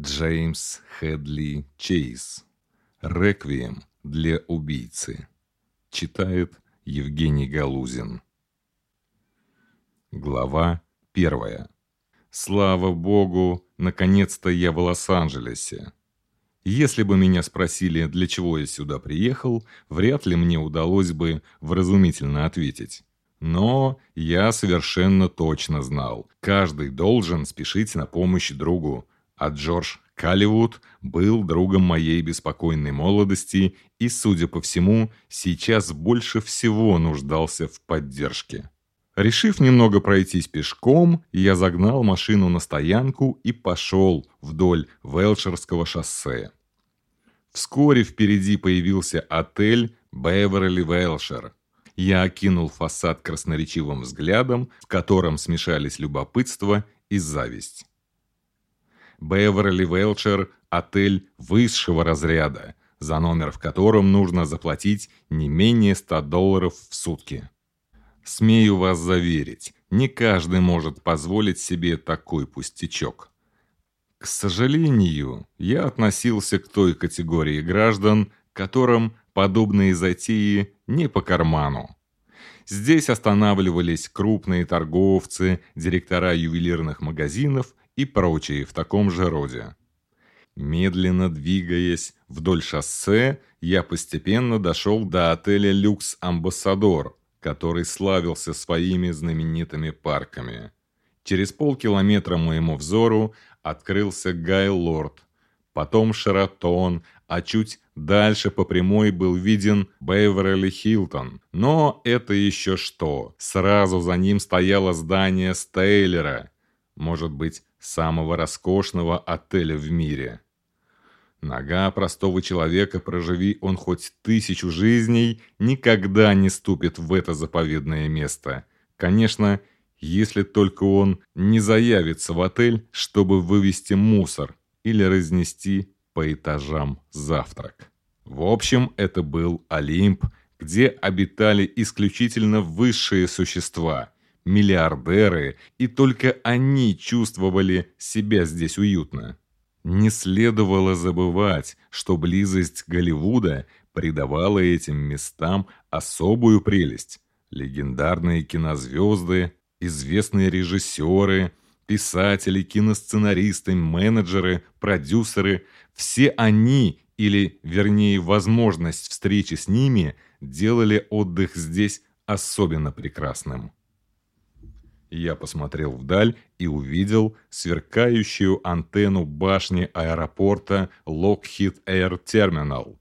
Джеймс Хедли Чейз. Реквием для убийцы. Читает Евгений Галузин. Глава первая. Слава богу, наконец-то я в Лос-Анджелесе. Если бы меня спросили, для чего я сюда приехал, вряд ли мне удалось бы вразумительно ответить. Но я совершенно точно знал, каждый должен спешить на помощь другу, а Джордж Калливуд был другом моей беспокойной молодости и, судя по всему, сейчас больше всего нуждался в поддержке. Решив немного пройтись пешком, я загнал машину на стоянку и пошел вдоль Велшерского шоссе. Вскоре впереди появился отель «Беверли Велшер». Я окинул фасад красноречивым взглядом, в котором смешались любопытство и зависть. Беверли Велчер – отель высшего разряда, за номер в котором нужно заплатить не менее 100 долларов в сутки. Смею вас заверить, не каждый может позволить себе такой пустячок. К сожалению, я относился к той категории граждан, которым подобные затеи не по карману. Здесь останавливались крупные торговцы, директора ювелирных магазинов и прочие в таком же роде. Медленно двигаясь вдоль шоссе, я постепенно дошел до отеля «Люкс Амбассадор», который славился своими знаменитыми парками. Через полкилометра моему взору открылся Гай Лорд, потом Шератон, а чуть дальше по прямой был виден Беверли Хилтон. Но это еще что. Сразу за ним стояло здание Стейлера. Может быть, самого роскошного отеля в мире. Нога простого человека, проживи он хоть тысячу жизней, никогда не ступит в это заповедное место. Конечно, если только он не заявится в отель, чтобы вывести мусор или разнести по этажам завтрак. В общем, это был Олимп, где обитали исключительно высшие существа – миллиардеры, и только они чувствовали себя здесь уютно. Не следовало забывать, что близость Голливуда придавала этим местам особую прелесть. Легендарные кинозвезды, известные режиссеры, писатели, киносценаристы, менеджеры, продюсеры – все они, или вернее возможность встречи с ними, делали отдых здесь особенно прекрасным. Я посмотрел вдаль и увидел сверкающую антенну башни аэропорта Lockheed Air Terminal.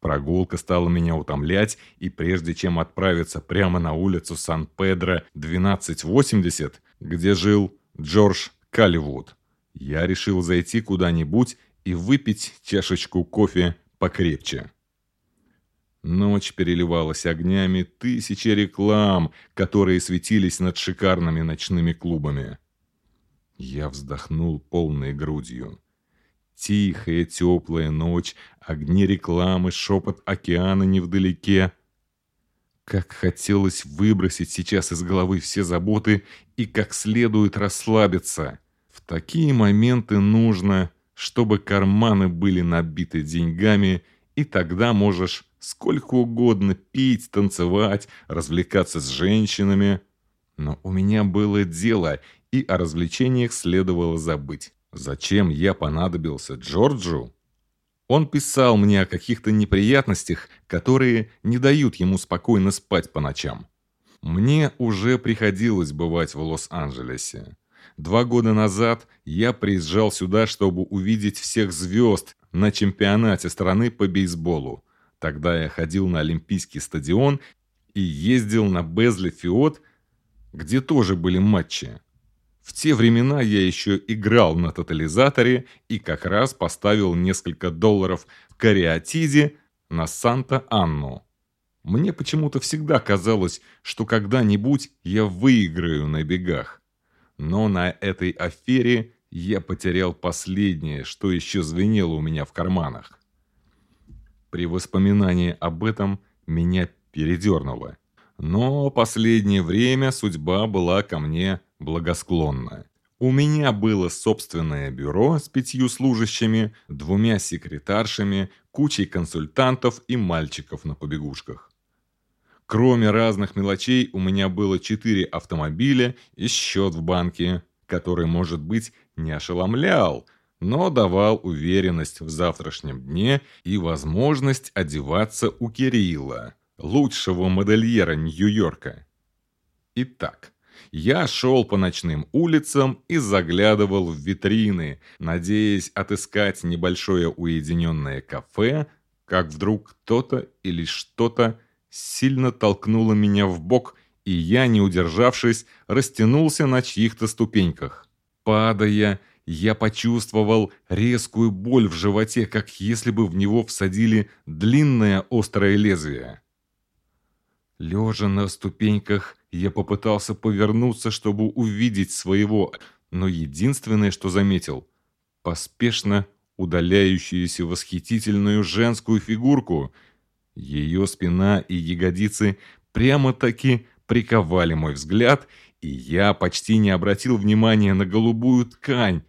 Прогулка стала меня утомлять, и прежде чем отправиться прямо на улицу Сан-Педро 1280, где жил Джордж Калливуд, я решил зайти куда-нибудь и выпить чашечку кофе покрепче. Ночь переливалась огнями тысячи реклам, которые светились над шикарными ночными клубами. Я вздохнул полной грудью. Тихая, теплая ночь, огни рекламы, шепот океана невдалеке. Как хотелось выбросить сейчас из головы все заботы и как следует расслабиться. В такие моменты нужно, чтобы карманы были набиты деньгами, и тогда можешь сколько угодно пить, танцевать, развлекаться с женщинами. Но у меня было дело, и о развлечениях следовало забыть. Зачем я понадобился Джорджу? Он писал мне о каких-то неприятностях, которые не дают ему спокойно спать по ночам. Мне уже приходилось бывать в Лос-Анджелесе. Два года назад я приезжал сюда, чтобы увидеть всех звезд на чемпионате страны по бейсболу. Тогда я ходил на Олимпийский стадион и ездил на Безли Фиот, где тоже были матчи. В те времена я еще играл на тотализаторе и как раз поставил несколько долларов в кариатиде на Санта-Анну. Мне почему-то всегда казалось, что когда-нибудь я выиграю на бегах. Но на этой афере я потерял последнее, что еще звенело у меня в карманах. При воспоминании об этом меня передернуло. Но последнее время судьба была ко мне благосклонна. У меня было собственное бюро с пятью служащими, двумя секретаршами, кучей консультантов и мальчиков на побегушках. Кроме разных мелочей, у меня было четыре автомобиля и счет в банке, который, может быть, не ошеломлял, но давал уверенность в завтрашнем дне и возможность одеваться у Кирилла, лучшего модельера Нью-Йорка. Итак, я шел по ночным улицам и заглядывал в витрины, надеясь отыскать небольшое уединенное кафе, как вдруг кто-то или что-то сильно толкнуло меня в бок, и я, не удержавшись, растянулся на чьих-то ступеньках. Падая, я почувствовал резкую боль в животе, как если бы в него всадили длинное острое лезвие. Лежа на ступеньках, я попытался повернуться, чтобы увидеть своего, но единственное, что заметил – поспешно удаляющуюся восхитительную женскую фигурку. Ее спина и ягодицы прямо-таки приковали мой взгляд, и я почти не обратил внимания на голубую ткань,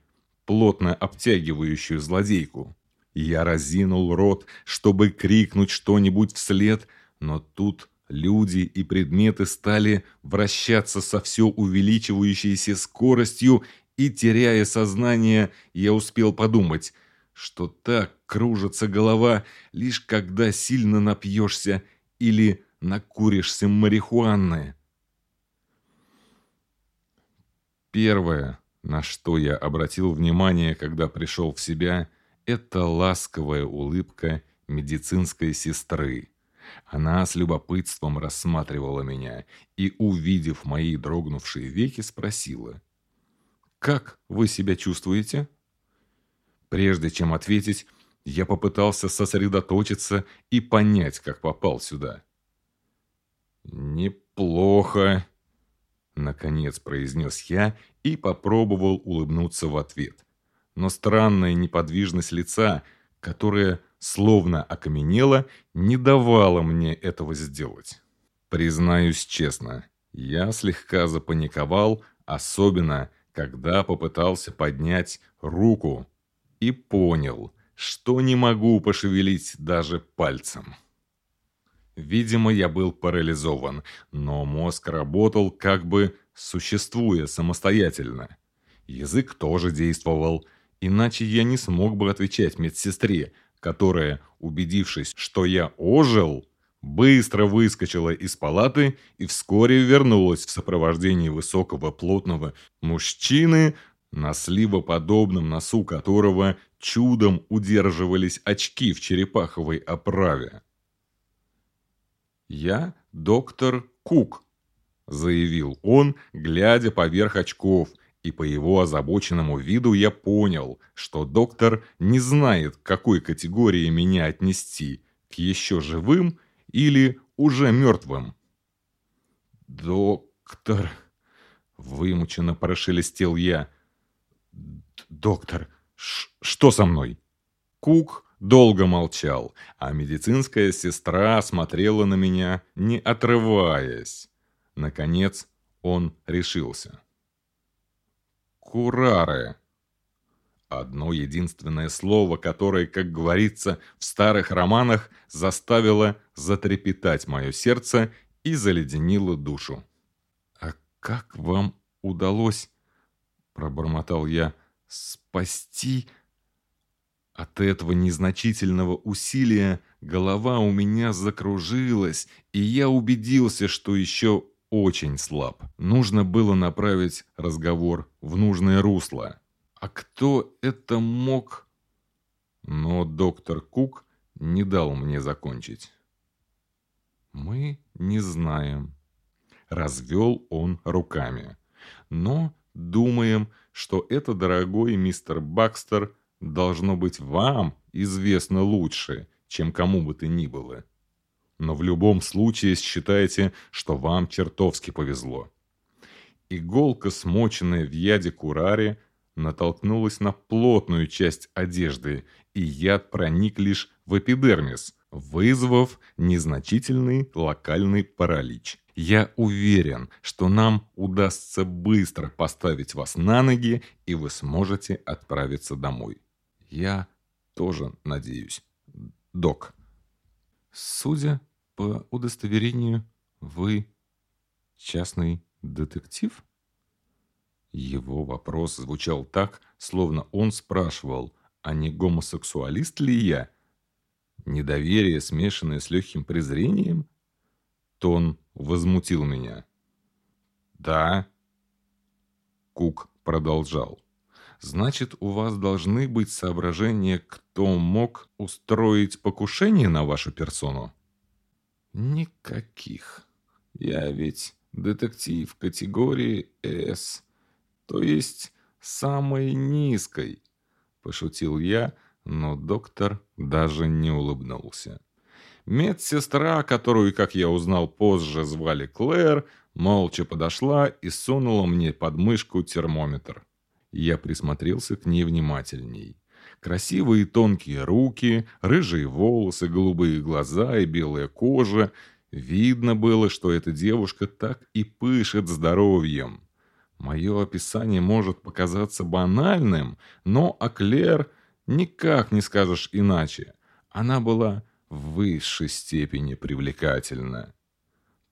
плотно обтягивающую злодейку. Я разинул рот, чтобы крикнуть что-нибудь вслед, но тут Люди и предметы стали вращаться со все увеличивающейся скоростью, и, теряя сознание, я успел подумать, что так кружится голова, лишь когда сильно напьешься или накуришься марихуаны. Первое, на что я обратил внимание, когда пришел в себя, это ласковая улыбка медицинской сестры. Она с любопытством рассматривала меня и, увидев мои дрогнувшие веки, спросила. «Как вы себя чувствуете?» Прежде чем ответить, я попытался сосредоточиться и понять, как попал сюда. «Неплохо», — наконец произнес я и попробовал улыбнуться в ответ. Но странная неподвижность лица, которая словно окаменела, не давала мне этого сделать. Признаюсь честно, я слегка запаниковал, особенно когда попытался поднять руку и понял, что не могу пошевелить даже пальцем. Видимо, я был парализован, но мозг работал как бы существуя самостоятельно. Язык тоже действовал, иначе я не смог бы отвечать медсестре, которая, убедившись, что я ожил, быстро выскочила из палаты и вскоре вернулась в сопровождении высокого плотного мужчины, на сливоподобном носу которого чудом удерживались очки в черепаховой оправе. «Я доктор Кук», — заявил он, глядя поверх очков — и по его озабоченному виду я понял, что доктор не знает, к какой категории меня отнести, к еще живым или уже мертвым. «Доктор...» — вымученно прошелестел я. «Доктор, что со мной?» Кук долго молчал, а медицинская сестра смотрела на меня, не отрываясь. Наконец он решился. Курары. Одно единственное слово, которое, как говорится в старых романах, заставило затрепетать мое сердце и заледенило душу. «А как вам удалось, — пробормотал я, — спасти...» От этого незначительного усилия голова у меня закружилась, и я убедился, что еще очень слаб. Нужно было направить разговор в нужное русло. А кто это мог? Но доктор Кук не дал мне закончить. Мы не знаем. Развел он руками. Но думаем, что это, дорогой мистер Бакстер, должно быть вам известно лучше, чем кому бы то ни было но в любом случае считайте, что вам чертовски повезло. Иголка, смоченная в яде курари, натолкнулась на плотную часть одежды, и яд проник лишь в эпидермис, вызвав незначительный локальный паралич. Я уверен, что нам удастся быстро поставить вас на ноги, и вы сможете отправиться домой. Я тоже надеюсь. Док. Судя по удостоверению, вы частный детектив? Его вопрос звучал так, словно он спрашивал, а не гомосексуалист ли я? Недоверие, смешанное с легким презрением? Тон возмутил меня. «Да». Кук продолжал. «Значит, у вас должны быть соображения, кто мог устроить покушение на вашу персону?» «Никаких. Я ведь детектив категории «С», то есть самой низкой», – пошутил я, но доктор даже не улыбнулся. Медсестра, которую, как я узнал позже, звали Клэр, молча подошла и сунула мне под мышку термометр. Я присмотрелся к ней внимательней. Красивые тонкие руки, рыжие волосы, голубые глаза и белая кожа. Видно было, что эта девушка так и пышет здоровьем. Мое описание может показаться банальным, но о Клэр никак не скажешь иначе. Она была в высшей степени привлекательна.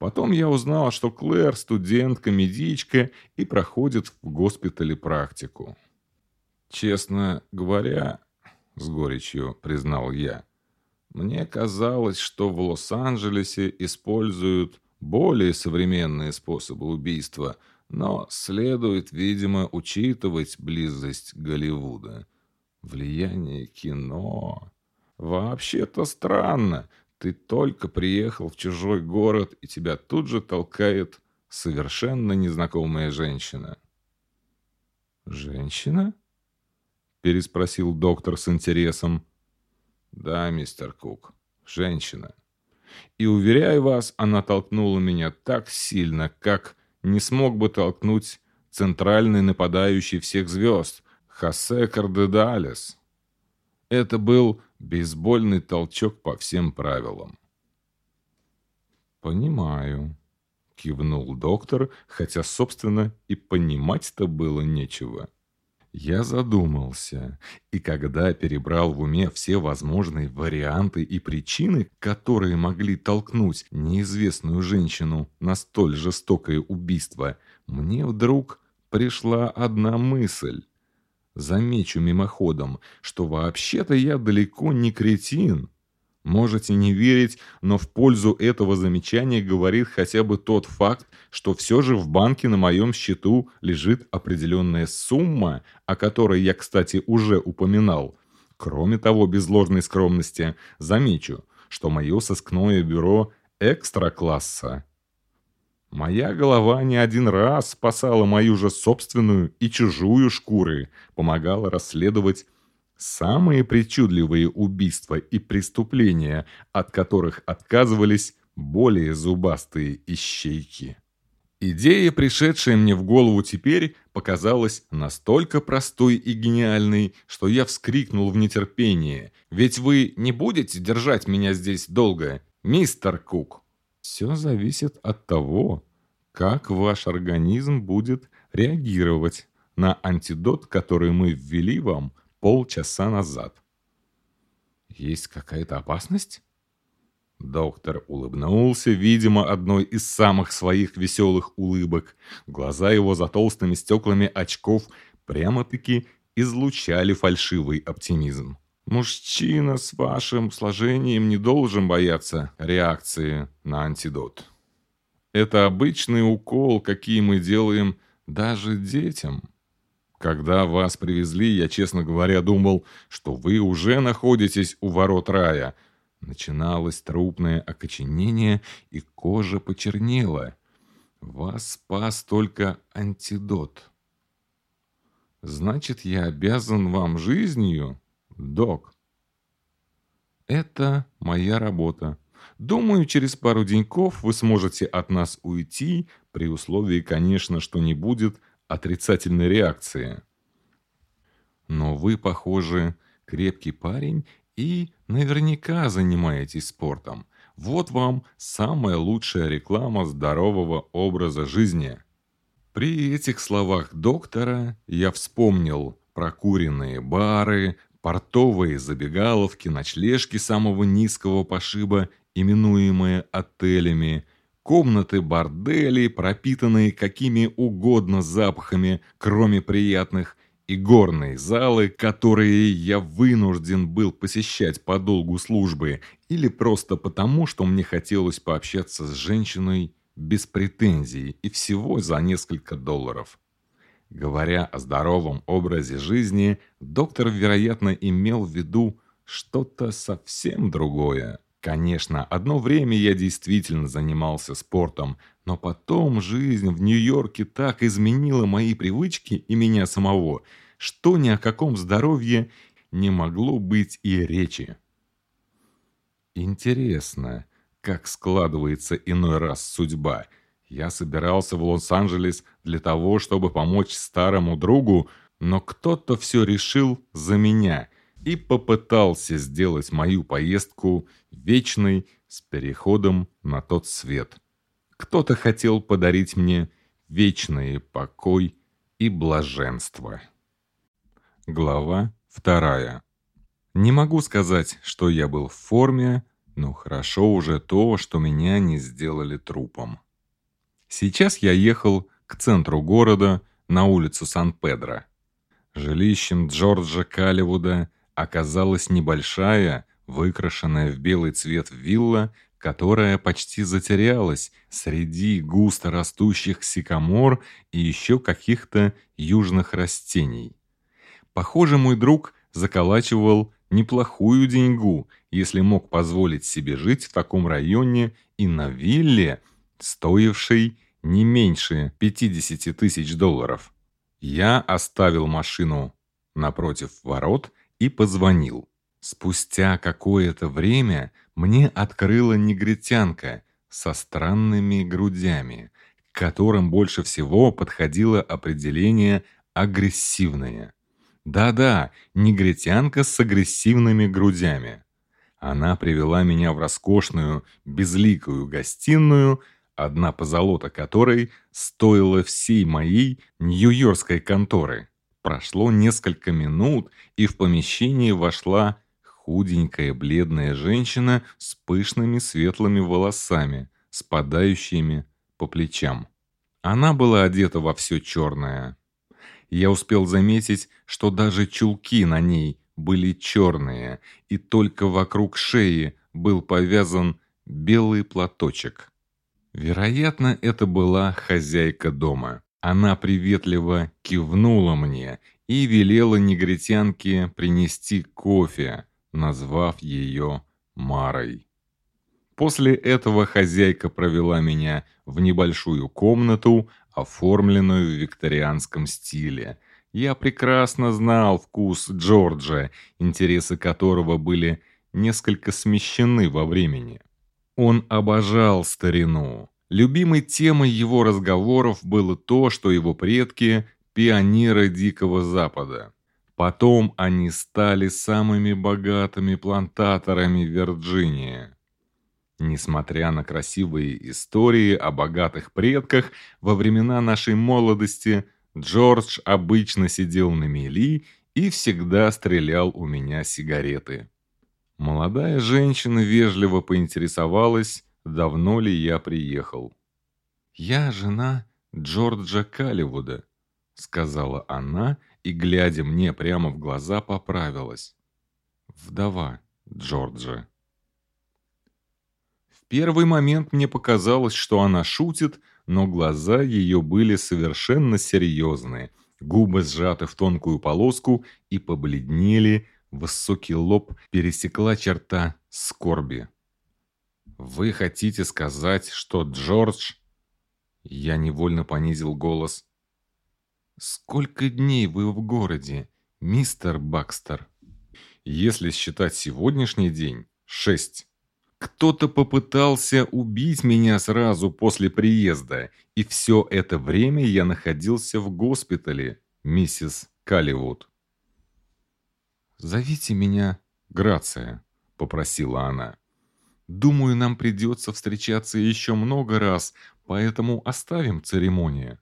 Потом я узнал, что Клэр студентка-медичка и проходит в госпитале практику. Честно говоря, с горечью признал я, мне казалось, что в Лос-Анджелесе используют более современные способы убийства, но следует, видимо, учитывать близость Голливуда. Влияние кино... «Вообще-то странно. Ты только приехал в чужой город, и тебя тут же толкает совершенно незнакомая женщина». «Женщина?» – переспросил доктор с интересом. «Да, мистер Кук, женщина. И, уверяю вас, она толкнула меня так сильно, как не смог бы толкнуть центральный нападающий всех звезд Хосе Кардедалес. Это был Бейсбольный толчок по всем правилам. «Понимаю», — кивнул доктор, хотя, собственно, и понимать-то было нечего. Я задумался, и когда перебрал в уме все возможные варианты и причины, которые могли толкнуть неизвестную женщину на столь жестокое убийство, мне вдруг пришла одна мысль. Замечу мимоходом, что вообще-то я далеко не кретин. Можете не верить, но в пользу этого замечания говорит хотя бы тот факт, что все же в банке на моем счету лежит определенная сумма, о которой я, кстати, уже упоминал. Кроме того, без ложной скромности, замечу, что мое сыскное бюро экстра-класса. Моя голова не один раз спасала мою же собственную и чужую шкуры, помогала расследовать самые причудливые убийства и преступления, от которых отказывались более зубастые ищейки. Идея, пришедшая мне в голову теперь, показалась настолько простой и гениальной, что я вскрикнул в нетерпении. «Ведь вы не будете держать меня здесь долго, мистер Кук?» Все зависит от того, как ваш организм будет реагировать на антидот, который мы ввели вам полчаса назад. Есть какая-то опасность? Доктор улыбнулся, видимо, одной из самых своих веселых улыбок. Глаза его за толстыми стеклами очков прямо-таки излучали фальшивый оптимизм. Мужчина с вашим сложением не должен бояться реакции на антидот. Это обычный укол, какие мы делаем даже детям. Когда вас привезли, я, честно говоря, думал, что вы уже находитесь у ворот рая. Начиналось трупное окоченение, и кожа почернела. Вас спас только антидот. Значит, я обязан вам жизнью, док. Это моя работа. Думаю, через пару деньков вы сможете от нас уйти, при условии, конечно, что не будет отрицательной реакции. Но вы, похоже, крепкий парень и наверняка занимаетесь спортом. Вот вам самая лучшая реклама здорового образа жизни. При этих словах доктора я вспомнил прокуренные бары, портовые забегаловки, ночлежки самого низкого пошиба, именуемые отелями, комнаты борделей, пропитанные какими угодно запахами, кроме приятных, и горные залы, которые я вынужден был посещать по долгу службы, или просто потому, что мне хотелось пообщаться с женщиной без претензий и всего за несколько долларов. Говоря о здоровом образе жизни, доктор, вероятно, имел в виду что-то совсем другое. Конечно, одно время я действительно занимался спортом, но потом жизнь в Нью-Йорке так изменила мои привычки и меня самого, что ни о каком здоровье не могло быть и речи. Интересно, как складывается иной раз судьба. Я собирался в Лос-Анджелес для того, чтобы помочь старому другу, но кто-то все решил за меня и попытался сделать мою поездку вечной с переходом на тот свет. Кто-то хотел подарить мне вечный покой и блаженство. Глава вторая. Не могу сказать, что я был в форме, но хорошо уже то, что меня не сделали трупом. Сейчас я ехал к центру города, на улицу Сан-Педро. Жилищем Джорджа Калливуда оказалась небольшая, выкрашенная в белый цвет вилла, которая почти затерялась среди густо растущих сикамор и еще каких-то южных растений. Похоже, мой друг заколачивал неплохую деньгу, если мог позволить себе жить в таком районе и на вилле, стоившей не меньше 50 тысяч долларов. Я оставил машину напротив ворот и позвонил. Спустя какое-то время мне открыла негритянка со странными грудями, к которым больше всего подходило определение «агрессивное». Да-да, негритянка с агрессивными грудями. Она привела меня в роскошную, безликую гостиную, одна позолота которой стоила всей моей нью-йоркской конторы. Прошло несколько минут, и в помещение вошла худенькая бледная женщина с пышными светлыми волосами, спадающими по плечам. Она была одета во все черное, я успел заметить, что даже чулки на ней были черные, и только вокруг шеи был повязан белый платочек. Вероятно, это была хозяйка дома. Она приветливо кивнула мне и велела негритянке принести кофе, назвав ее Марой. После этого хозяйка провела меня в небольшую комнату, оформленную в викторианском стиле. Я прекрасно знал вкус Джорджа, интересы которого были несколько смещены во времени. Он обожал старину. Любимой темой его разговоров было то, что его предки – пионеры Дикого Запада. Потом они стали самыми богатыми плантаторами Вирджинии. Несмотря на красивые истории о богатых предках, во времена нашей молодости Джордж обычно сидел на мели и всегда стрелял у меня сигареты. Молодая женщина вежливо поинтересовалась, давно ли я приехал. «Я жена Джорджа Калливуда», — сказала она и, глядя мне прямо в глаза, поправилась. «Вдова Джорджа» первый момент мне показалось, что она шутит, но глаза ее были совершенно серьезные, губы сжаты в тонкую полоску и побледнели, высокий лоб пересекла черта скорби. «Вы хотите сказать, что Джордж...» Я невольно понизил голос. «Сколько дней вы в городе, мистер Бакстер?» «Если считать сегодняшний день, шесть». Кто-то попытался убить меня сразу после приезда, и все это время я находился в госпитале, миссис Калливуд. «Зовите меня Грация», — попросила она. Думаю, нам придется встречаться еще много раз, поэтому оставим церемонию.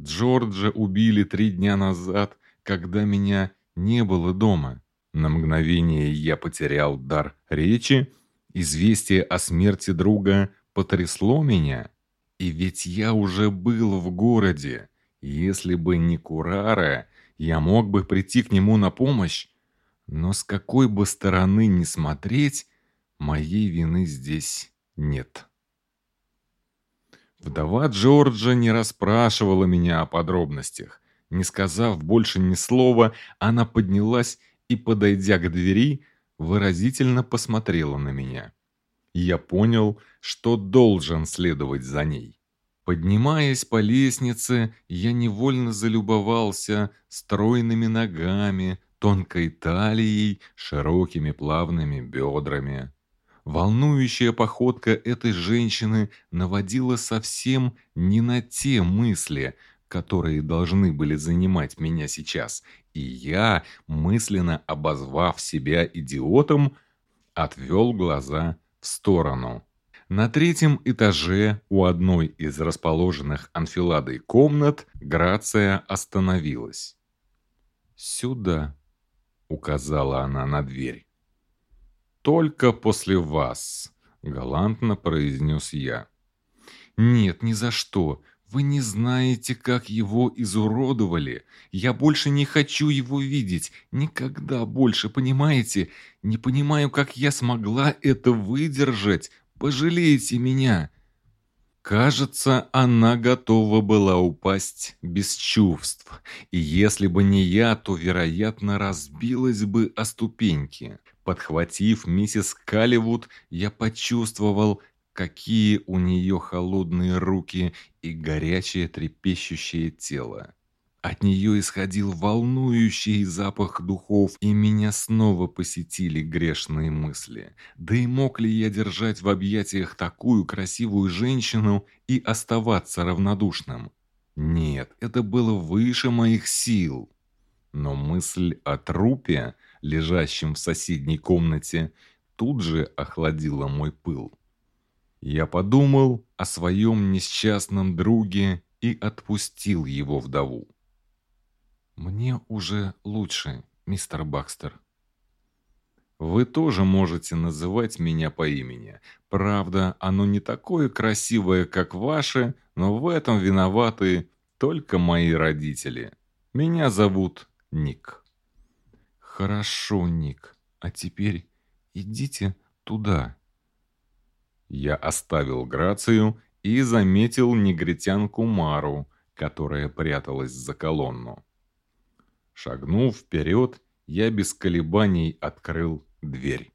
Джорджа убили три дня назад, когда меня не было дома. На мгновение я потерял дар речи. Известие о смерти друга потрясло меня. И ведь я уже был в городе. Если бы не Курара, я мог бы прийти к нему на помощь. Но с какой бы стороны ни смотреть, моей вины здесь нет. Вдова Джорджа не расспрашивала меня о подробностях. Не сказав больше ни слова, она поднялась и, подойдя к двери, выразительно посмотрела на меня. Я понял, что должен следовать за ней. Поднимаясь по лестнице, я невольно залюбовался стройными ногами, тонкой талией, широкими плавными бедрами. Волнующая походка этой женщины наводила совсем не на те мысли, которые должны были занимать меня сейчас, и я, мысленно обозвав себя идиотом, отвел глаза в сторону. На третьем этаже у одной из расположенных анфиладой комнат Грация остановилась. «Сюда», — указала она на дверь. «Только после вас», — галантно произнес я. «Нет, ни за что. Вы не знаете, как его изуродовали. Я больше не хочу его видеть. Никогда больше, понимаете? Не понимаю, как я смогла это выдержать. Пожалейте меня. Кажется, она готова была упасть без чувств. И если бы не я, то, вероятно, разбилась бы о ступеньки. Подхватив миссис Калливуд, я почувствовал, какие у нее холодные руки и горячее трепещущее тело. От нее исходил волнующий запах духов, и меня снова посетили грешные мысли. Да и мог ли я держать в объятиях такую красивую женщину и оставаться равнодушным? Нет, это было выше моих сил. Но мысль о трупе, лежащем в соседней комнате, тут же охладила мой пыл. Я подумал о своем несчастном друге и отпустил его вдову. «Мне уже лучше, мистер Бакстер». «Вы тоже можете называть меня по имени. Правда, оно не такое красивое, как ваше, но в этом виноваты только мои родители. Меня зовут Ник». «Хорошо, Ник. А теперь идите туда». Я оставил Грацию и заметил негритянку Мару, которая пряталась за колонну. Шагнув вперед, я без колебаний открыл дверь.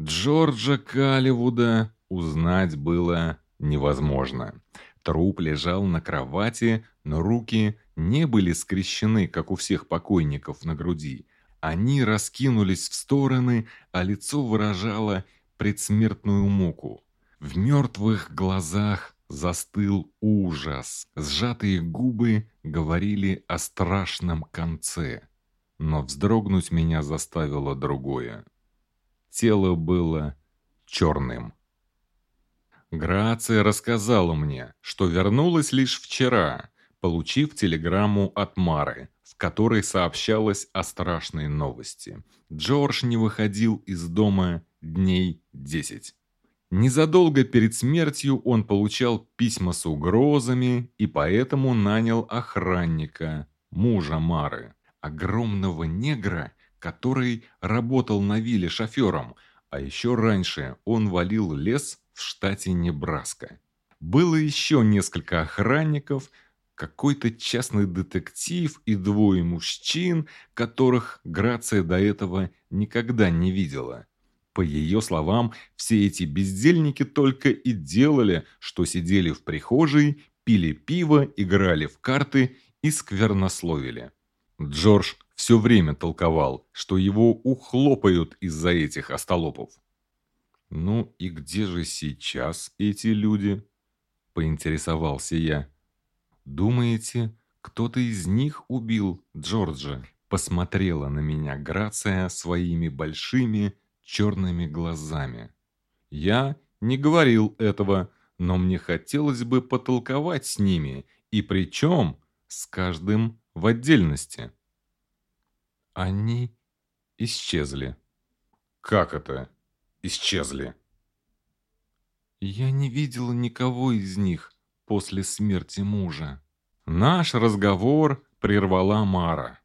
Джорджа Калливуда узнать было невозможно. Труп лежал на кровати, но руки не были скрещены, как у всех покойников на груди. Они раскинулись в стороны, а лицо выражало предсмертную муку. В мертвых глазах застыл ужас. Сжатые губы говорили о страшном конце. Но вздрогнуть меня заставило другое. Тело было черным. Грация рассказала мне, что вернулась лишь вчера, получив телеграмму от Мары, в которой сообщалось о страшной новости. Джордж не выходил из дома дней 10. Незадолго перед смертью он получал письма с угрозами и поэтому нанял охранника, мужа Мары, огромного негра, который работал на вилле шофером, а еще раньше он валил лес в штате Небраска. Было еще несколько охранников, какой-то частный детектив и двое мужчин, которых Грация до этого никогда не видела – по ее словам, все эти бездельники только и делали, что сидели в прихожей, пили пиво, играли в карты и сквернословили. Джордж все время толковал, что его ухлопают из-за этих остолопов. «Ну и где же сейчас эти люди?» – поинтересовался я. «Думаете, кто-то из них убил Джорджа?» Посмотрела на меня Грация своими большими, черными глазами. Я не говорил этого, но мне хотелось бы потолковать с ними, и причем с каждым в отдельности. Они исчезли. Как это исчезли? Я не видела никого из них после смерти мужа. Наш разговор прервала Мара.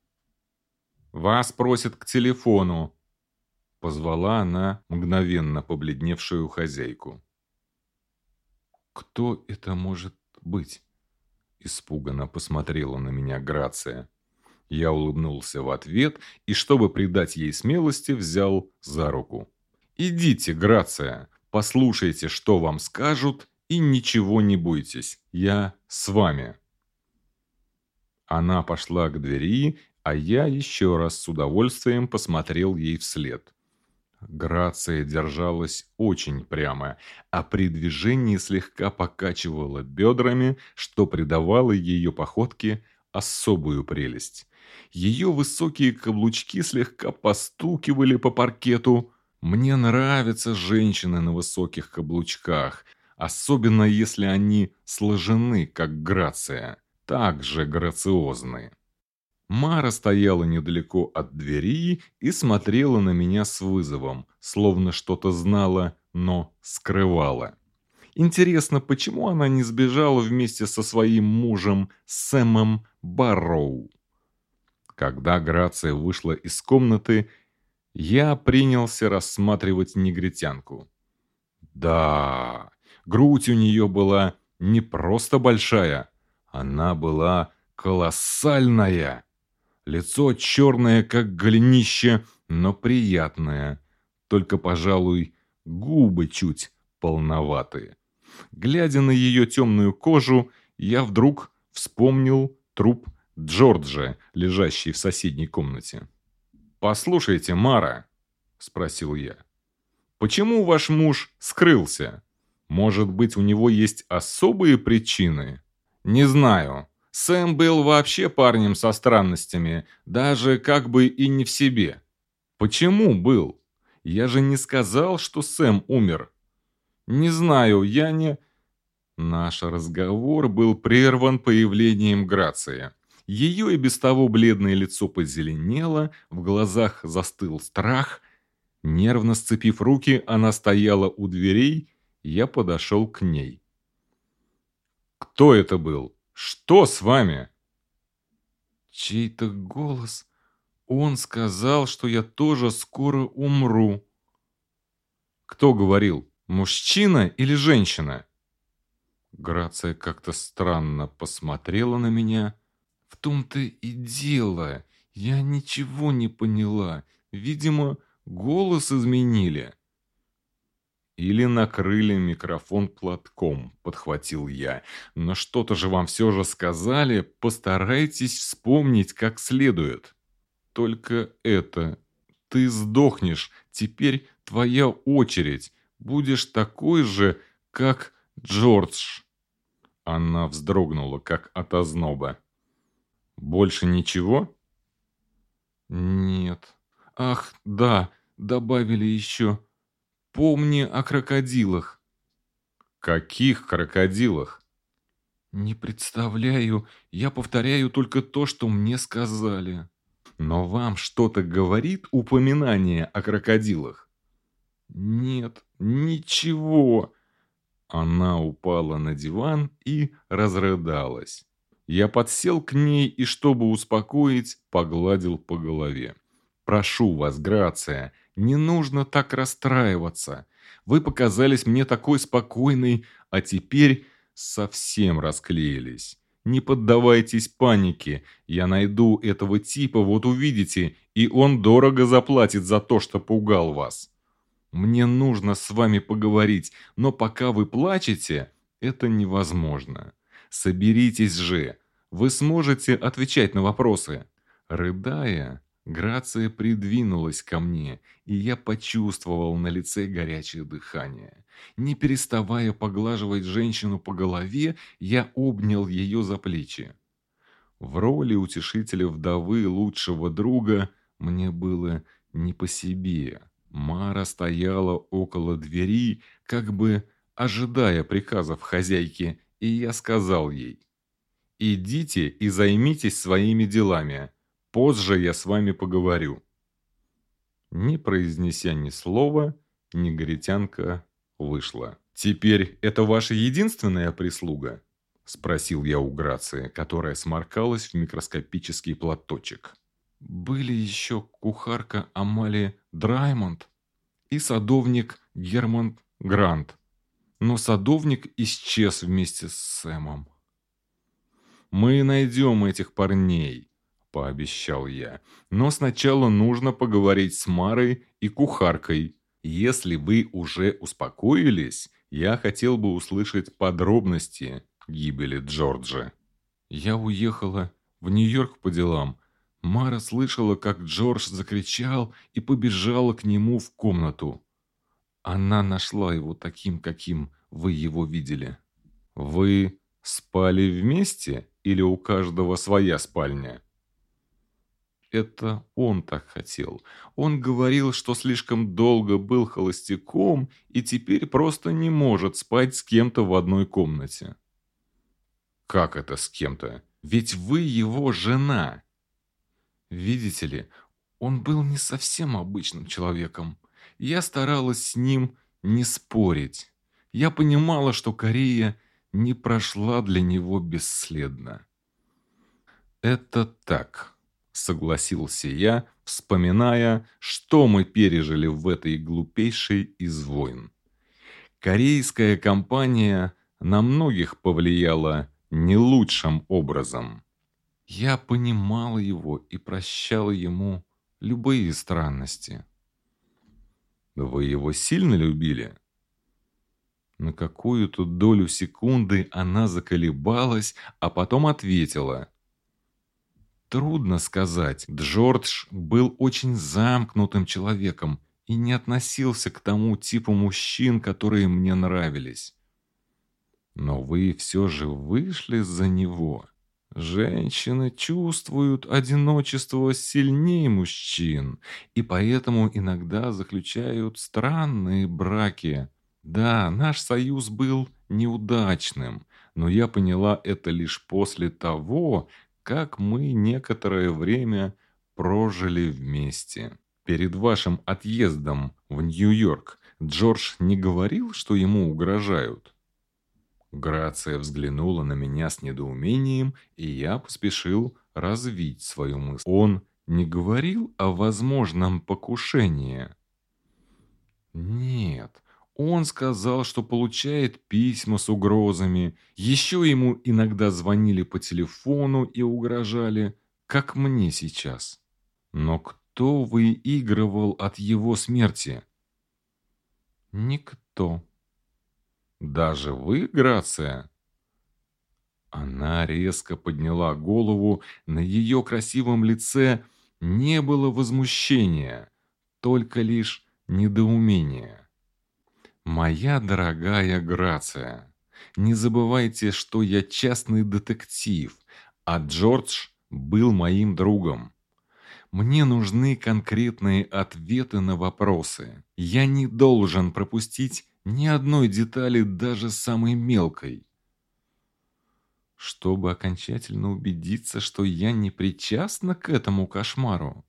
«Вас просят к телефону», — позвала она мгновенно побледневшую хозяйку. «Кто это может быть?» Испуганно посмотрела на меня Грация. Я улыбнулся в ответ и, чтобы придать ей смелости, взял за руку. «Идите, Грация, послушайте, что вам скажут, и ничего не бойтесь, я с вами». Она пошла к двери, а я еще раз с удовольствием посмотрел ей вслед. Грация держалась очень прямо, а при движении слегка покачивала бедрами, что придавало ее походке особую прелесть. Ее высокие каблучки слегка постукивали по паркету. Мне нравятся женщины на высоких каблучках, особенно если они сложены, как Грация, так же грациозны. Мара стояла недалеко от двери и смотрела на меня с вызовом, словно что-то знала, но скрывала. Интересно, почему она не сбежала вместе со своим мужем Сэмом Барроу? Когда Грация вышла из комнаты, я принялся рассматривать негритянку. Да, грудь у нее была не просто большая, она была колоссальная. Лицо черное, как голенище, но приятное. Только, пожалуй, губы чуть полноватые. Глядя на ее темную кожу, я вдруг вспомнил труп Джорджа, лежащий в соседней комнате. «Послушайте, Мара», — спросил я, — «почему ваш муж скрылся? Может быть, у него есть особые причины?» «Не знаю», Сэм был вообще парнем со странностями, даже как бы и не в себе. Почему был? Я же не сказал, что Сэм умер. Не знаю, я не... Наш разговор был прерван появлением Грации. Ее и без того бледное лицо позеленело, в глазах застыл страх. Нервно сцепив руки, она стояла у дверей, я подошел к ней. «Кто это был?» Что с вами?» Чей-то голос. Он сказал, что я тоже скоро умру. Кто говорил, мужчина или женщина? Грация как-то странно посмотрела на меня. В том-то и дело. Я ничего не поняла. Видимо, голос изменили. Или накрыли микрофон платком, подхватил я. Но что-то же вам все же сказали, постарайтесь вспомнить как следует. Только это. Ты сдохнешь, теперь твоя очередь. Будешь такой же, как Джордж. Она вздрогнула, как от озноба. Больше ничего? Нет. Ах, да, добавили еще Помни о крокодилах». «Каких крокодилах?» «Не представляю. Я повторяю только то, что мне сказали». «Но вам что-то говорит упоминание о крокодилах?» «Нет, ничего». Она упала на диван и разрыдалась. Я подсел к ней и, чтобы успокоить, погладил по голове. «Прошу вас, Грация, не нужно так расстраиваться. Вы показались мне такой спокойной, а теперь совсем расклеились. Не поддавайтесь панике. Я найду этого типа, вот увидите, и он дорого заплатит за то, что пугал вас. Мне нужно с вами поговорить, но пока вы плачете, это невозможно. Соберитесь же. Вы сможете отвечать на вопросы. Рыдая, Грация придвинулась ко мне, и я почувствовал на лице горячее дыхание. Не переставая поглаживать женщину по голове, я обнял ее за плечи. В роли утешителя вдовы лучшего друга мне было не по себе. Мара стояла около двери, как бы ожидая приказов хозяйки, и я сказал ей, «Идите и займитесь своими делами, позже я с вами поговорю». Не произнеся ни слова, негритянка вышла. «Теперь это ваша единственная прислуга?» – спросил я у Грации, которая сморкалась в микроскопический платочек. «Были еще кухарка Амали Драймонд и садовник Герман Грант. Но садовник исчез вместе с Сэмом». «Мы найдем этих парней», – пообещал я. «Но сначала нужно поговорить с Марой и кухаркой. Если вы уже успокоились, я хотел бы услышать подробности гибели Джорджа. Я уехала в Нью-Йорк по делам. Мара слышала, как Джордж закричал и побежала к нему в комнату. Она нашла его таким, каким вы его видели. Вы спали вместе или у каждого своя спальня? Это он так хотел. Он говорил, что слишком долго был холостяком и теперь просто не может спать с кем-то в одной комнате. Как это с кем-то? Ведь вы его жена. Видите ли, он был не совсем обычным человеком. Я старалась с ним не спорить. Я понимала, что Корея не прошла для него бесследно. Это так согласился я, вспоминая, что мы пережили в этой глупейшей из войн. Корейская компания на многих повлияла не лучшим образом. Я понимала его и прощала ему любые странности. Вы его сильно любили? На какую-то долю секунды она заколебалась, а потом ответила. Трудно сказать. Джордж был очень замкнутым человеком и не относился к тому типу мужчин, которые мне нравились. Но вы все же вышли за него. Женщины чувствуют одиночество сильнее мужчин, и поэтому иногда заключают странные браки. Да, наш союз был неудачным, но я поняла это лишь после того, как мы некоторое время прожили вместе. Перед вашим отъездом в Нью-Йорк Джордж не говорил, что ему угрожают? Грация взглянула на меня с недоумением, и я поспешил развить свою мысль. Он не говорил о возможном покушении? Нет, он сказал, что получает письма с угрозами. Еще ему иногда звонили по телефону и угрожали, как мне сейчас. Но кто выигрывал от его смерти? Никто. Даже вы, Грация? Она резко подняла голову, на ее красивом лице не было возмущения, только лишь недоумение. Моя дорогая Грация, не забывайте, что я частный детектив, а Джордж был моим другом. Мне нужны конкретные ответы на вопросы. Я не должен пропустить ни одной детали, даже самой мелкой. Чтобы окончательно убедиться, что я не причастна к этому кошмару.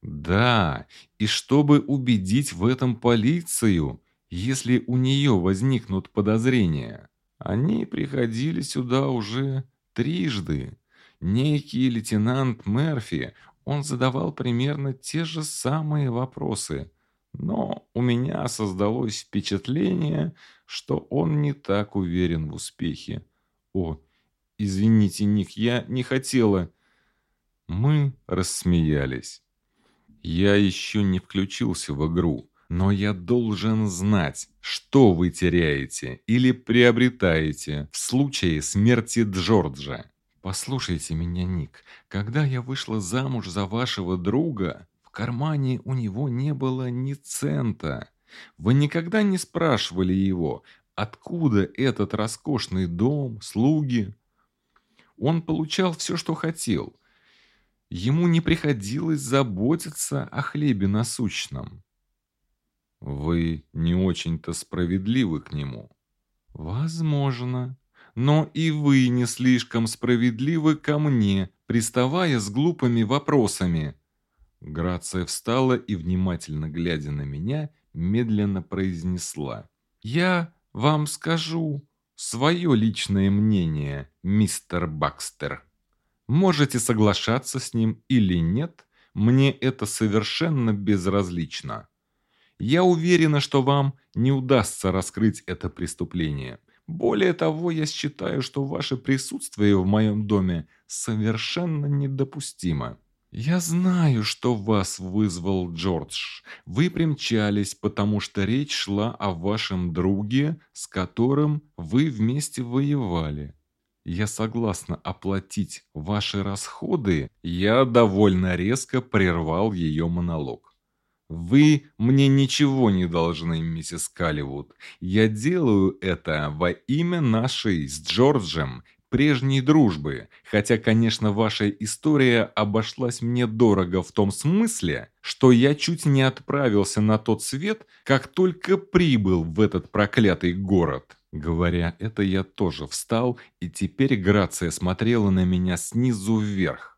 Да, и чтобы убедить в этом полицию – если у нее возникнут подозрения. Они приходили сюда уже трижды. Некий лейтенант Мерфи, он задавал примерно те же самые вопросы, но у меня создалось впечатление, что он не так уверен в успехе. О, извините, Ник, я не хотела. Мы рассмеялись. Я еще не включился в игру. Но я должен знать, что вы теряете или приобретаете в случае смерти Джорджа. Послушайте меня, Ник. Когда я вышла замуж за вашего друга, в кармане у него не было ни цента. Вы никогда не спрашивали его, откуда этот роскошный дом, слуги? Он получал все, что хотел. Ему не приходилось заботиться о хлебе насущном. Вы не очень-то справедливы к нему. Возможно. Но и вы не слишком справедливы ко мне, приставая с глупыми вопросами. Грация встала и, внимательно глядя на меня, медленно произнесла. «Я вам скажу свое личное мнение, мистер Бакстер. Можете соглашаться с ним или нет, мне это совершенно безразлично. Я уверена, что вам не удастся раскрыть это преступление. Более того, я считаю, что ваше присутствие в моем доме совершенно недопустимо. Я знаю, что вас вызвал Джордж. Вы примчались, потому что речь шла о вашем друге, с которым вы вместе воевали. Я согласна оплатить ваши расходы. Я довольно резко прервал ее монолог. «Вы мне ничего не должны, миссис Калливуд. Я делаю это во имя нашей с Джорджем прежней дружбы, хотя, конечно, ваша история обошлась мне дорого в том смысле, что я чуть не отправился на тот свет, как только прибыл в этот проклятый город». Говоря это, я тоже встал, и теперь Грация смотрела на меня снизу вверх.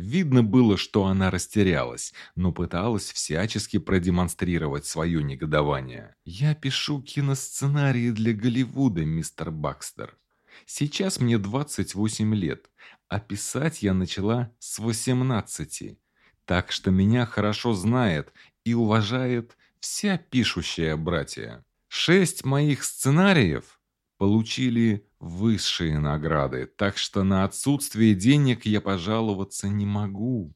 Видно было, что она растерялась, но пыталась всячески продемонстрировать свое негодование. «Я пишу киносценарии для Голливуда, мистер Бакстер. Сейчас мне 28 лет, а писать я начала с 18. Так что меня хорошо знает и уважает вся пишущая братья. Шесть моих сценариев получили высшие награды, так что на отсутствие денег я пожаловаться не могу.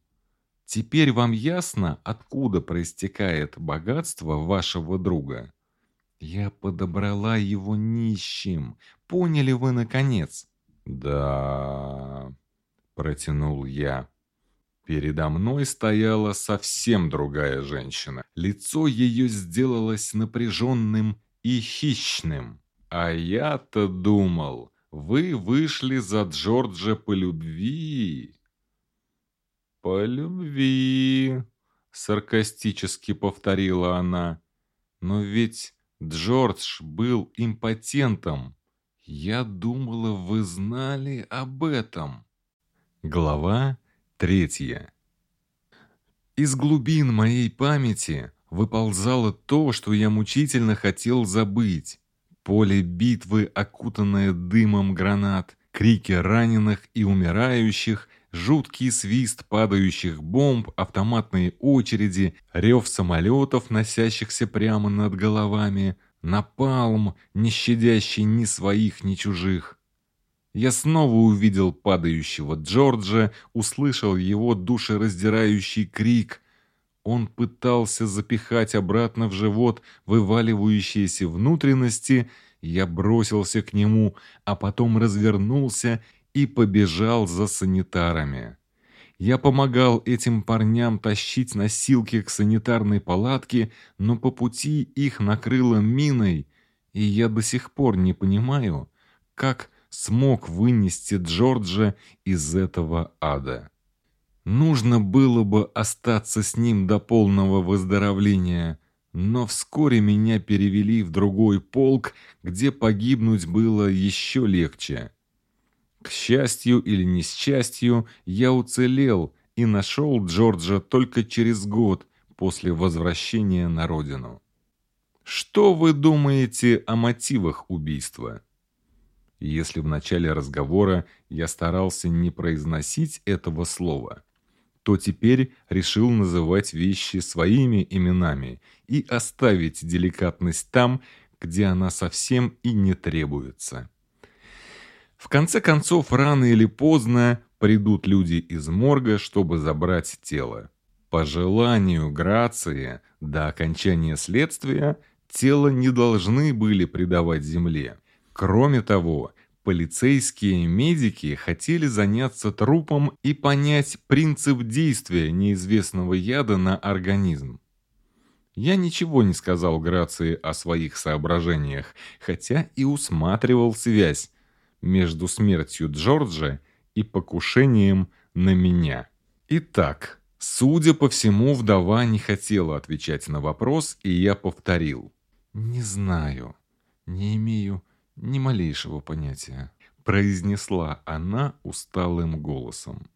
Теперь вам ясно, откуда проистекает богатство вашего друга? Я подобрала его нищим. Поняли вы, наконец? Да, протянул я. Передо мной стояла совсем другая женщина. Лицо ее сделалось напряженным и хищным. А я-то думал, вы вышли за Джорджа по любви. По любви, саркастически повторила она. Но ведь Джордж был импотентом. Я думала, вы знали об этом. Глава третья. Из глубин моей памяти выползало то, что я мучительно хотел забыть. Поле битвы, окутанное дымом гранат, крики раненых и умирающих, жуткий свист падающих бомб, автоматные очереди, рев самолетов, носящихся прямо над головами, напалм, не щадящий ни своих, ни чужих. Я снова увидел падающего Джорджа, услышал его душераздирающий крик, он пытался запихать обратно в живот вываливающиеся внутренности, я бросился к нему, а потом развернулся и побежал за санитарами. Я помогал этим парням тащить носилки к санитарной палатке, но по пути их накрыло миной, и я до сих пор не понимаю, как смог вынести Джорджа из этого ада. Нужно было бы остаться с ним до полного выздоровления, но вскоре меня перевели в другой полк, где погибнуть было еще легче. К счастью или несчастью, я уцелел и нашел Джорджа только через год после возвращения на родину. Что вы думаете о мотивах убийства? Если в начале разговора я старался не произносить этого слова, то теперь решил называть вещи своими именами и оставить деликатность там, где она совсем и не требуется. В конце концов, рано или поздно придут люди из морга, чтобы забрать тело. По желанию Грации до окончания следствия тело не должны были предавать земле. Кроме того, Полицейские медики хотели заняться трупом и понять принцип действия неизвестного яда на организм. Я ничего не сказал Грации о своих соображениях, хотя и усматривал связь между смертью Джорджа и покушением на меня. Итак, Судя по всему, вдова не хотела отвечать на вопрос, и я повторил. «Не знаю, не имею ни малейшего понятия», — произнесла она усталым голосом.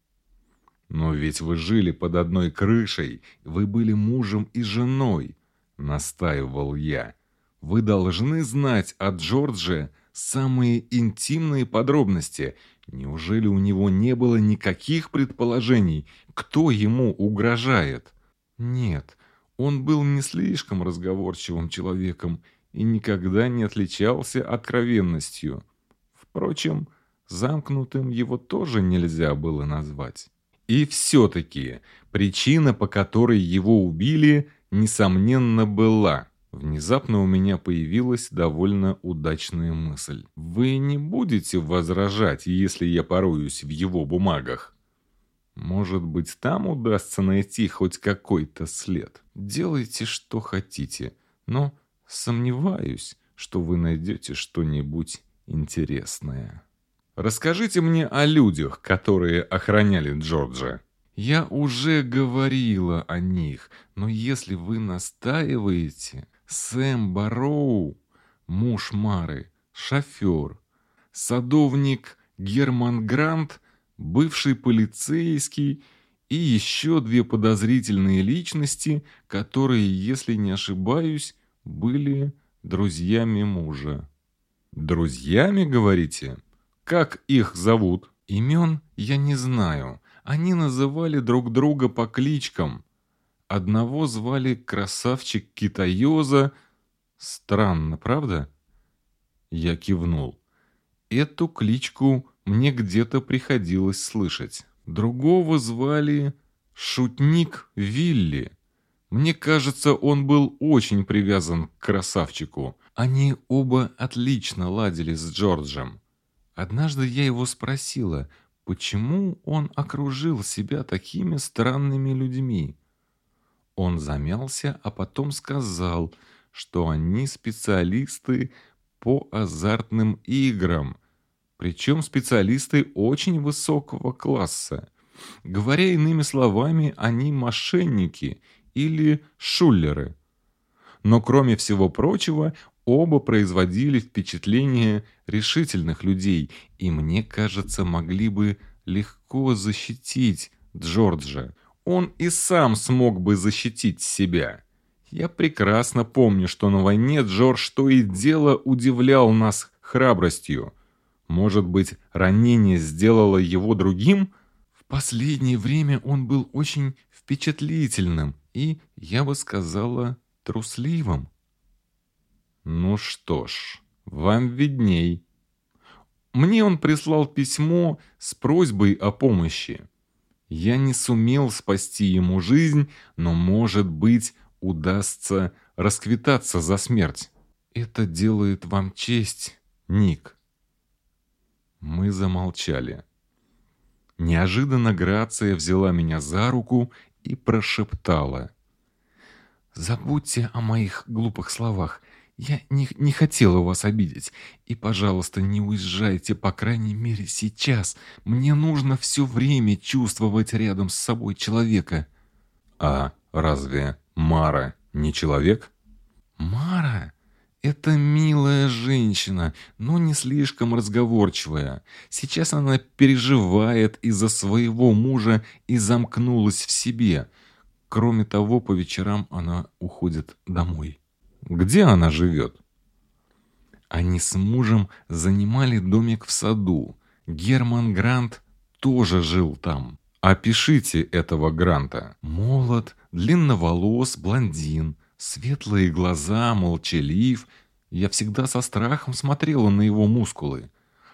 «Но ведь вы жили под одной крышей, вы были мужем и женой», — настаивал я. «Вы должны знать о Джордже самые интимные подробности. Неужели у него не было никаких предположений, кто ему угрожает?» «Нет, он был не слишком разговорчивым человеком и никогда не отличался откровенностью. Впрочем, замкнутым его тоже нельзя было назвать». И все-таки причина, по которой его убили, несомненно была. Внезапно у меня появилась довольно удачная мысль. Вы не будете возражать, если я пороюсь в его бумагах? Может быть, там удастся найти хоть какой-то след. Делайте, что хотите, но сомневаюсь, что вы найдете что-нибудь интересное. Расскажите мне о людях, которые охраняли Джорджа. Я уже говорила о них, но если вы настаиваете, Сэм Барроу, муж Мары, шофер, садовник Герман Грант, бывший полицейский и еще две подозрительные личности, которые, если не ошибаюсь, были друзьями мужа. «Друзьями, говорите?» Как их зовут? Имен я не знаю. Они называли друг друга по кличкам. Одного звали красавчик Китаёза. Странно, правда? Я кивнул. Эту кличку мне где-то приходилось слышать. Другого звали Шутник Вилли. Мне кажется, он был очень привязан к красавчику. Они оба отлично ладили с Джорджем. Однажды я его спросила, почему он окружил себя такими странными людьми. Он замялся, а потом сказал, что они специалисты по азартным играм, причем специалисты очень высокого класса. Говоря иными словами, они мошенники или шулеры. Но кроме всего прочего, Оба производили впечатление решительных людей и, мне кажется, могли бы легко защитить Джорджа. Он и сам смог бы защитить себя. Я прекрасно помню, что на войне Джордж то и дело удивлял нас храбростью. Может быть, ранение сделало его другим? В последнее время он был очень впечатлительным и, я бы сказала, трусливым. Ну что ж, вам видней. Мне он прислал письмо с просьбой о помощи. Я не сумел спасти ему жизнь, но, может быть, удастся расквитаться за смерть. Это делает вам честь, Ник. Мы замолчали. Неожиданно Грация взяла меня за руку и прошептала. «Забудьте о моих глупых словах. Я не, не хотела вас обидеть. И, пожалуйста, не уезжайте, по крайней мере, сейчас. Мне нужно все время чувствовать рядом с собой человека. А разве Мара не человек? Мара? Это милая женщина, но не слишком разговорчивая. Сейчас она переживает из-за своего мужа и замкнулась в себе. Кроме того, по вечерам она уходит домой. Где она живет? Они с мужем занимали домик в саду. Герман Грант тоже жил там. Опишите этого Гранта. Молод, длинноволос, блондин, светлые глаза, молчалив. Я всегда со страхом смотрела на его мускулы.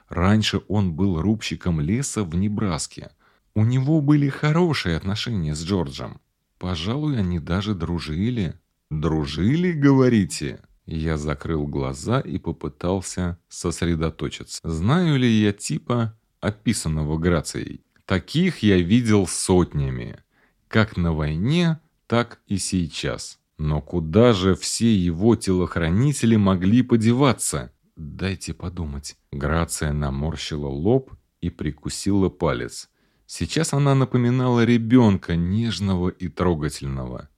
Раньше он был рубщиком леса в Небраске. У него были хорошие отношения с Джорджем. Пожалуй, они даже дружили. «Дружили, говорите?» Я закрыл глаза и попытался сосредоточиться. Знаю ли я типа, описанного Грацией? Таких я видел сотнями. Как на войне, так и сейчас. Но куда же все его телохранители могли подеваться? Дайте подумать. Грация наморщила лоб и прикусила палец. Сейчас она напоминала ребенка, нежного и трогательного.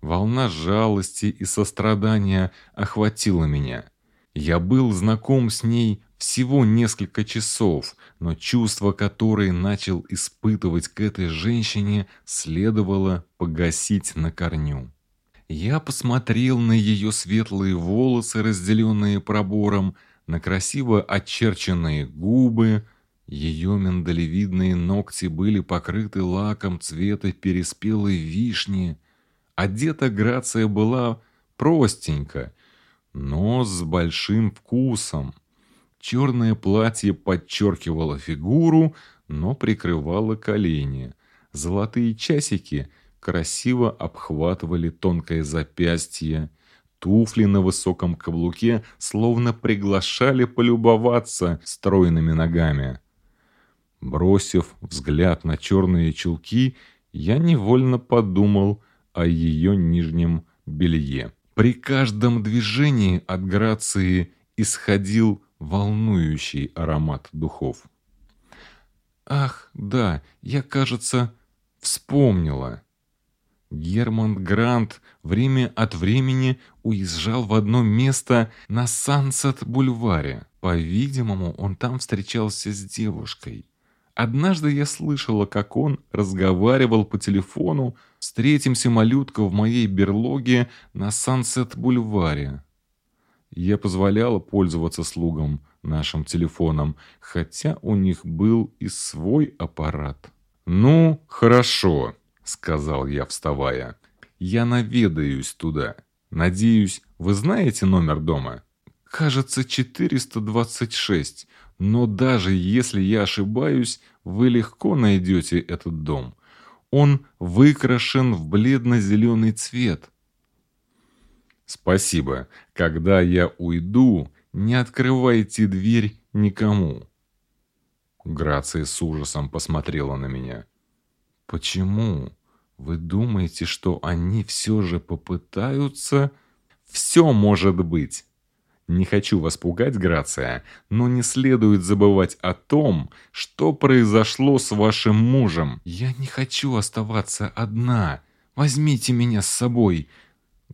Волна жалости и сострадания охватила меня. Я был знаком с ней всего несколько часов, но чувство, которое начал испытывать к этой женщине, следовало погасить на корню. Я посмотрел на ее светлые волосы, разделенные пробором, на красиво очерченные губы. Ее миндалевидные ногти были покрыты лаком цвета переспелой вишни. Одета Грация была простенько, но с большим вкусом. Черное платье подчеркивало фигуру, но прикрывало колени. Золотые часики красиво обхватывали тонкое запястье. Туфли на высоком каблуке словно приглашали полюбоваться стройными ногами. Бросив взгляд на черные чулки, я невольно подумал о ее нижнем белье. При каждом движении от Грации исходил волнующий аромат духов. «Ах, да, я, кажется, вспомнила». Герман Грант время от времени уезжал в одно место на Сансет-бульваре. По-видимому, он там встречался с девушкой. Однажды я слышала, как он разговаривал по телефону «Встретимся, малютка, в моей берлоге на Сансет-бульваре». Я позволяла пользоваться слугам нашим телефоном, хотя у них был и свой аппарат. «Ну, хорошо», — сказал я, вставая. «Я наведаюсь туда. Надеюсь, вы знаете номер дома?» «Кажется, 426, но даже если я ошибаюсь, вы легко найдете этот дом. Он выкрашен в бледно-зеленый цвет». «Спасибо. Когда я уйду, не открывайте дверь никому». Грация с ужасом посмотрела на меня. Почему? Вы думаете, что они все же попытаются? Все может быть. Не хочу вас пугать, Грация, но не следует забывать о том, что произошло с вашим мужем. Я не хочу оставаться одна. Возьмите меня с собой.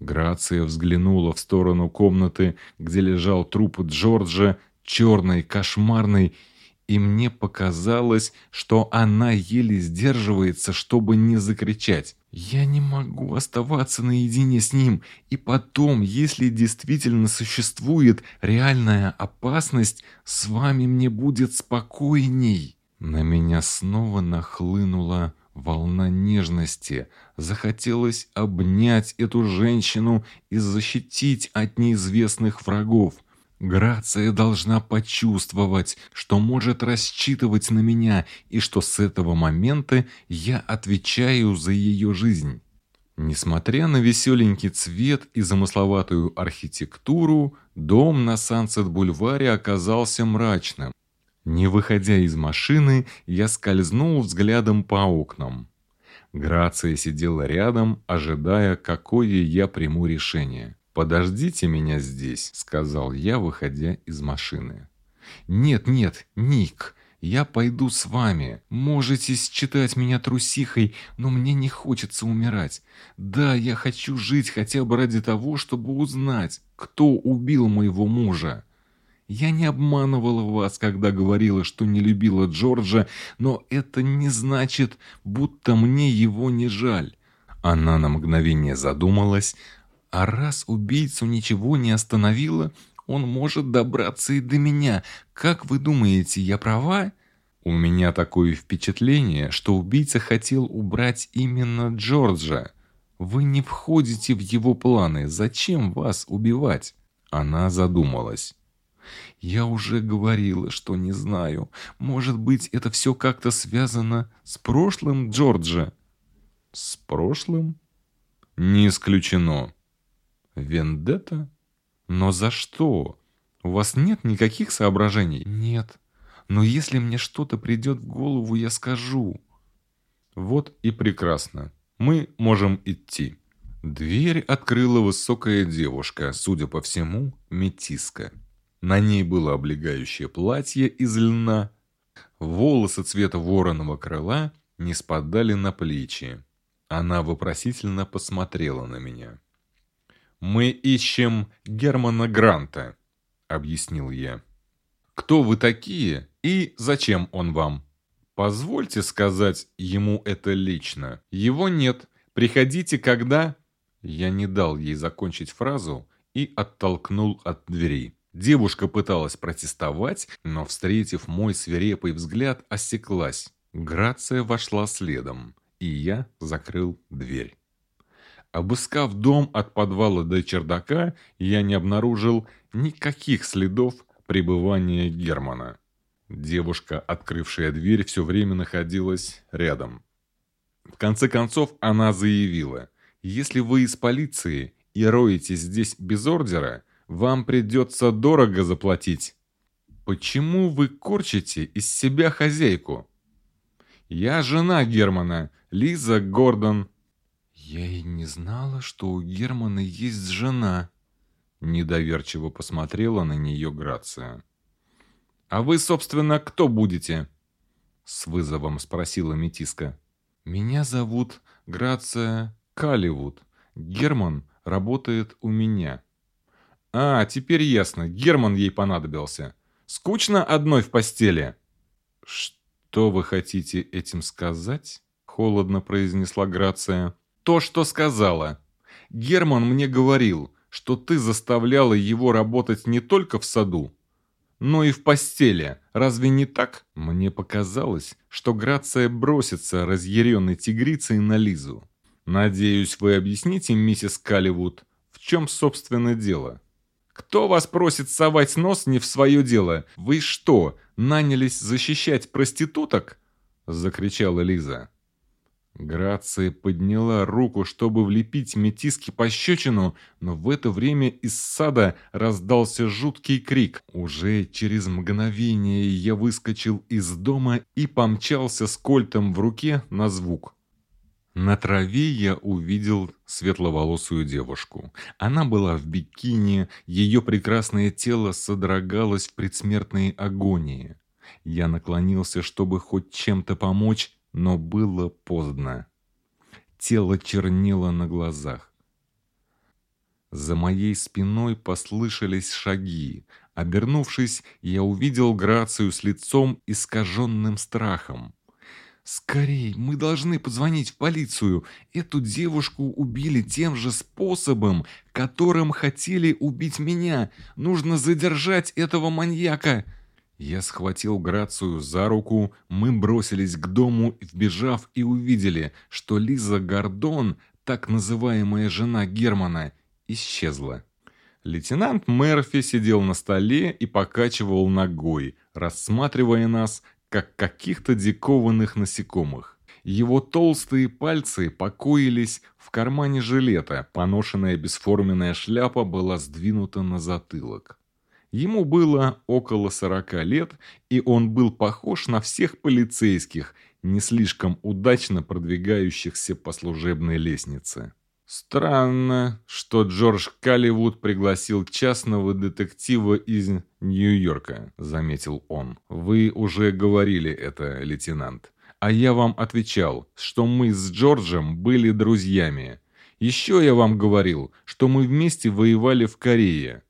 Грация взглянула в сторону комнаты, где лежал труп Джорджа, черный, кошмарный и мне показалось, что она еле сдерживается, чтобы не закричать. «Я не могу оставаться наедине с ним, и потом, если действительно существует реальная опасность, с вами мне будет спокойней». На меня снова нахлынула волна нежности. Захотелось обнять эту женщину и защитить от неизвестных врагов. Грация должна почувствовать, что может рассчитывать на меня и что с этого момента я отвечаю за ее жизнь. Несмотря на веселенький цвет и замысловатую архитектуру, дом на Сансет-бульваре оказался мрачным. Не выходя из машины, я скользнул взглядом по окнам. Грация сидела рядом, ожидая, какое я приму решение. «Подождите меня здесь», — сказал я, выходя из машины. «Нет, нет, Ник, я пойду с вами. Можете считать меня трусихой, но мне не хочется умирать. Да, я хочу жить хотя бы ради того, чтобы узнать, кто убил моего мужа. Я не обманывала вас, когда говорила, что не любила Джорджа, но это не значит, будто мне его не жаль». Она на мгновение задумалась, а раз убийцу ничего не остановило, он может добраться и до меня. Как вы думаете, я права? У меня такое впечатление, что убийца хотел убрать именно Джорджа. Вы не входите в его планы. Зачем вас убивать? Она задумалась. Я уже говорила, что не знаю. Может быть, это все как-то связано с прошлым Джорджа? С прошлым? Не исключено. Вендетта? Но за что? У вас нет никаких соображений? Нет. Но если мне что-то придет в голову, я скажу. Вот и прекрасно. Мы можем идти. Дверь открыла высокая девушка, судя по всему, метиска. На ней было облегающее платье из льна. Волосы цвета вороного крыла не спадали на плечи. Она вопросительно посмотрела на меня. «Мы ищем Германа Гранта», — объяснил я. «Кто вы такие и зачем он вам?» «Позвольте сказать ему это лично. Его нет. Приходите, когда...» Я не дал ей закончить фразу и оттолкнул от двери. Девушка пыталась протестовать, но, встретив мой свирепый взгляд, осеклась. Грация вошла следом, и я закрыл дверь. Обыскав дом от подвала до чердака, я не обнаружил никаких следов пребывания Германа. Девушка, открывшая дверь, все время находилась рядом. В конце концов, она заявила, «Если вы из полиции и роетесь здесь без ордера, вам придется дорого заплатить. Почему вы корчите из себя хозяйку? Я жена Германа, Лиза Гордон. Я и не знала, что у Германа есть жена. Недоверчиво посмотрела на нее Грация. «А вы, собственно, кто будете?» С вызовом спросила Метиска. «Меня зовут Грация Калливуд. Герман работает у меня». А, теперь ясно. Герман ей понадобился. Скучно одной в постели. Что вы хотите этим сказать? Холодно произнесла Грация. То, что сказала. Герман мне говорил, что ты заставляла его работать не только в саду, но и в постели. Разве не так? Мне показалось, что Грация бросится разъяренной тигрицей на Лизу. Надеюсь, вы объясните, миссис Калливуд, в чем, собственно, дело. Кто вас просит совать нос не в свое дело? Вы что, нанялись защищать проституток?» Закричала Лиза. Грация подняла руку, чтобы влепить метиски пощечину, но в это время из сада раздался жуткий крик. Уже через мгновение я выскочил из дома и помчался с кольтом в руке на звук. На траве я увидел светловолосую девушку. Она была в бикини, ее прекрасное тело содрогалось в предсмертной агонии. Я наклонился, чтобы хоть чем-то помочь, но было поздно. Тело чернело на глазах. За моей спиной послышались шаги. Обернувшись, я увидел Грацию с лицом искаженным страхом. «Скорей, мы должны позвонить в полицию. Эту девушку убили тем же способом, которым хотели убить меня. Нужно задержать этого маньяка». Я схватил Грацию за руку, мы бросились к дому, вбежав и увидели, что Лиза Гордон, так называемая жена Германа, исчезла. Лейтенант Мерфи сидел на столе и покачивал ногой, рассматривая нас, как каких-то дикованных насекомых. Его толстые пальцы покоились в кармане жилета, поношенная бесформенная шляпа была сдвинута на затылок. Ему было около сорока лет, и он был похож на всех полицейских, не слишком удачно продвигающихся по служебной лестнице. Странно, что Джордж Калливуд пригласил частного детектива из Нью-Йорка, заметил он. Вы уже говорили это, лейтенант. А я вам отвечал, что мы с Джорджем были друзьями. Еще я вам говорил, что мы вместе воевали в Корее.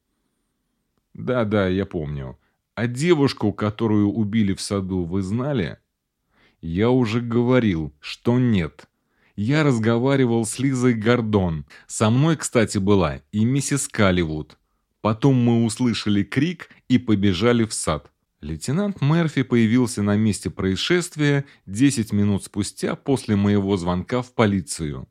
Да-да, я помню. А девушку, которую убили в саду, вы знали? Я уже говорил, что нет я разговаривал с Лизой Гордон. Со мной, кстати, была и миссис Калливуд. Потом мы услышали крик и побежали в сад. Лейтенант Мерфи появился на месте происшествия 10 минут спустя после моего звонка в полицию.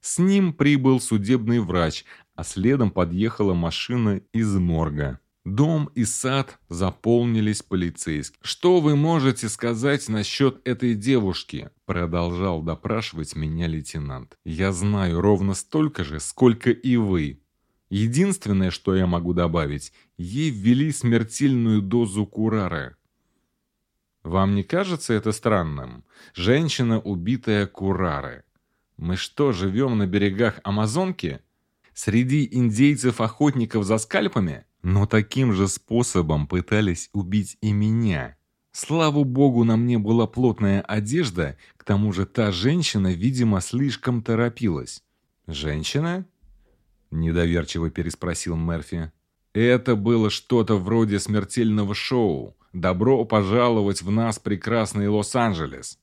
С ним прибыл судебный врач, а следом подъехала машина из морга. Дом и сад заполнились полицейскими. «Что вы можете сказать насчет этой девушки?» Продолжал допрашивать меня лейтенант. «Я знаю ровно столько же, сколько и вы. Единственное, что я могу добавить, ей ввели смертельную дозу курары. Вам не кажется это странным? Женщина, убитая курары. Мы что, живем на берегах Амазонки? Среди индейцев-охотников за скальпами?» Но таким же способом пытались убить и меня. Слава богу, на мне была плотная одежда, к тому же та женщина, видимо, слишком торопилась. «Женщина?» – недоверчиво переспросил Мерфи. «Это было что-то вроде смертельного шоу. Добро пожаловать в нас, прекрасный Лос-Анджелес!»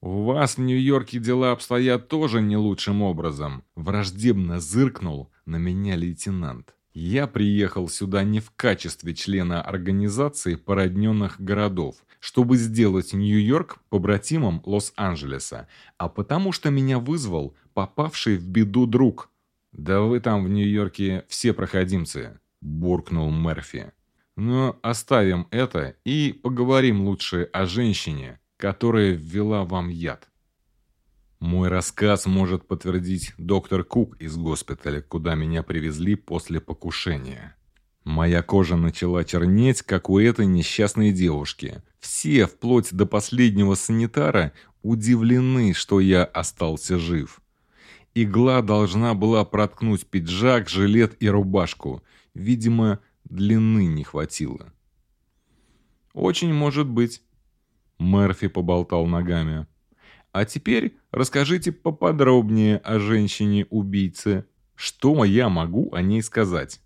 «У вас в Нью-Йорке дела обстоят тоже не лучшим образом», – враждебно зыркнул на меня лейтенант. Я приехал сюда не в качестве члена организации породненных городов, чтобы сделать Нью-Йорк побратимом Лос-Анджелеса, а потому что меня вызвал попавший в беду друг. «Да вы там в Нью-Йорке все проходимцы», – буркнул Мерфи. «Но оставим это и поговорим лучше о женщине, которая ввела вам яд». Мой рассказ может подтвердить доктор Кук из госпиталя, куда меня привезли после покушения. Моя кожа начала чернеть, как у этой несчастной девушки. Все, вплоть до последнего санитара, удивлены, что я остался жив. Игла должна была проткнуть пиджак, жилет и рубашку. Видимо, длины не хватило. «Очень может быть», — Мерфи поболтал ногами. А теперь расскажите поподробнее о женщине-убийце. Что я могу о ней сказать?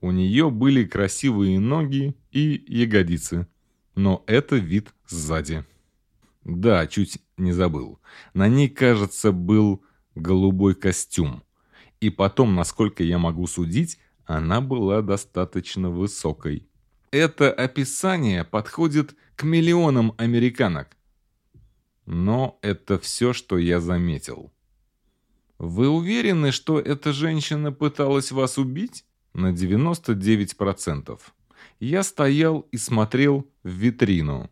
У нее были красивые ноги и ягодицы. Но это вид сзади. Да, чуть не забыл. На ней, кажется, был голубой костюм. И потом, насколько я могу судить, она была достаточно высокой. Это описание подходит к миллионам американок. Но это все, что я заметил. «Вы уверены, что эта женщина пыталась вас убить?» «На 99%. Я стоял и смотрел в витрину.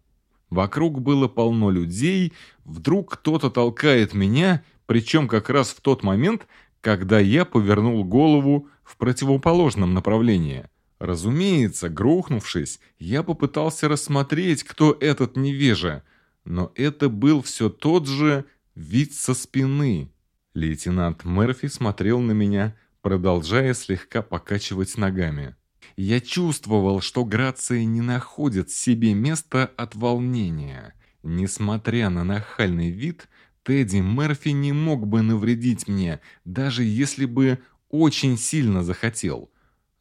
Вокруг было полно людей, вдруг кто-то толкает меня, причем как раз в тот момент, когда я повернул голову в противоположном направлении. Разумеется, грохнувшись, я попытался рассмотреть, кто этот невежа, но это был все тот же вид со спины. Лейтенант Мерфи смотрел на меня, продолжая слегка покачивать ногами. Я чувствовал, что Грация не находит себе места от волнения. Несмотря на нахальный вид, Тедди Мерфи не мог бы навредить мне, даже если бы очень сильно захотел.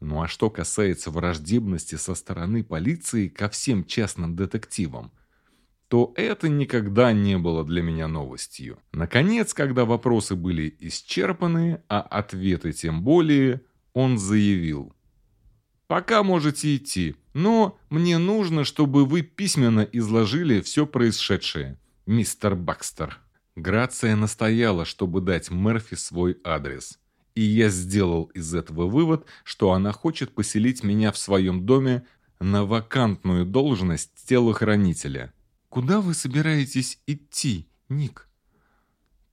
Ну а что касается враждебности со стороны полиции ко всем частным детективам, то это никогда не было для меня новостью. Наконец, когда вопросы были исчерпаны, а ответы тем более, он заявил. «Пока можете идти, но мне нужно, чтобы вы письменно изложили все происшедшее, мистер Бакстер». Грация настояла, чтобы дать Мерфи свой адрес. И я сделал из этого вывод, что она хочет поселить меня в своем доме на вакантную должность телохранителя – «Куда вы собираетесь идти, Ник?»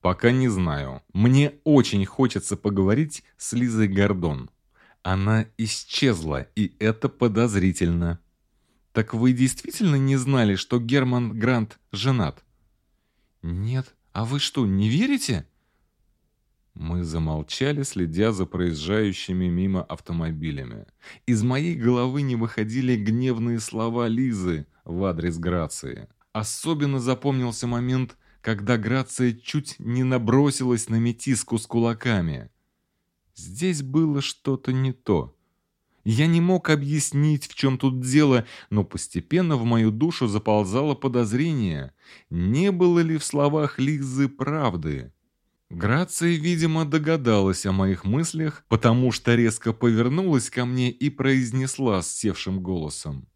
«Пока не знаю. Мне очень хочется поговорить с Лизой Гордон. Она исчезла, и это подозрительно». «Так вы действительно не знали, что Герман Грант женат?» «Нет. А вы что, не верите?» Мы замолчали, следя за проезжающими мимо автомобилями. Из моей головы не выходили гневные слова Лизы в адрес Грации. Особенно запомнился момент, когда Грация чуть не набросилась на метиску с кулаками. Здесь было что-то не то. Я не мог объяснить, в чем тут дело, но постепенно в мою душу заползало подозрение, не было ли в словах Лизы правды. Грация, видимо, догадалась о моих мыслях, потому что резко повернулась ко мне и произнесла с севшим голосом.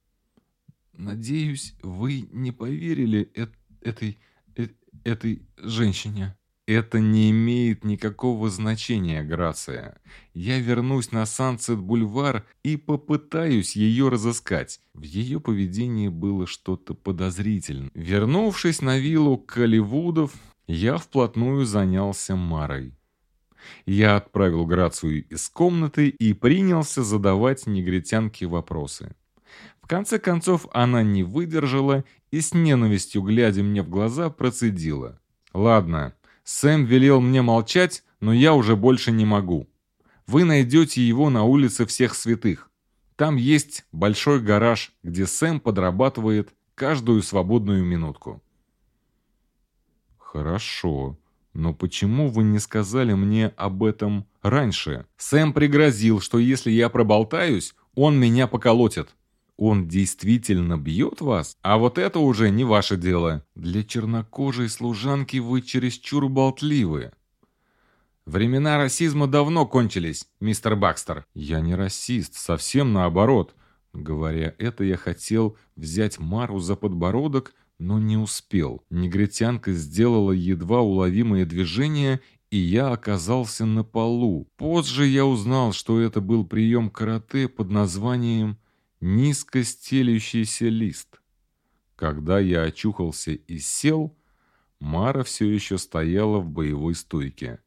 Надеюсь, вы не поверили э этой... Э этой женщине. Это не имеет никакого значения, Грация. Я вернусь на Сансет-бульвар и попытаюсь ее разыскать. В ее поведении было что-то подозрительное. Вернувшись на виллу Колливудов, я вплотную занялся Марой. Я отправил Грацию из комнаты и принялся задавать негритянке вопросы конце концов она не выдержала и с ненавистью, глядя мне в глаза, процедила. «Ладно, Сэм велел мне молчать, но я уже больше не могу. Вы найдете его на улице всех святых. Там есть большой гараж, где Сэм подрабатывает каждую свободную минутку. Хорошо. Но почему вы не сказали мне об этом раньше? Сэм пригрозил, что если я проболтаюсь, он меня поколотит. Он действительно бьет вас? А вот это уже не ваше дело. Для чернокожей служанки вы чересчур болтливы. Времена расизма давно кончились, мистер Бакстер. Я не расист, совсем наоборот. Говоря это, я хотел взять Мару за подбородок, но не успел. Негритянка сделала едва уловимое движение, и я оказался на полу. Позже я узнал, что это был прием карате под названием «низко стелющийся лист». Когда я очухался и сел, Мара все еще стояла в боевой стойке.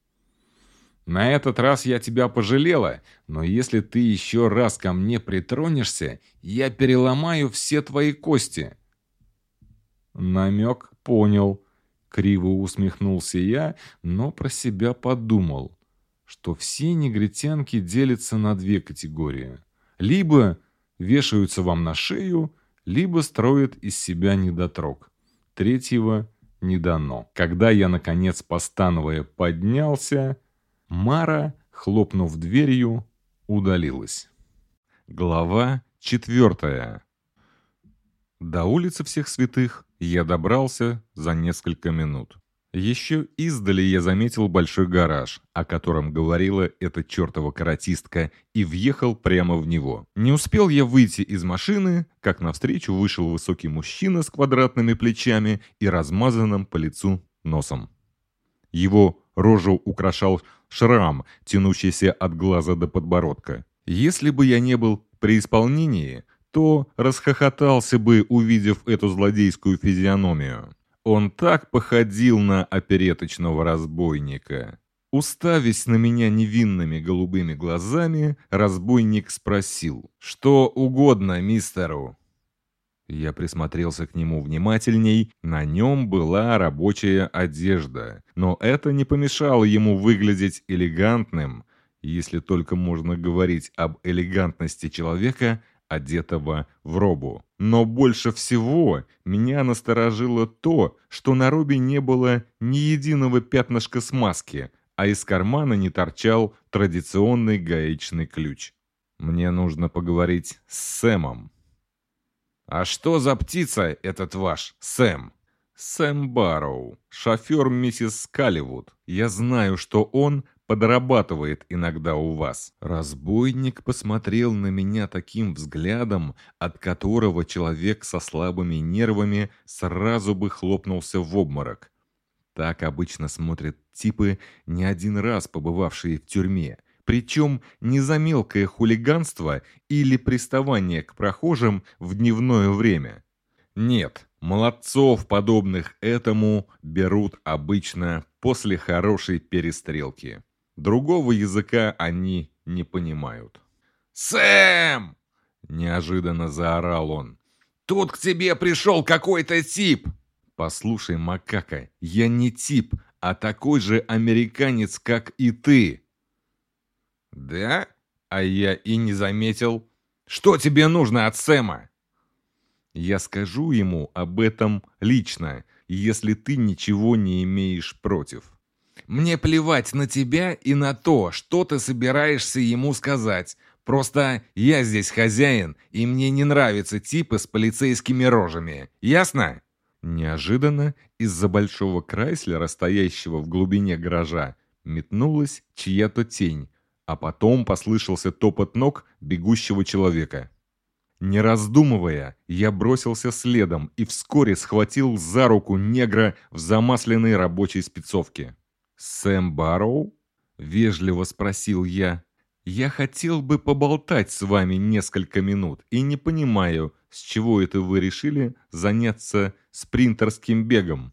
На этот раз я тебя пожалела, но если ты еще раз ко мне притронешься, я переломаю все твои кости». Намек понял. Криво усмехнулся я, но про себя подумал, что все негритянки делятся на две категории. Либо вешаются вам на шею, либо строят из себя недотрог. Третьего не дано. Когда я, наконец, постановая, поднялся, Мара, хлопнув дверью, удалилась. Глава четвертая. До улицы Всех Святых я добрался за несколько минут. Еще издали я заметил большой гараж, о котором говорила эта чертова каратистка, и въехал прямо в него. Не успел я выйти из машины, как навстречу вышел высокий мужчина с квадратными плечами и размазанным по лицу носом. Его рожу украшал шрам, тянущийся от глаза до подбородка. Если бы я не был при исполнении, то расхохотался бы, увидев эту злодейскую физиономию. Он так походил на опереточного разбойника. Уставясь на меня невинными голубыми глазами, разбойник спросил, «Что угодно мистеру?» Я присмотрелся к нему внимательней, на нем была рабочая одежда, но это не помешало ему выглядеть элегантным, если только можно говорить об элегантности человека, одетого в робу. Но больше всего меня насторожило то, что на робе не было ни единого пятнышка смазки, а из кармана не торчал традиционный гаечный ключ. Мне нужно поговорить с Сэмом. «А что за птица этот ваш, Сэм?» «Сэм Барроу, шофер миссис Скалливуд. Я знаю, что он подрабатывает иногда у вас». Разбойник посмотрел на меня таким взглядом, от которого человек со слабыми нервами сразу бы хлопнулся в обморок. Так обычно смотрят типы, не один раз побывавшие в тюрьме. Причем не за мелкое хулиганство или приставание к прохожим в дневное время. Нет, молодцов, подобных этому, берут обычно после хорошей перестрелки. Другого языка они не понимают. «Сэм!» – неожиданно заорал он. «Тут к тебе пришел какой-то тип!» «Послушай, макака, я не тип, а такой же американец, как и ты!» «Да? А я и не заметил. Что тебе нужно от Сэма?» «Я скажу ему об этом лично, если ты ничего не имеешь против». «Мне плевать на тебя и на то, что ты собираешься ему сказать. Просто я здесь хозяин, и мне не нравятся типы с полицейскими рожами. Ясно?» Неожиданно из-за большого Крайслера, стоящего в глубине гаража, метнулась чья-то тень, а потом послышался топот ног бегущего человека. Не раздумывая, я бросился следом и вскоре схватил за руку негра в замасленной рабочей спецовке. «Сэм Барроу?» — вежливо спросил я. «Я хотел бы поболтать с вами несколько минут и не понимаю, с чего это вы решили заняться спринтерским бегом?»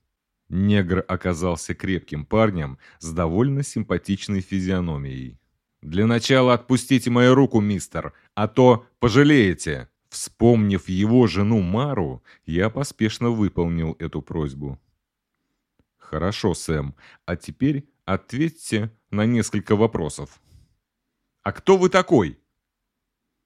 Негр оказался крепким парнем с довольно симпатичной физиономией. «Для начала отпустите мою руку, мистер, а то пожалеете!» Вспомнив его жену Мару, я поспешно выполнил эту просьбу. «Хорошо, Сэм, а теперь ответьте на несколько вопросов». «А кто вы такой?»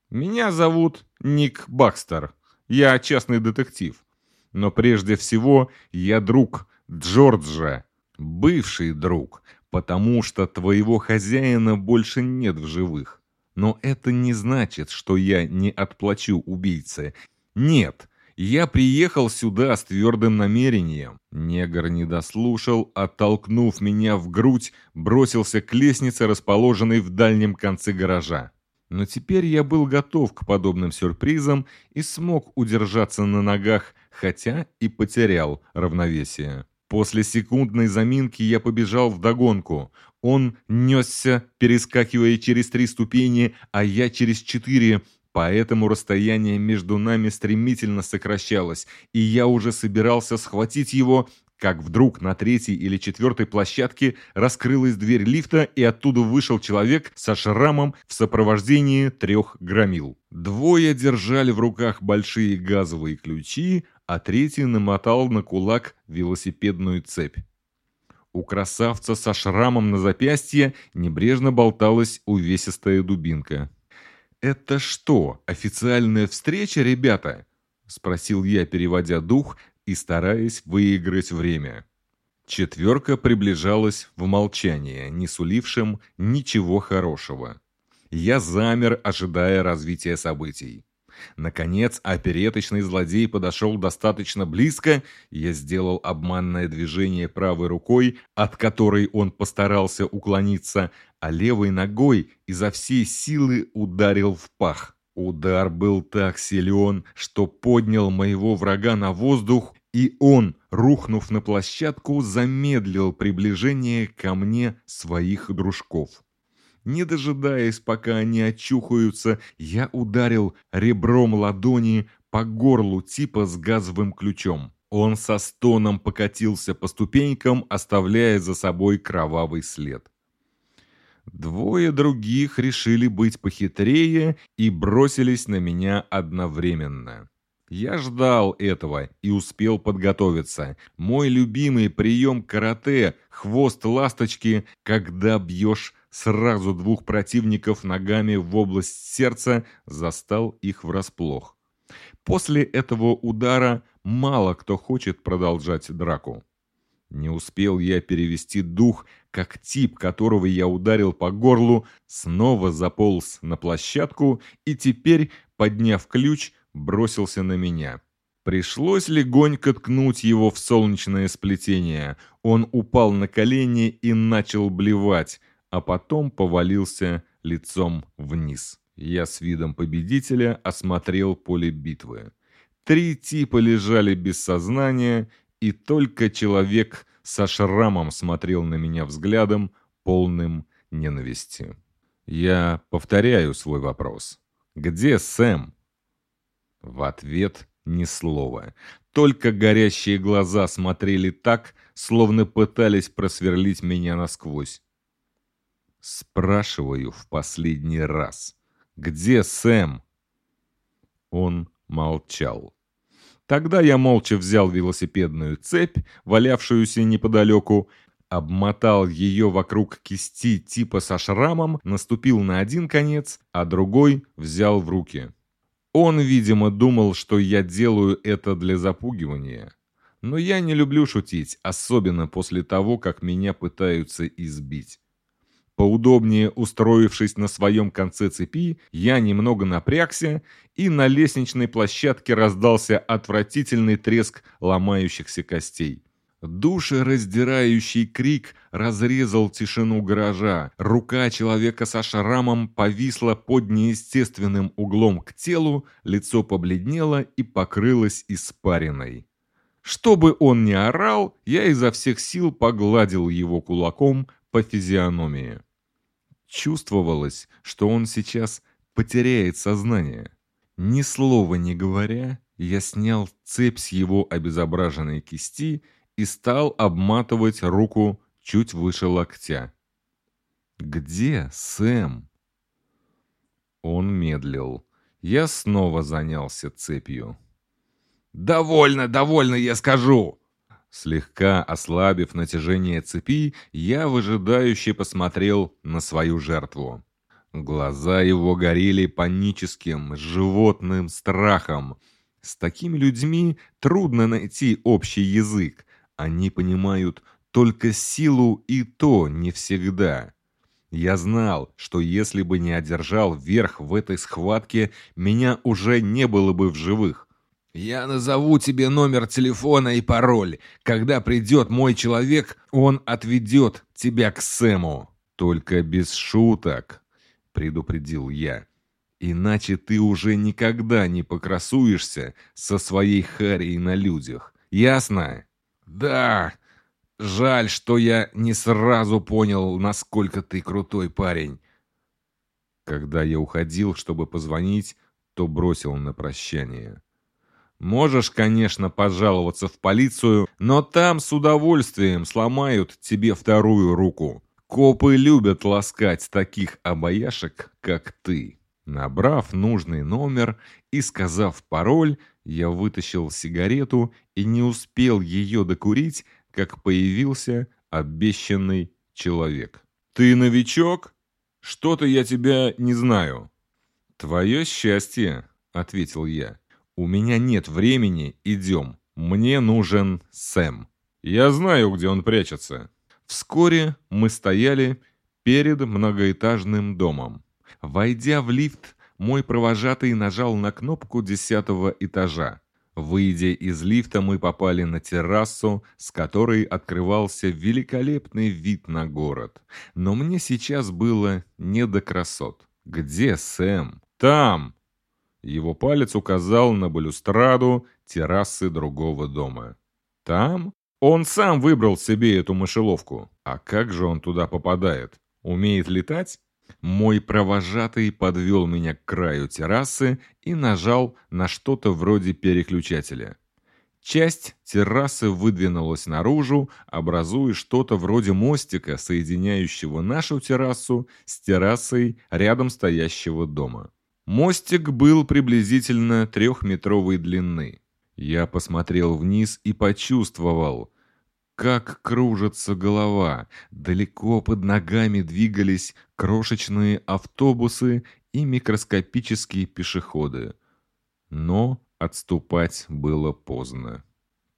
Меня зовут Ник Бакстер. Я частный детектив. Но прежде всего я друг Джорджа, бывший друг, потому что твоего хозяина больше нет в живых. Но это не значит, что я не отплачу убийце. Нет, я приехал сюда с твердым намерением. Негр не дослушал, оттолкнув меня в грудь, бросился к лестнице, расположенной в дальнем конце гаража. Но теперь я был готов к подобным сюрпризам и смог удержаться на ногах, хотя и потерял равновесие. После секундной заминки я побежал в догонку. Он несся, перескакивая через три ступени, а я через четыре, поэтому расстояние между нами стремительно сокращалось, и я уже собирался схватить его, как вдруг на третьей или четвертой площадке раскрылась дверь лифта, и оттуда вышел человек со шрамом в сопровождении трех громил. Двое держали в руках большие газовые ключи, а третий намотал на кулак велосипедную цепь. У красавца со шрамом на запястье небрежно болталась увесистая дубинка. «Это что, официальная встреча, ребята?» — спросил я, переводя дух и стараясь выиграть время. Четверка приближалась в молчании, не сулившем ничего хорошего. Я замер, ожидая развития событий. Наконец, опереточный злодей подошел достаточно близко, я сделал обманное движение правой рукой, от которой он постарался уклониться, а левой ногой изо всей силы ударил в пах. Удар был так силен, что поднял моего врага на воздух, и он, рухнув на площадку, замедлил приближение ко мне своих дружков. Не дожидаясь, пока они очухаются, я ударил ребром ладони по горлу типа с газовым ключом. Он со стоном покатился по ступенькам, оставляя за собой кровавый след. Двое других решили быть похитрее и бросились на меня одновременно. Я ждал этого и успел подготовиться. Мой любимый прием карате – хвост ласточки, когда бьешь сразу двух противников ногами в область сердца, застал их врасплох. После этого удара мало кто хочет продолжать драку. Не успел я перевести дух, как тип, которого я ударил по горлу, снова заполз на площадку и теперь, подняв ключ, бросился на меня. Пришлось легонько ткнуть его в солнечное сплетение. Он упал на колени и начал блевать, а потом повалился лицом вниз. Я с видом победителя осмотрел поле битвы. Три типа лежали без сознания, и только человек со шрамом смотрел на меня взглядом, полным ненависти. Я повторяю свой вопрос. «Где Сэм?» В ответ ни слова. Только горящие глаза смотрели так, словно пытались просверлить меня насквозь. Спрашиваю в последний раз. «Где Сэм?» Он молчал. Тогда я молча взял велосипедную цепь, валявшуюся неподалеку, обмотал ее вокруг кисти типа со шрамом, наступил на один конец, а другой взял в руки. Он, видимо, думал, что я делаю это для запугивания. Но я не люблю шутить, особенно после того, как меня пытаются избить. Поудобнее устроившись на своем конце цепи, я немного напрягся, и на лестничной площадке раздался отвратительный треск ломающихся костей. Душераздирающий крик разрезал тишину гаража. Рука человека со шрамом повисла под неестественным углом к телу, лицо побледнело и покрылось испариной. Чтобы он не орал, я изо всех сил погладил его кулаком по физиономии. Чувствовалось, что он сейчас потеряет сознание. Ни слова не говоря, я снял цепь с его обезображенной кисти и стал обматывать руку чуть выше локтя. «Где Сэм?» Он медлил. Я снова занялся цепью. «Довольно, довольно, я скажу!» Слегка ослабив натяжение цепи, я выжидающе посмотрел на свою жертву. Глаза его горели паническим, животным страхом. С такими людьми трудно найти общий язык. Они понимают только силу и то не всегда. Я знал, что если бы не одержал верх в этой схватке, меня уже не было бы в живых. «Я назову тебе номер телефона и пароль. Когда придет мой человек, он отведет тебя к Сэму». «Только без шуток», — предупредил я. «Иначе ты уже никогда не покрасуешься со своей Харрией на людях. Ясно?» «Да. Жаль, что я не сразу понял, насколько ты крутой парень». Когда я уходил, чтобы позвонить, то бросил на прощание. Можешь, конечно, пожаловаться в полицию, но там с удовольствием сломают тебе вторую руку. Копы любят ласкать таких обаяшек, как ты. Набрав нужный номер и сказав пароль, я вытащил сигарету и не успел ее докурить, как появился обещанный человек. «Ты новичок? Что-то я тебя не знаю». «Твое счастье», — ответил я. «У меня нет времени, идем. Мне нужен Сэм». «Я знаю, где он прячется». Вскоре мы стояли перед многоэтажным домом. Войдя в лифт, мой провожатый нажал на кнопку десятого этажа. Выйдя из лифта, мы попали на террасу, с которой открывался великолепный вид на город. Но мне сейчас было не до красот. «Где Сэм?» «Там!» Его палец указал на балюстраду террасы другого дома. Там он сам выбрал себе эту мышеловку. А как же он туда попадает? Умеет летать? Мой провожатый подвел меня к краю террасы и нажал на что-то вроде переключателя. Часть террасы выдвинулась наружу, образуя что-то вроде мостика, соединяющего нашу террасу с террасой рядом стоящего дома. Мостик был приблизительно трехметровой длины. Я посмотрел вниз и почувствовал, как кружится голова. Далеко под ногами двигались крошечные автобусы и микроскопические пешеходы. Но отступать было поздно.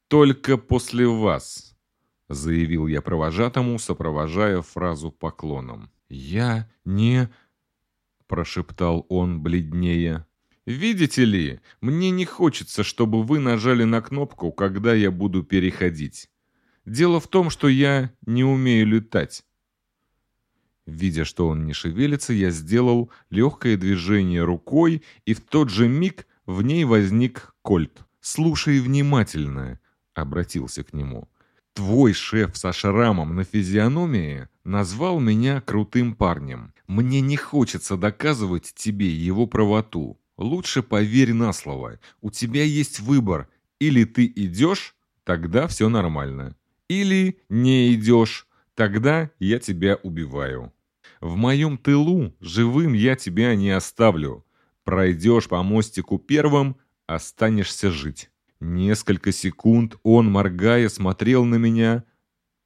«Только после вас», — заявил я провожатому, сопровожая фразу поклоном. «Я не...» — прошептал он бледнее. «Видите ли, мне не хочется, чтобы вы нажали на кнопку, когда я буду переходить. Дело в том, что я не умею летать». Видя, что он не шевелится, я сделал легкое движение рукой, и в тот же миг в ней возник кольт. «Слушай внимательно», — обратился к нему. «Твой шеф со шрамом на физиономии назвал меня крутым парнем. Мне не хочется доказывать тебе его правоту. Лучше поверь на слово. У тебя есть выбор. Или ты идешь, тогда все нормально. Или не идешь, тогда я тебя убиваю. В моем тылу живым я тебя не оставлю. Пройдешь по мостику первым, останешься жить. Несколько секунд он, моргая, смотрел на меня,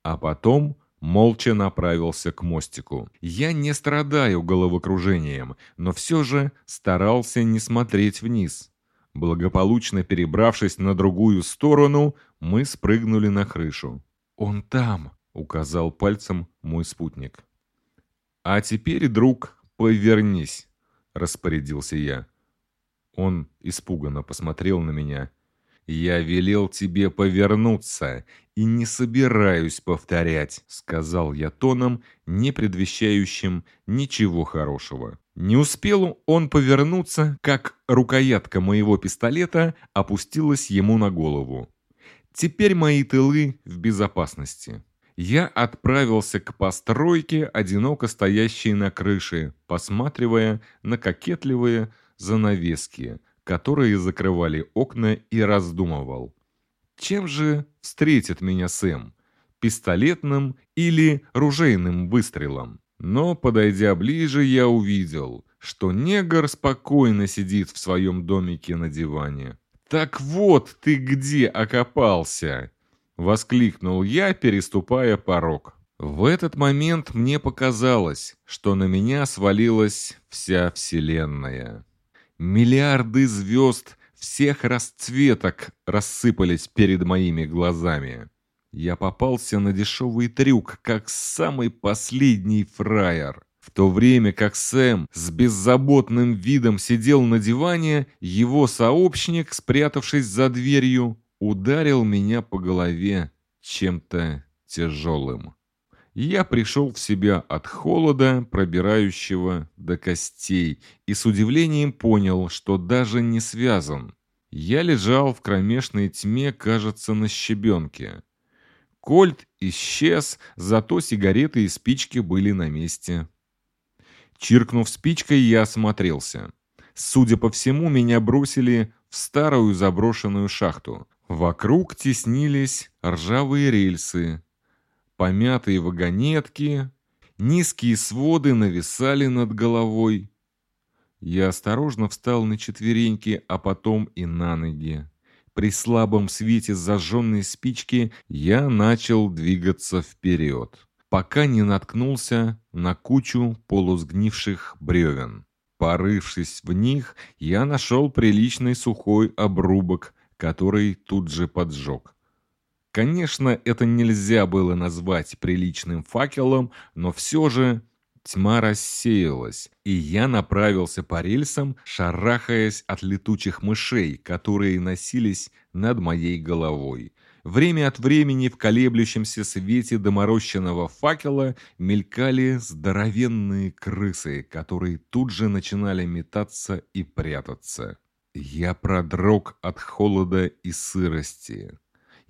а потом молча направился к мостику. Я не страдаю головокружением, но все же старался не смотреть вниз. Благополучно перебравшись на другую сторону, мы спрыгнули на крышу. «Он там!» — указал пальцем мой спутник. «А теперь, друг, повернись!» — распорядился я. Он испуганно посмотрел на меня «Я велел тебе повернуться и не собираюсь повторять», — сказал я тоном, не предвещающим ничего хорошего. Не успел он повернуться, как рукоятка моего пистолета опустилась ему на голову. Теперь мои тылы в безопасности. Я отправился к постройке, одиноко стоящей на крыше, посматривая на кокетливые занавески — которые закрывали окна, и раздумывал. Чем же встретит меня Сэм? Пистолетным или ружейным выстрелом? Но, подойдя ближе, я увидел, что негр спокойно сидит в своем домике на диване. «Так вот ты где окопался!» — воскликнул я, переступая порог. В этот момент мне показалось, что на меня свалилась вся Вселенная. Миллиарды звезд всех расцветок рассыпались перед моими глазами. Я попался на дешевый трюк, как самый последний фраер. В то время как Сэм с беззаботным видом сидел на диване, его сообщник, спрятавшись за дверью, ударил меня по голове чем-то тяжелым. Я пришел в себя от холода, пробирающего до костей, и с удивлением понял, что даже не связан. Я лежал в кромешной тьме, кажется, на щебенке. Кольт исчез, зато сигареты и спички были на месте. Чиркнув спичкой, я осмотрелся. Судя по всему, меня бросили в старую заброшенную шахту. Вокруг теснились ржавые рельсы, помятые вагонетки, низкие своды нависали над головой. Я осторожно встал на четвереньки, а потом и на ноги. При слабом свете зажженной спички я начал двигаться вперед, пока не наткнулся на кучу полусгнивших бревен. Порывшись в них, я нашел приличный сухой обрубок, который тут же поджег. Конечно, это нельзя было назвать приличным факелом, но все же тьма рассеялась, и я направился по рельсам, шарахаясь от летучих мышей, которые носились над моей головой. Время от времени в колеблющемся свете доморощенного факела мелькали здоровенные крысы, которые тут же начинали метаться и прятаться. Я продрог от холода и сырости.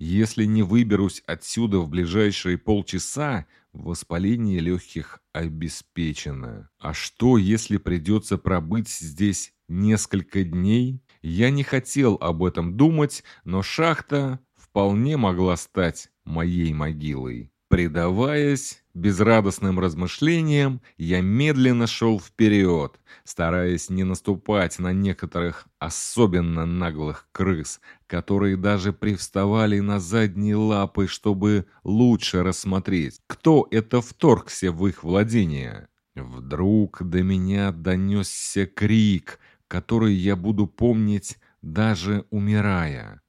Если не выберусь отсюда в ближайшие полчаса, воспаление легких обеспечено. А что, если придется пробыть здесь несколько дней? Я не хотел об этом думать, но шахта вполне могла стать моей могилой. Предаваясь безрадостным размышлениям, я медленно шел вперед, стараясь не наступать на некоторых особенно наглых крыс, которые даже привставали на задние лапы, чтобы лучше рассмотреть, кто это вторгся в их владение. Вдруг до меня донесся крик, который я буду помнить даже умирая.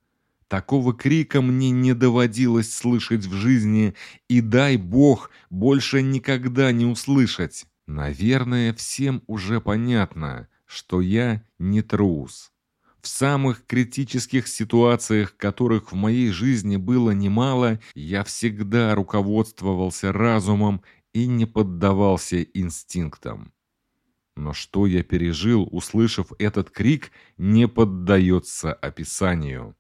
Такого крика мне не доводилось слышать в жизни, и дай бог больше никогда не услышать. Наверное, всем уже понятно, что я не трус. В самых критических ситуациях, которых в моей жизни было немало, я всегда руководствовался разумом и не поддавался инстинктам. Но что я пережил, услышав этот крик, не поддается описанию.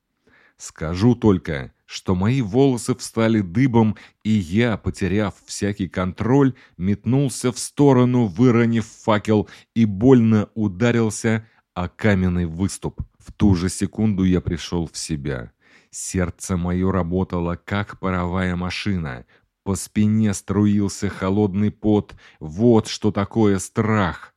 Скажу только, что мои волосы встали дыбом, и я, потеряв всякий контроль, метнулся в сторону, выронив факел, и больно ударился о каменный выступ. В ту же секунду я пришел в себя. Сердце мое работало, как паровая машина. По спине струился холодный пот. Вот что такое страх.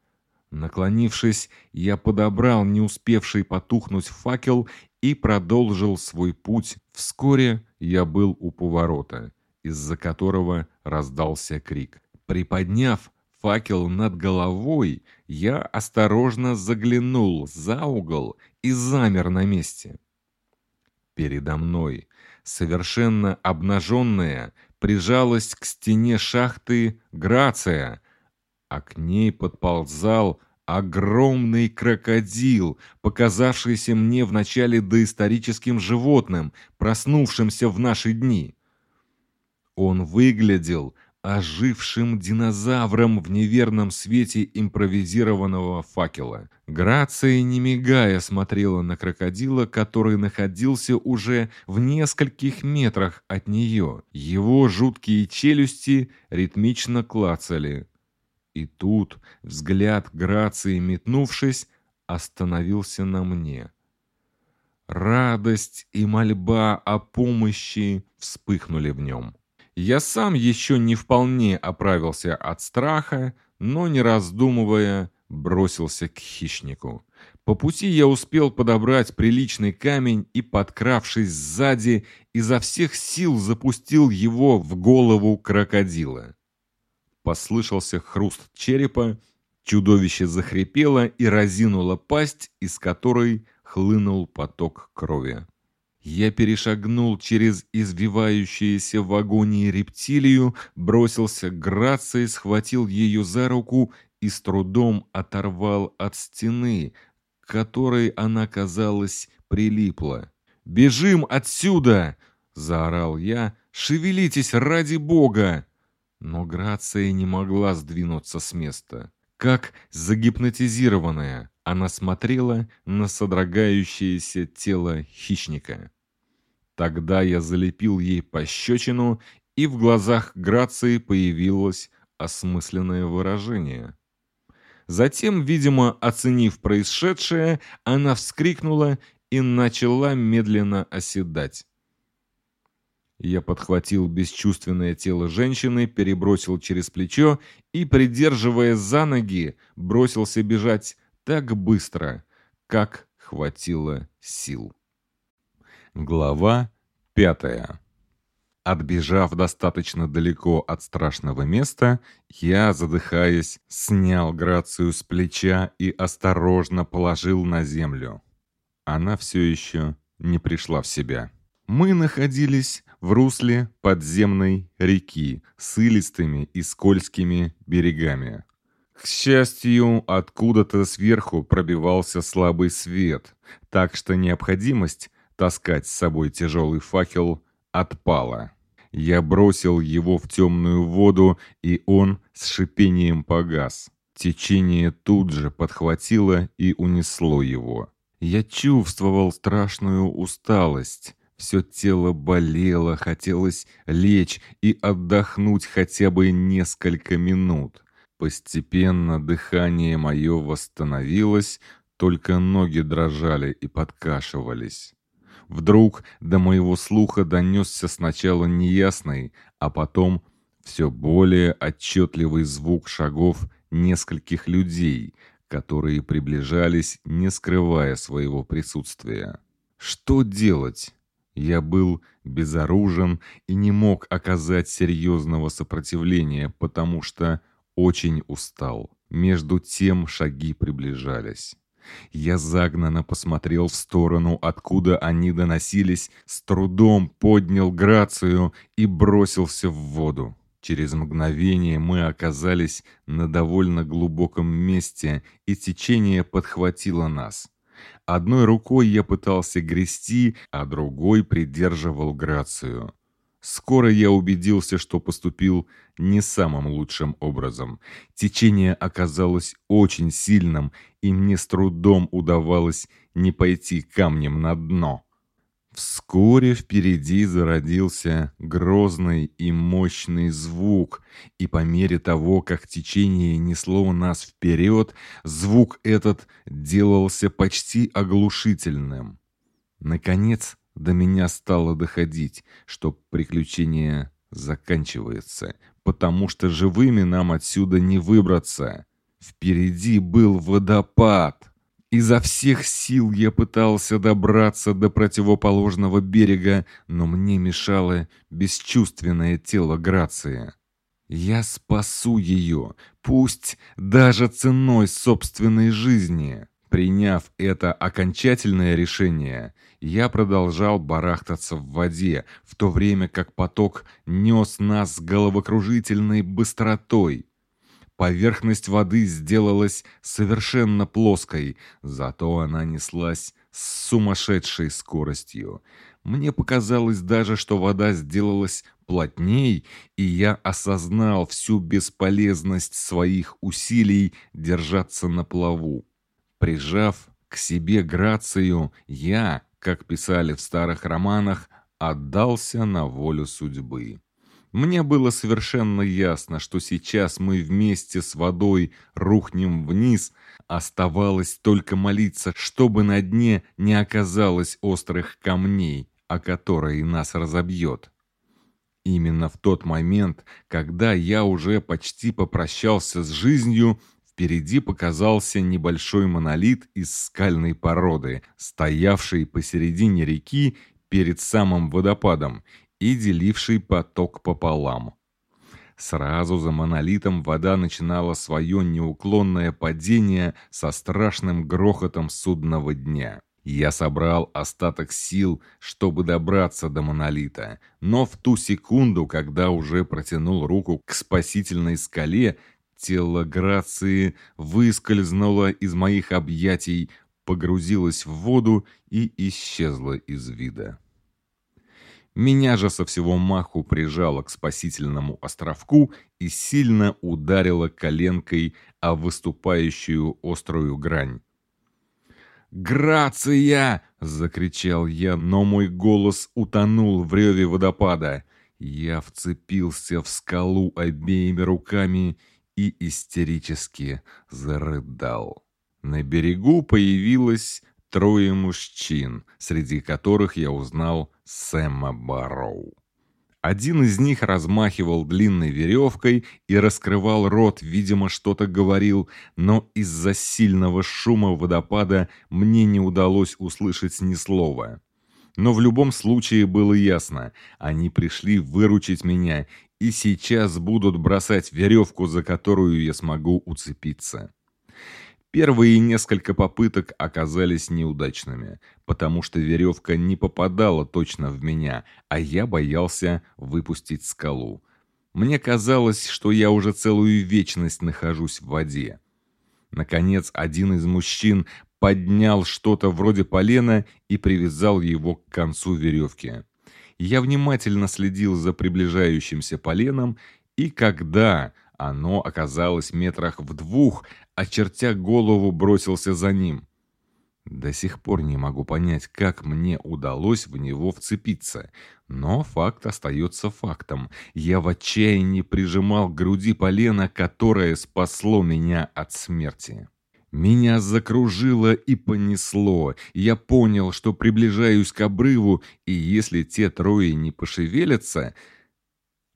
Наклонившись, я подобрал не успевший потухнуть факел и продолжил свой путь. Вскоре я был у поворота, из-за которого раздался крик. Приподняв факел над головой, я осторожно заглянул за угол и замер на месте. Передо мной, совершенно обнаженная, прижалась к стене шахты Грация, а к ней подползал огромный крокодил, показавшийся мне вначале доисторическим животным, проснувшимся в наши дни. Он выглядел ожившим динозавром в неверном свете импровизированного факела. Грация, не мигая, смотрела на крокодила, который находился уже в нескольких метрах от нее. Его жуткие челюсти ритмично клацали. И тут взгляд Грации, метнувшись, остановился на мне. Радость и мольба о помощи вспыхнули в нем. Я сам еще не вполне оправился от страха, но, не раздумывая, бросился к хищнику. По пути я успел подобрать приличный камень и, подкравшись сзади, изо всех сил запустил его в голову крокодила. Послышался хруст черепа, чудовище захрипело и разинуло пасть, из которой хлынул поток крови. Я перешагнул через извивающуюся в агонии рептилию, бросился к Грации, схватил ее за руку и с трудом оторвал от стены, которой она, казалось, прилипла. «Бежим отсюда!» — заорал я. «Шевелитесь ради бога!» Но Грация не могла сдвинуться с места. Как загипнотизированная, она смотрела на содрогающееся тело хищника. Тогда я залепил ей пощечину, и в глазах Грации появилось осмысленное выражение. Затем, видимо, оценив происшедшее, она вскрикнула и начала медленно оседать. Я подхватил бесчувственное тело женщины, перебросил через плечо и, придерживая за ноги, бросился бежать так быстро, как хватило сил. Глава пятая Отбежав достаточно далеко от страшного места, я, задыхаясь, снял Грацию с плеча и осторожно положил на землю. Она все еще не пришла в себя. Мы находились в русле подземной реки с илистыми и скользкими берегами. К счастью, откуда-то сверху пробивался слабый свет, так что необходимость таскать с собой тяжелый факел отпала. Я бросил его в темную воду, и он с шипением погас. Течение тут же подхватило и унесло его. Я чувствовал страшную усталость. Все тело болело, хотелось лечь и отдохнуть хотя бы несколько минут. Постепенно дыхание мое восстановилось, только ноги дрожали и подкашивались. Вдруг до моего слуха донесся сначала неясный, а потом все более отчетливый звук шагов нескольких людей, которые приближались, не скрывая своего присутствия. Что делать? Я был безоружен и не мог оказать серьезного сопротивления, потому что очень устал. Между тем шаги приближались. Я загнанно посмотрел в сторону, откуда они доносились, с трудом поднял грацию и бросился в воду. Через мгновение мы оказались на довольно глубоком месте, и течение подхватило нас. Одной рукой я пытался грести, а другой придерживал грацию. Скоро я убедился, что поступил не самым лучшим образом. Течение оказалось очень сильным, и мне с трудом удавалось не пойти камнем на дно. Вскоре впереди зародился грозный и мощный звук, и по мере того, как течение несло нас вперед, звук этот делался почти оглушительным. Наконец, до меня стало доходить, что приключение заканчивается, потому что живыми нам отсюда не выбраться. Впереди был водопад. Изо всех сил я пытался добраться до противоположного берега, но мне мешало бесчувственное тело Грации. Я спасу ее, пусть даже ценой собственной жизни. Приняв это окончательное решение, я продолжал барахтаться в воде, в то время как поток нес нас с головокружительной быстротой. Поверхность воды сделалась совершенно плоской, зато она неслась с сумасшедшей скоростью. Мне показалось даже, что вода сделалась плотней, и я осознал всю бесполезность своих усилий держаться на плаву. Прижав к себе Грацию, я, как писали в старых романах, отдался на волю судьбы. Мне было совершенно ясно, что сейчас мы вместе с водой рухнем вниз, оставалось только молиться, чтобы на дне не оказалось острых камней, о которые нас разобьет. Именно в тот момент, когда я уже почти попрощался с жизнью, Впереди показался небольшой монолит из скальной породы, стоявший посередине реки перед самым водопадом и деливший поток пополам. Сразу за монолитом вода начинала свое неуклонное падение со страшным грохотом судного дня. Я собрал остаток сил, чтобы добраться до монолита, но в ту секунду, когда уже протянул руку к спасительной скале, тело Грации выскользнуло из моих объятий, погрузилось в воду и исчезло из вида. Меня же со всего маху прижало к спасительному островку и сильно ударило коленкой о выступающую острую грань. «Грация!» — закричал я, но мой голос утонул в реве водопада. Я вцепился в скалу обеими руками и истерически зарыдал. На берегу появилось трое мужчин, среди которых я узнал Сэма Барроу. Один из них размахивал длинной веревкой и раскрывал рот, видимо, что-то говорил, но из-за сильного шума водопада мне не удалось услышать ни слова. Но в любом случае было ясно, они пришли выручить меня и сейчас будут бросать веревку, за которую я смогу уцепиться. Первые несколько попыток оказались неудачными, потому что веревка не попадала точно в меня, а я боялся выпустить скалу. Мне казалось, что я уже целую вечность нахожусь в воде. Наконец, один из мужчин поднял что-то вроде полена и привязал его к концу веревки. Я внимательно следил за приближающимся поленом, и когда оно оказалось метрах в двух, очертя голову, бросился за ним. До сих пор не могу понять, как мне удалось в него вцепиться. Но факт остается фактом. Я в отчаянии прижимал к груди полено, которое спасло меня от смерти. Меня закружило и понесло. Я понял, что приближаюсь к обрыву, и если те трое не пошевелятся,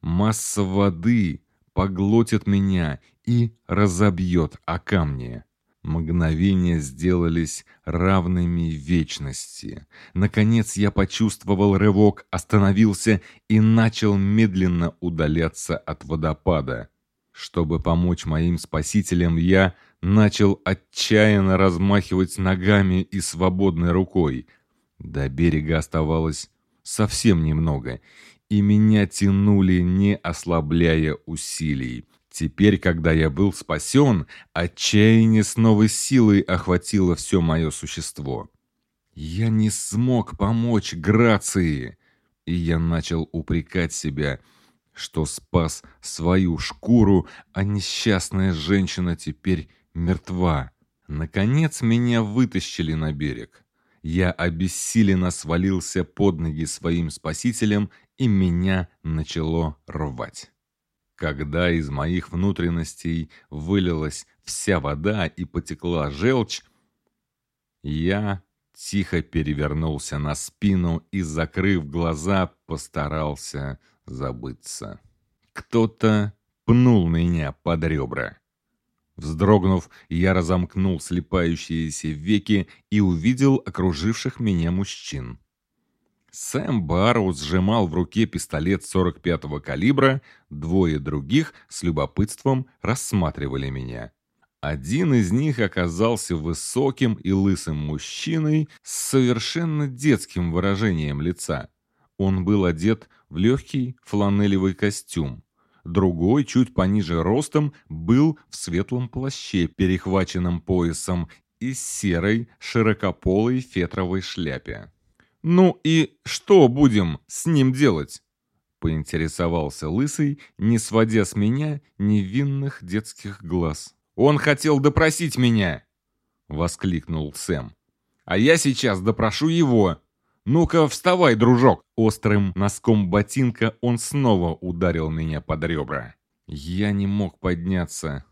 масса воды поглотит меня и разобьет о камни. Мгновения сделались равными вечности. Наконец я почувствовал рывок, остановился и начал медленно удаляться от водопада. Чтобы помочь моим спасителям, я начал отчаянно размахивать ногами и свободной рукой. До берега оставалось совсем немного, и меня тянули, не ослабляя усилий. Теперь, когда я был спасен, отчаяние с новой силой охватило все мое существо. Я не смог помочь Грации, и я начал упрекать себя, что спас свою шкуру, а несчастная женщина теперь мертва. Наконец меня вытащили на берег. Я обессиленно свалился под ноги своим спасителям и меня начало рвать. Когда из моих внутренностей вылилась вся вода и потекла желчь, я тихо перевернулся на спину и, закрыв глаза, постарался забыться. Кто-то пнул меня под ребра. Вздрогнув, я разомкнул слепающиеся веки и увидел окруживших меня мужчин. Сэм Барроу сжимал в руке пистолет 45-го калибра, двое других с любопытством рассматривали меня. Один из них оказался высоким и лысым мужчиной с совершенно детским выражением лица. Он был одет в легкий фланелевый костюм. Другой, чуть пониже ростом, был в светлом плаще, перехваченном поясом, и серой широкополой фетровой шляпе. «Ну и что будем с ним делать?» Поинтересовался Лысый, не сводя с меня невинных детских глаз. «Он хотел допросить меня!» Воскликнул Сэм. «А я сейчас допрошу его!» «Ну-ка, вставай, дружок!» Острым носком ботинка он снова ударил меня под ребра. Я не мог подняться.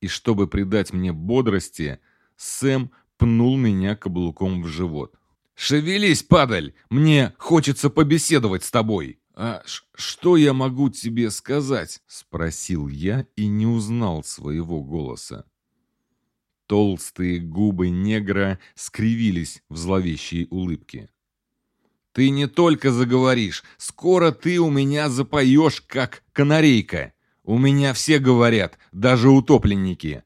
И чтобы придать мне бодрости, Сэм пнул меня каблуком в живот. «Шевелись, падаль! Мне хочется побеседовать с тобой!» «А что я могу тебе сказать?» — спросил я и не узнал своего голоса. Толстые губы негра скривились в зловещей улыбке. «Ты не только заговоришь, скоро ты у меня запоешь, как канарейка. У меня все говорят, даже утопленники».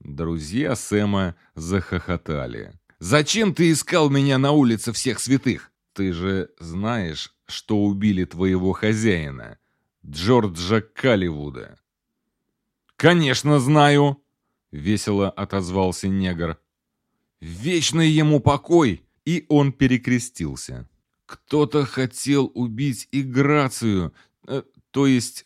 Друзья Сэма захохотали. «Зачем ты искал меня на улице всех святых? Ты же знаешь, что убили твоего хозяина, Джорджа Калливуда». «Конечно знаю!» — весело отозвался негр. «Вечный ему покой!» И он перекрестился. «Кто-то хотел убить Играцию, э, то есть,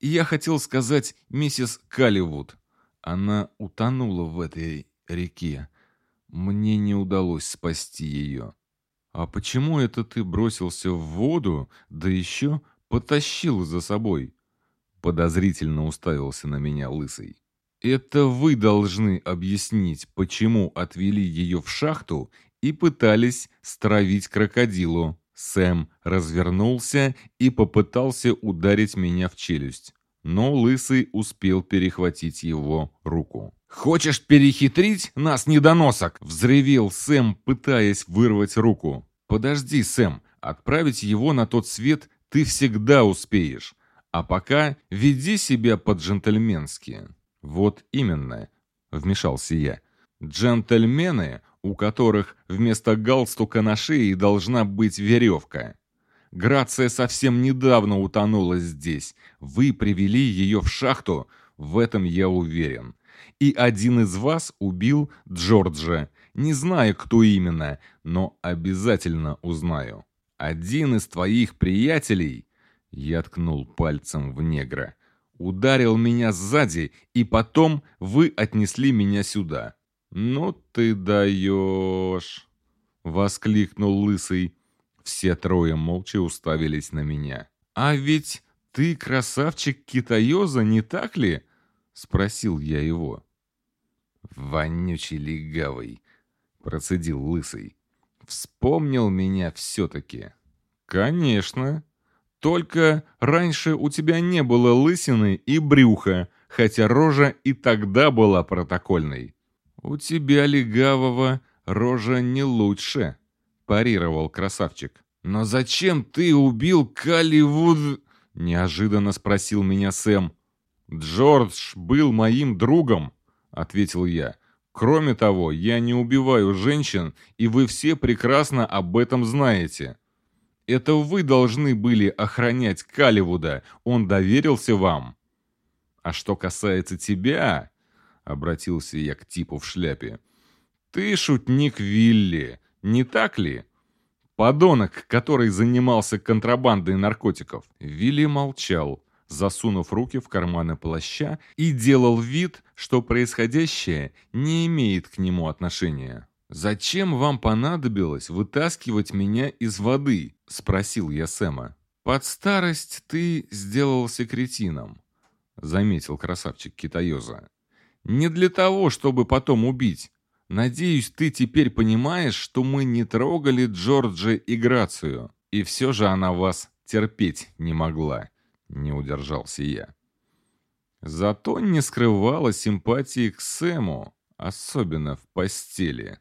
я хотел сказать миссис Калливуд. Она утонула в этой реке. Мне не удалось спасти ее». «А почему это ты бросился в воду, да еще потащил за собой?» Подозрительно уставился на меня лысый. Это вы должны объяснить, почему отвели ее в шахту и пытались стравить крокодилу. Сэм развернулся и попытался ударить меня в челюсть, но лысый успел перехватить его руку. «Хочешь перехитрить нас, недоносок?» — взревел Сэм, пытаясь вырвать руку. «Подожди, Сэм, отправить его на тот свет ты всегда успеешь. А пока веди себя по-джентльменски». «Вот именно», — вмешался я. «Джентльмены, у которых вместо галстука на шее должна быть веревка. Грация совсем недавно утонула здесь. Вы привели ее в шахту, в этом я уверен. И один из вас убил Джорджа. Не знаю, кто именно, но обязательно узнаю. Один из твоих приятелей...» Я ткнул пальцем в негра ударил меня сзади, и потом вы отнесли меня сюда». «Ну ты даешь!» — воскликнул Лысый. Все трое молча уставились на меня. «А ведь ты красавчик Китаёза, не так ли?» — спросил я его. «Вонючий легавый!» — процедил Лысый. «Вспомнил меня все-таки». «Конечно!» Только раньше у тебя не было лысины и брюха, хотя рожа и тогда была протокольной. У тебя, легавого, рожа не лучше, парировал красавчик. Но зачем ты убил Калливуд? Неожиданно спросил меня Сэм. Джордж был моим другом, ответил я. Кроме того, я не убиваю женщин, и вы все прекрасно об этом знаете. Это вы должны были охранять Калливуда. Он доверился вам. А что касается тебя, обратился я к типу в шляпе. Ты шутник Вилли, не так ли? Подонок, который занимался контрабандой наркотиков. Вилли молчал, засунув руки в карманы плаща и делал вид, что происходящее не имеет к нему отношения. «Зачем вам понадобилось вытаскивать меня из воды?» — спросил я Сэма. «Под старость ты сделался кретином», — заметил красавчик Китаёза. «Не для того, чтобы потом убить. Надеюсь, ты теперь понимаешь, что мы не трогали Джорджа и Грацию, и все же она вас терпеть не могла», — не удержался я. Зато не скрывала симпатии к Сэму, особенно в постели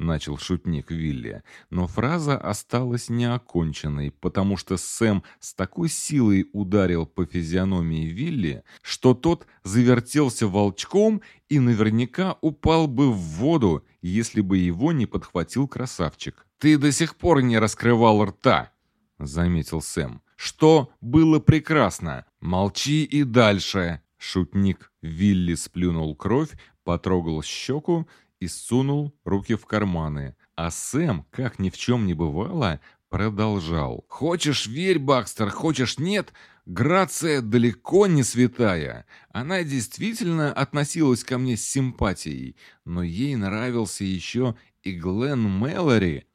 начал шутник Вилли, но фраза осталась неоконченной, потому что Сэм с такой силой ударил по физиономии Вилли, что тот завертелся волчком и наверняка упал бы в воду, если бы его не подхватил красавчик. «Ты до сих пор не раскрывал рта», — заметил Сэм. «Что было прекрасно. Молчи и дальше». Шутник Вилли сплюнул кровь, потрогал щеку и сунул руки в карманы. А Сэм, как ни в чем не бывало, продолжал. «Хочешь верь, Бакстер, хочешь нет, Грация далеко не святая. Она действительно относилась ко мне с симпатией, но ей нравился еще и Глен Мэлори.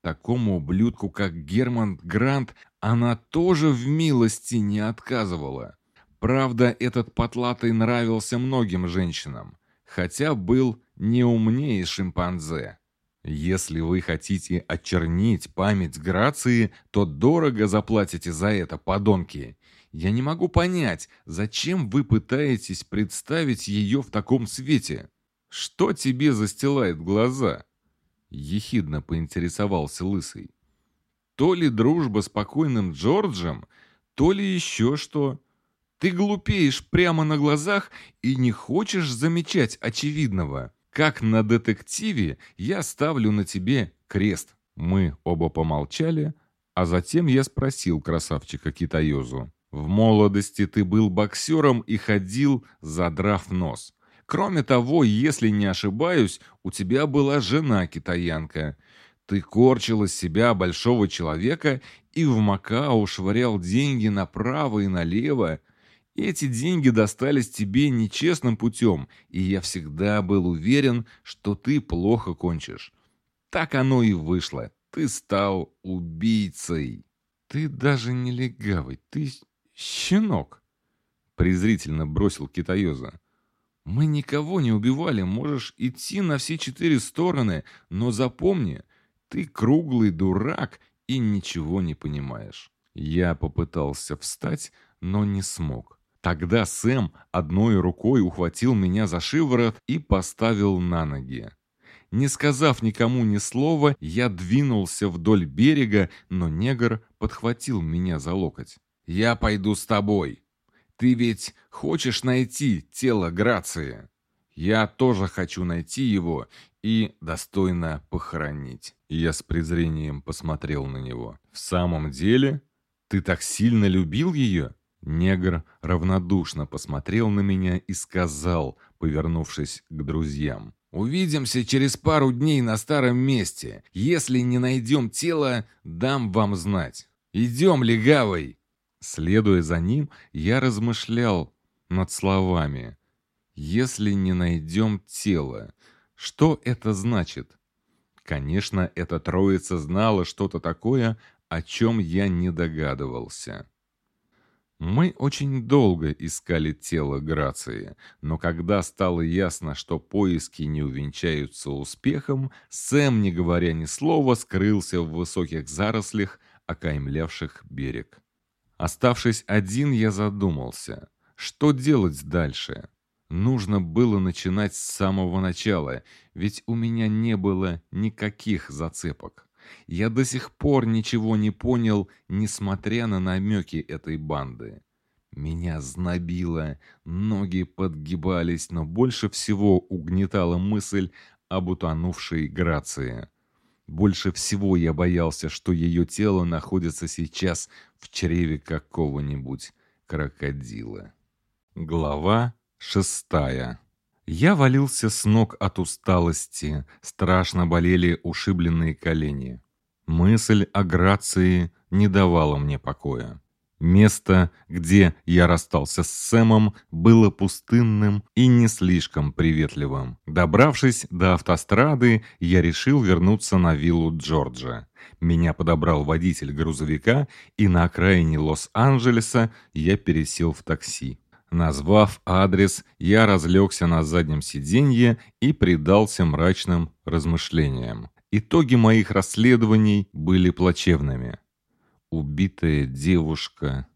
Такому ублюдку, как Герман Грант, она тоже в милости не отказывала. Правда, этот потлатый нравился многим женщинам, хотя был не умнее шимпанзе. Если вы хотите очернить память Грации, то дорого заплатите за это, подонки. Я не могу понять, зачем вы пытаетесь представить ее в таком свете? Что тебе застилает глаза?» Ехидно поинтересовался Лысый. То ли дружба с покойным Джорджем, то ли еще что. Ты глупеешь прямо на глазах и не хочешь замечать очевидного. Как на детективе я ставлю на тебе крест. Мы оба помолчали, а затем я спросил красавчика Китаёзу. В молодости ты был боксером и ходил, задрав нос. Кроме того, если не ошибаюсь, у тебя была жена-китаянка. Ты корчил из себя большого человека и в Макао швырял деньги направо и налево. Эти деньги достались тебе нечестным путем, и я всегда был уверен, что ты плохо кончишь. Так оно и вышло. Ты стал убийцей. Ты даже не легавый, ты щенок. Презрительно бросил Китаёза. Мы никого не убивали, можешь идти на все четыре стороны, но запомни, ты круглый дурак и ничего не понимаешь. Я попытался встать, но не смог. Тогда Сэм одной рукой ухватил меня за шиворот и поставил на ноги. Не сказав никому ни слова, я двинулся вдоль берега, но негр подхватил меня за локоть. «Я пойду с тобой. Ты ведь хочешь найти тело Грации. Я тоже хочу найти его и достойно похоронить». Я с презрением посмотрел на него. «В самом деле? Ты так сильно любил ее?» Негр равнодушно посмотрел на меня и сказал, повернувшись к друзьям. «Увидимся через пару дней на старом месте. Если не найдем тело, дам вам знать. Идем, легавый!» Следуя за ним, я размышлял над словами. «Если не найдем тело, что это значит?» Конечно, эта троица знала что-то такое, о чем я не догадывался. Мы очень долго искали тело Грации, но когда стало ясно, что поиски не увенчаются успехом, Сэм, не говоря ни слова, скрылся в высоких зарослях, окаймлявших берег. Оставшись один, я задумался, что делать дальше. Нужно было начинать с самого начала, ведь у меня не было никаких зацепок. Я до сих пор ничего не понял, несмотря на намеки этой банды. Меня знобило, ноги подгибались, но больше всего угнетала мысль об утонувшей Грации. Больше всего я боялся, что ее тело находится сейчас в чреве какого-нибудь крокодила. Глава шестая я валился с ног от усталости, страшно болели ушибленные колени. Мысль о Грации не давала мне покоя. Место, где я расстался с Сэмом, было пустынным и не слишком приветливым. Добравшись до автострады, я решил вернуться на виллу Джорджа. Меня подобрал водитель грузовика, и на окраине Лос-Анджелеса я пересел в такси. Назвав адрес, я разлегся на заднем сиденье и предался мрачным размышлениям. Итоги моих расследований были плачевными. Убитая девушка.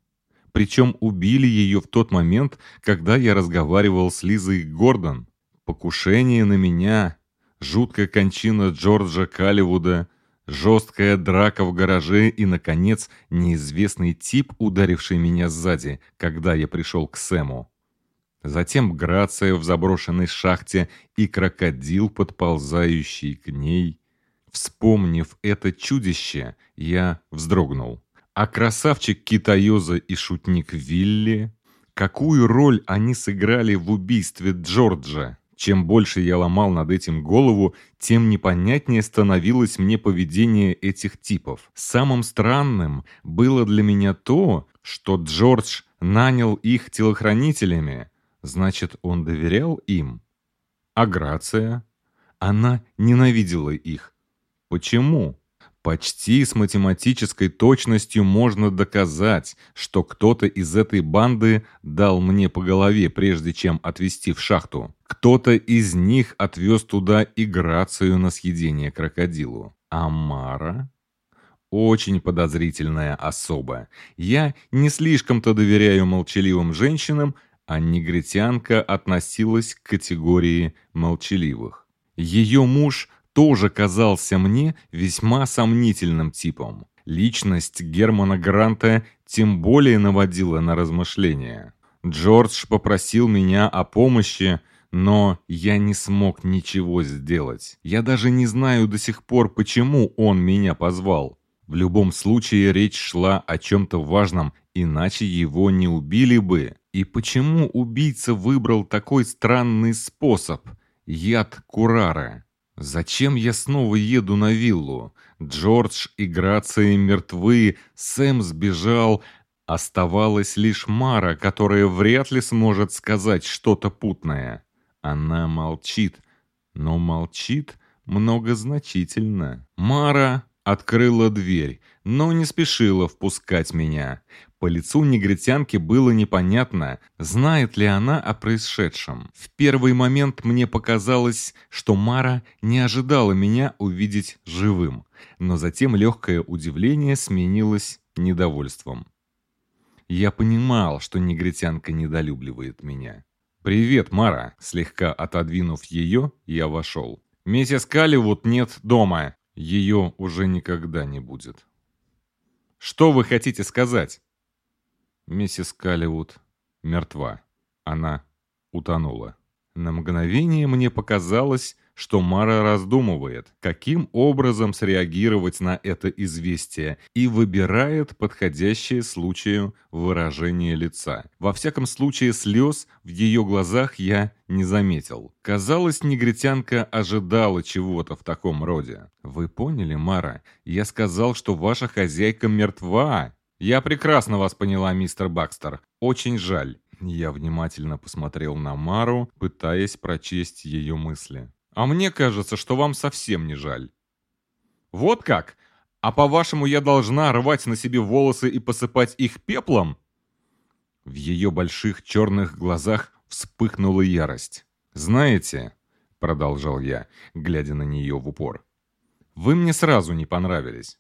Причем убили ее в тот момент, когда я разговаривал с Лизой Гордон. Покушение на меня, жуткая кончина Джорджа Калливуда — Жесткая драка в гараже и, наконец, неизвестный тип, ударивший меня сзади, когда я пришел к Сэму. Затем Грация в заброшенной шахте и крокодил, подползающий к ней. Вспомнив это чудище, я вздрогнул. А красавчик Китаёза и шутник Вилли? Какую роль они сыграли в убийстве Джорджа? Чем больше я ломал над этим голову, тем непонятнее становилось мне поведение этих типов. Самым странным было для меня то, что Джордж нанял их телохранителями. Значит, он доверял им. А Грация? Она ненавидела их. Почему? Почти с математической точностью можно доказать, что кто-то из этой банды дал мне по голове, прежде чем отвезти в шахту. Кто-то из них отвез туда и Грацию на съедение крокодилу. Амара? Очень подозрительная особа. Я не слишком-то доверяю молчаливым женщинам, а негритянка относилась к категории молчаливых. Ее муж тоже казался мне весьма сомнительным типом. Личность Германа Гранта тем более наводила на размышления. Джордж попросил меня о помощи, но я не смог ничего сделать. Я даже не знаю до сих пор, почему он меня позвал. В любом случае речь шла о чем-то важном, иначе его не убили бы. И почему убийца выбрал такой странный способ – яд Курара? Зачем я снова еду на виллу? Джордж и Грация мертвы, Сэм сбежал. Оставалась лишь Мара, которая вряд ли сможет сказать что-то путное. Она молчит, но молчит многозначительно. Мара открыла дверь, но не спешила впускать меня. По лицу негритянки было непонятно, знает ли она о происшедшем. В первый момент мне показалось, что Мара не ожидала меня увидеть живым, но затем легкое удивление сменилось недовольством. Я понимал, что негритянка недолюбливает меня. «Привет, Мара!» Слегка отодвинув ее, я вошел. «Миссис Калливуд нет дома. Ее уже никогда не будет». «Что вы хотите сказать?» Миссис Калливуд мертва. Она утонула. На мгновение мне показалось, что Мара раздумывает, каким образом среагировать на это известие, и выбирает подходящее случаю выражение лица. Во всяком случае, слез в ее глазах я не заметил. Казалось, негритянка ожидала чего-то в таком роде. «Вы поняли, Мара? Я сказал, что ваша хозяйка мертва!» «Я прекрасно вас поняла, мистер Бакстер. Очень жаль». Я внимательно посмотрел на Мару, пытаясь прочесть ее мысли. «А мне кажется, что вам совсем не жаль». «Вот как? А по-вашему, я должна рвать на себе волосы и посыпать их пеплом?» В ее больших черных глазах вспыхнула ярость. «Знаете», — продолжал я, глядя на нее в упор, — «вы мне сразу не понравились.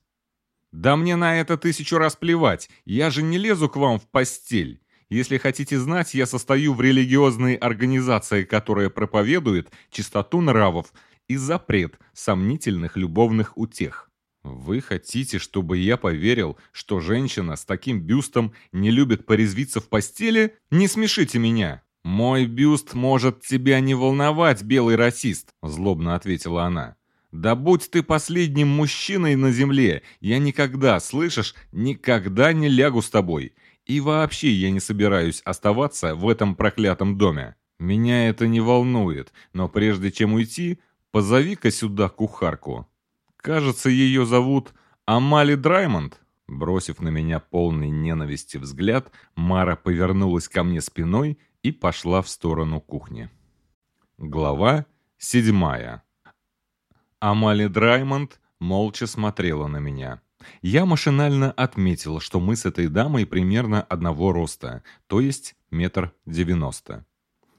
«Да мне на это тысячу раз плевать, я же не лезу к вам в постель. Если хотите знать, я состою в религиозной организации, которая проповедует чистоту нравов и запрет сомнительных любовных утех. Вы хотите, чтобы я поверил, что женщина с таким бюстом не любит порезвиться в постели? Не смешите меня!» «Мой бюст может тебя не волновать, белый расист», — злобно ответила она. Да будь ты последним мужчиной на земле, я никогда, слышишь, никогда не лягу с тобой. И вообще я не собираюсь оставаться в этом проклятом доме. Меня это не волнует, но прежде чем уйти, позови-ка сюда кухарку. Кажется, ее зовут Амали Драймонд. Бросив на меня полный ненависти взгляд, Мара повернулась ко мне спиной и пошла в сторону кухни. Глава седьмая. Амали Драймонд молча смотрела на меня. Я машинально отметил, что мы с этой дамой примерно одного роста, то есть метр девяносто.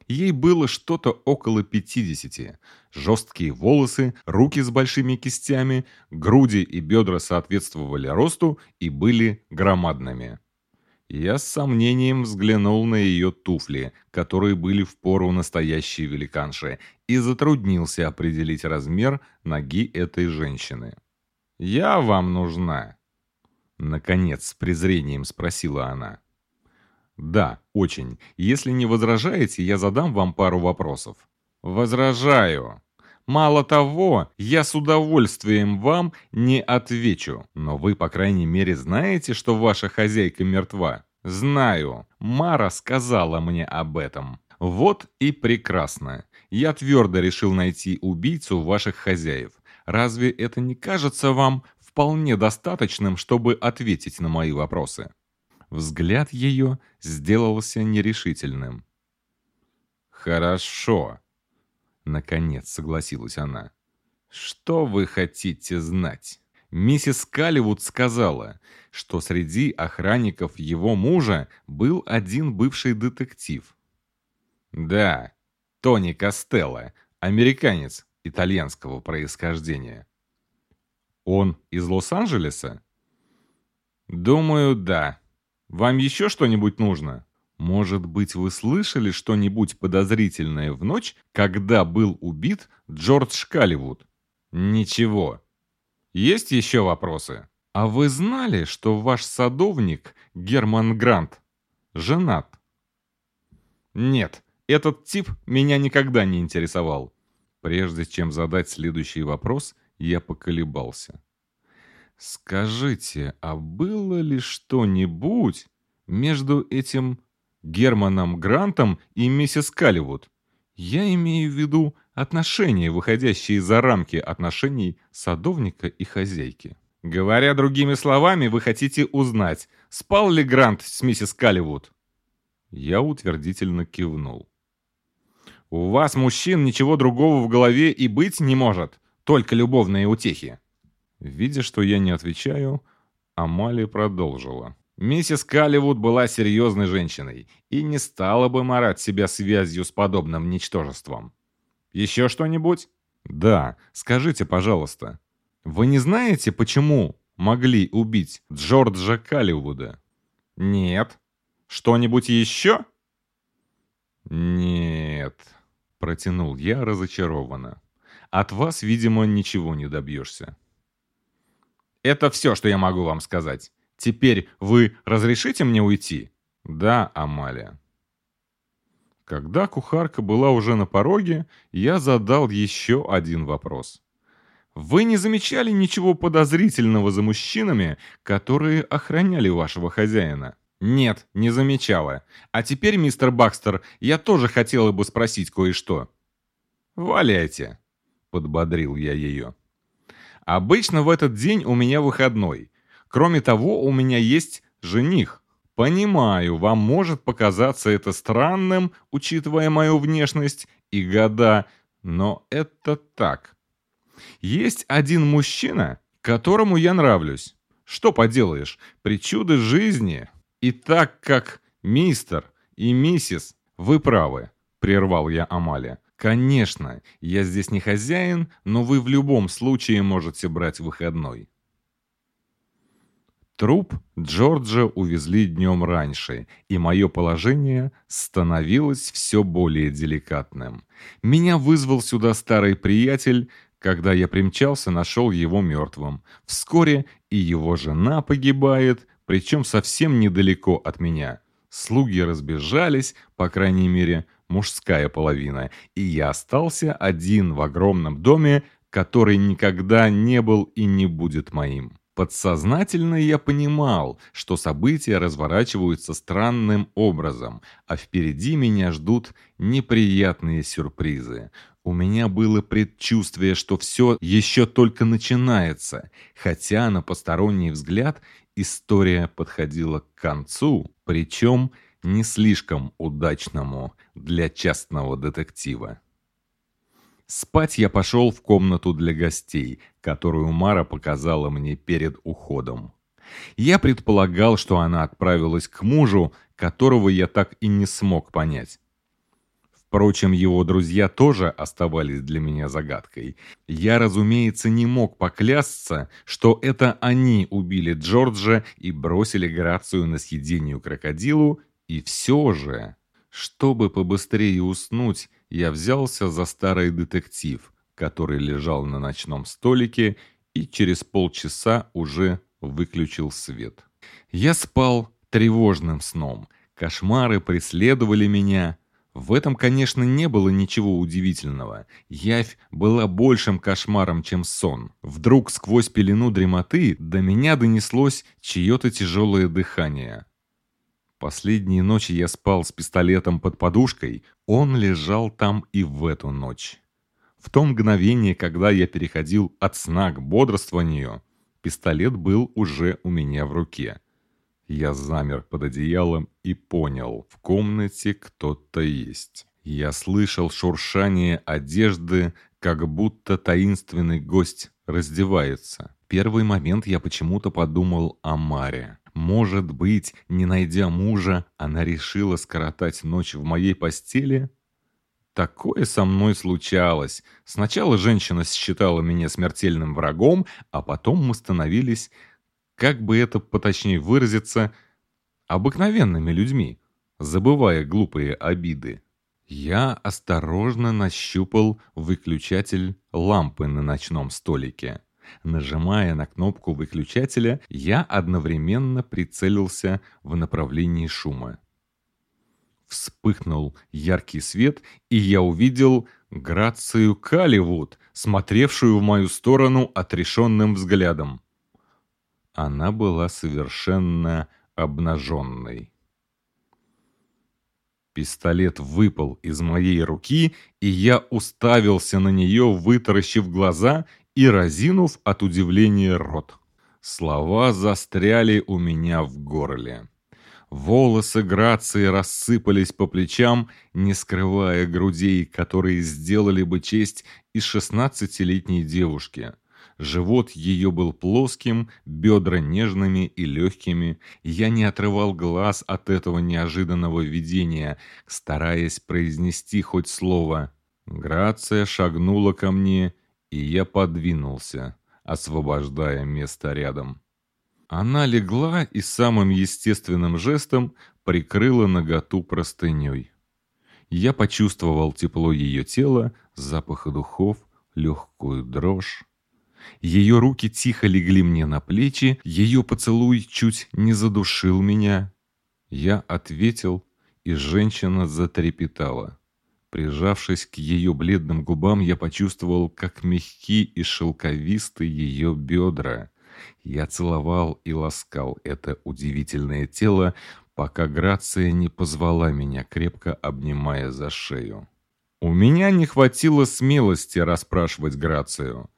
Ей было что-то около пятидесяти. Жесткие волосы, руки с большими кистями, груди и бедра соответствовали росту и были громадными. Я с сомнением взглянул на ее туфли, которые были в пору настоящей великанши, и затруднился определить размер ноги этой женщины. «Я вам нужна?» Наконец, с презрением спросила она. «Да, очень. Если не возражаете, я задам вам пару вопросов». «Возражаю. Мало того, я с удовольствием вам не отвечу. Но вы, по крайней мере, знаете, что ваша хозяйка мертва? Знаю. Мара сказала мне об этом. Вот и прекрасно. Я твердо решил найти убийцу ваших хозяев. Разве это не кажется вам вполне достаточным, чтобы ответить на мои вопросы?» Взгляд ее сделался нерешительным. «Хорошо», Наконец согласилась она. «Что вы хотите знать?» Миссис Калливуд сказала, что среди охранников его мужа был один бывший детектив. «Да, Тони Костелло, американец итальянского происхождения». «Он из Лос-Анджелеса?» «Думаю, да. Вам еще что-нибудь нужно?» Может быть, вы слышали что-нибудь подозрительное в ночь, когда был убит Джордж Калливуд? Ничего. Есть еще вопросы? А вы знали, что ваш садовник Герман Грант женат? Нет, этот тип меня никогда не интересовал. Прежде чем задать следующий вопрос, я поколебался. Скажите, а было ли что-нибудь между этим Германом Грантом и миссис Калливуд? Я имею в виду отношения, выходящие за рамки отношений садовника и хозяйки. Говоря другими словами, вы хотите узнать, спал ли Грант с миссис Калливуд? Я утвердительно кивнул. У вас, мужчин, ничего другого в голове и быть не может, только любовные утехи. Видя, что я не отвечаю, Амалия продолжила. Миссис Калливуд была серьезной женщиной и не стала бы марать себя связью с подобным ничтожеством. Еще что-нибудь? Да, скажите, пожалуйста. Вы не знаете, почему могли убить Джорджа Калливуда? Нет. Что-нибудь еще? Нет, протянул я разочарованно. От вас, видимо, ничего не добьешься. Это все, что я могу вам сказать. Теперь вы разрешите мне уйти? Да, Амалия. Когда кухарка была уже на пороге, я задал еще один вопрос. Вы не замечали ничего подозрительного за мужчинами, которые охраняли вашего хозяина? «Нет, не замечала. А теперь, мистер Бакстер, я тоже хотела бы спросить кое-что». «Валяйте», — подбодрил я ее. «Обычно в этот день у меня выходной. Кроме того, у меня есть жених. Понимаю, вам может показаться это странным, учитывая мою внешность и года, но это так. Есть один мужчина, которому я нравлюсь. Что поделаешь, причуды жизни и так как мистер и миссис, вы правы, прервал я Амалия. Конечно, я здесь не хозяин, но вы в любом случае можете брать выходной. Труп Джорджа увезли днем раньше, и мое положение становилось все более деликатным. Меня вызвал сюда старый приятель, когда я примчался, нашел его мертвым. Вскоре и его жена погибает, причем совсем недалеко от меня. Слуги разбежались, по крайней мере, мужская половина, и я остался один в огромном доме, который никогда не был и не будет моим. Подсознательно я понимал, что события разворачиваются странным образом, а впереди меня ждут неприятные сюрпризы. У меня было предчувствие, что все еще только начинается, хотя на посторонний взгляд история подходила к концу, причем не слишком удачному для частного детектива. Спать я пошел в комнату для гостей, которую Мара показала мне перед уходом. Я предполагал, что она отправилась к мужу, которого я так и не смог понять. Впрочем, его друзья тоже оставались для меня загадкой. Я, разумеется, не мог поклясться, что это они убили Джорджа и бросили Грацию на съедению крокодилу, и все же, чтобы побыстрее уснуть, я взялся за старый детектив, который лежал на ночном столике, и через полчаса уже выключил свет. Я спал тревожным сном. Кошмары преследовали меня. В этом, конечно, не было ничего удивительного. Явь была большим кошмаром, чем сон. Вдруг сквозь пелену дремоты до меня донеслось чье-то тяжелое дыхание. Последние ночи я спал с пистолетом под подушкой, он лежал там и в эту ночь. В то мгновение, когда я переходил от сна к бодрствованию, пистолет был уже у меня в руке. Я замер под одеялом и понял, в комнате кто-то есть. Я слышал шуршание одежды, как будто таинственный гость раздевается. Первый момент я почему-то подумал о Маре. Может быть, не найдя мужа, она решила скоротать ночь в моей постели? Такое со мной случалось. Сначала женщина считала меня смертельным врагом, а потом мы становились, как бы это поточнее выразиться, обыкновенными людьми. забывая глупые обиды. Я осторожно нащупал выключатель лампы на ночном столике. Нажимая на кнопку выключателя, я одновременно прицелился в направлении шума. Вспыхнул яркий свет, и я увидел Грацию Каливуд, смотревшую в мою сторону отрешенным взглядом. Она была совершенно обнаженной. Пистолет выпал из моей руки, и я уставился на нее, вытаращив глаза и разинув от удивления рот. Слова застряли у меня в горле. Волосы Грации рассыпались по плечам, не скрывая грудей, которые сделали бы честь из шестнадцатилетней девушки. Живот ее был плоским, бедра нежными и легкими. Я не отрывал глаз от этого неожиданного видения, стараясь произнести хоть слово. Грация шагнула ко мне, и я подвинулся, освобождая место рядом. Она легла и самым естественным жестом прикрыла наготу простыней. Я почувствовал тепло ее тела, запах духов, легкую дрожь. Ее руки тихо легли мне на плечи, ее поцелуй чуть не задушил меня. Я ответил, и женщина затрепетала. Прижавшись к ее бледным губам, я почувствовал, как мягки и шелковисты ее бедра. Я целовал и ласкал это удивительное тело, пока Грация не позвала меня, крепко обнимая за шею. У меня не хватило смелости расспрашивать Грацию.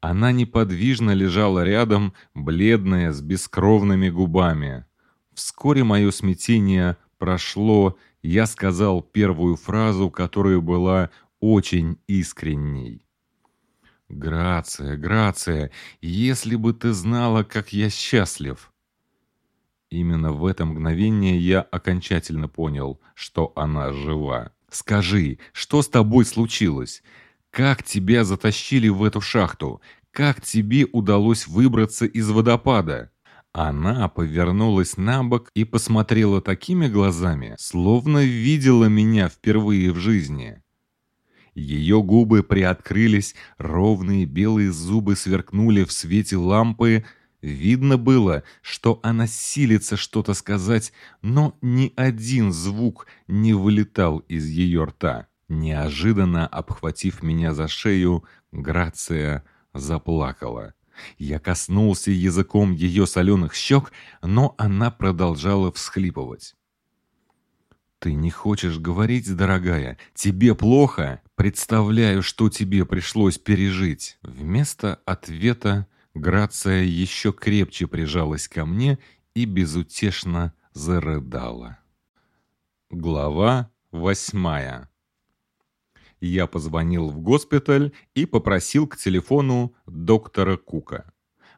Она неподвижно лежала рядом, бледная, с бескровными губами. Вскоре мое смятение прошло, я сказал первую фразу, которая была очень искренней. «Грация, Грация, если бы ты знала, как я счастлив!» Именно в это мгновение я окончательно понял, что она жива. «Скажи, что с тобой случилось? Как тебя затащили в эту шахту? Как тебе удалось выбраться из водопада?» Она повернулась на бок и посмотрела такими глазами, словно видела меня впервые в жизни. Ее губы приоткрылись, ровные белые зубы сверкнули в свете лампы. Видно было, что она силится что-то сказать, но ни один звук не вылетал из ее рта. Неожиданно обхватив меня за шею, Грация заплакала. Я коснулся языком ее соленых щек, но она продолжала всхлипывать. «Ты не хочешь говорить, дорогая? Тебе плохо? Представляю, что тебе пришлось пережить». Вместо ответа Грация еще крепче прижалась ко мне и безутешно зарыдала. Глава восьмая я позвонил в госпиталь и попросил к телефону доктора Кука.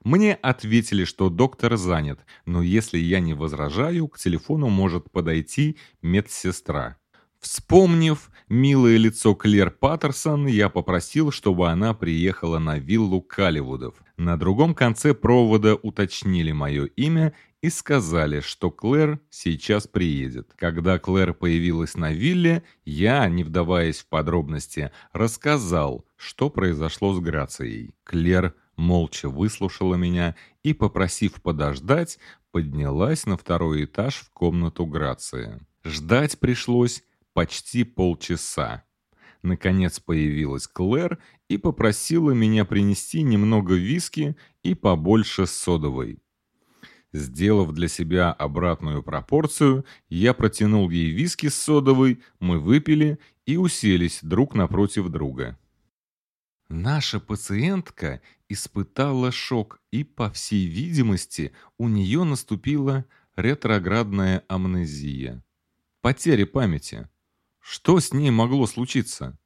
Мне ответили, что доктор занят, но если я не возражаю, к телефону может подойти медсестра. Вспомнив милое лицо Клер Паттерсон, я попросил, чтобы она приехала на виллу Калливудов. На другом конце провода уточнили мое имя и сказали, что Клэр сейчас приедет. Когда Клэр появилась на вилле, я, не вдаваясь в подробности, рассказал, что произошло с Грацией. Клэр молча выслушала меня и, попросив подождать, поднялась на второй этаж в комнату Грации. Ждать пришлось почти полчаса. Наконец появилась Клэр и попросила меня принести немного виски и побольше содовой. Сделав для себя обратную пропорцию, я протянул ей виски с содовой, мы выпили и уселись друг напротив друга. Наша пациентка испытала шок, и, по всей видимости, у нее наступила ретроградная амнезия. Потеря памяти. Что с ней могло случиться?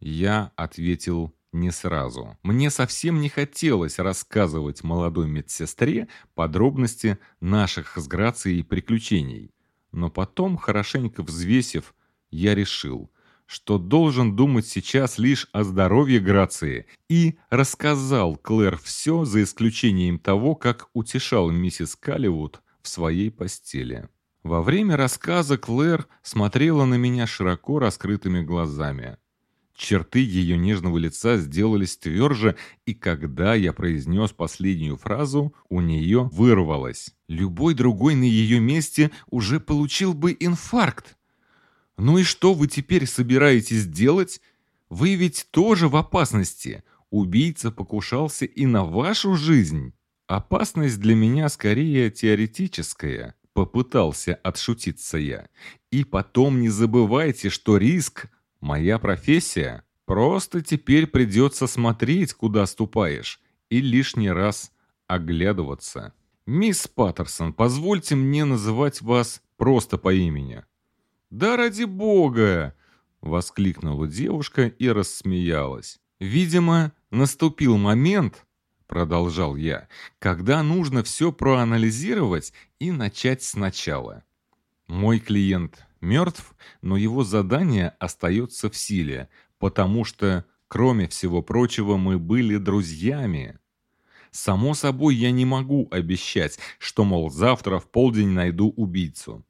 Я ответил не сразу. Мне совсем не хотелось рассказывать молодой медсестре подробности наших с Грацией приключений. Но потом, хорошенько взвесив, я решил, что должен думать сейчас лишь о здоровье Грации и рассказал Клэр все, за исключением того, как утешал миссис Калливуд в своей постели. Во время рассказа Клэр смотрела на меня широко раскрытыми глазами. Черты ее нежного лица сделались тверже, и когда я произнес последнюю фразу, у нее вырвалось. Любой другой на ее месте уже получил бы инфаркт. «Ну и что вы теперь собираетесь делать? Вы ведь тоже в опасности. Убийца покушался и на вашу жизнь. Опасность для меня скорее теоретическая», — попытался отшутиться я. «И потом не забывайте, что риск — моя профессия. Просто теперь придется смотреть, куда ступаешь, и лишний раз оглядываться. Мисс Паттерсон, позвольте мне называть вас просто по имени». «Да ради бога!» — воскликнула девушка и рассмеялась. «Видимо, наступил момент, — продолжал я, — когда нужно все проанализировать и начать сначала. Мой клиент мертв, но его задание остается в силе, потому что, кроме всего прочего, мы были друзьями. Само собой, я не могу обещать, что, мол, завтра в полдень найду убийцу.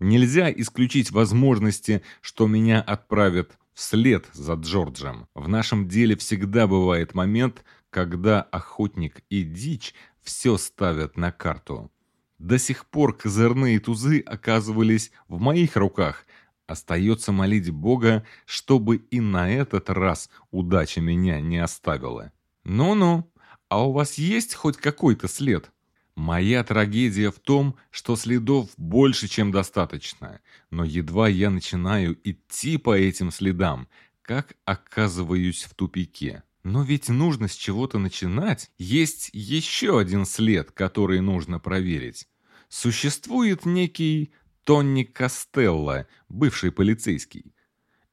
Нельзя исключить возможности, что меня отправят вслед за Джорджем. В нашем деле всегда бывает момент, когда охотник и дичь все ставят на карту. До сих пор козырные тузы оказывались в моих руках. Остается молить Бога, чтобы и на этот раз удача меня не оставила. Ну-ну, а у вас есть хоть какой-то след? Моя трагедия в том, что следов больше, чем достаточно, но едва я начинаю идти по этим следам, как оказываюсь в тупике. Но ведь нужно с чего-то начинать. Есть еще один след, который нужно проверить. Существует некий Тони Костелло, бывший полицейский.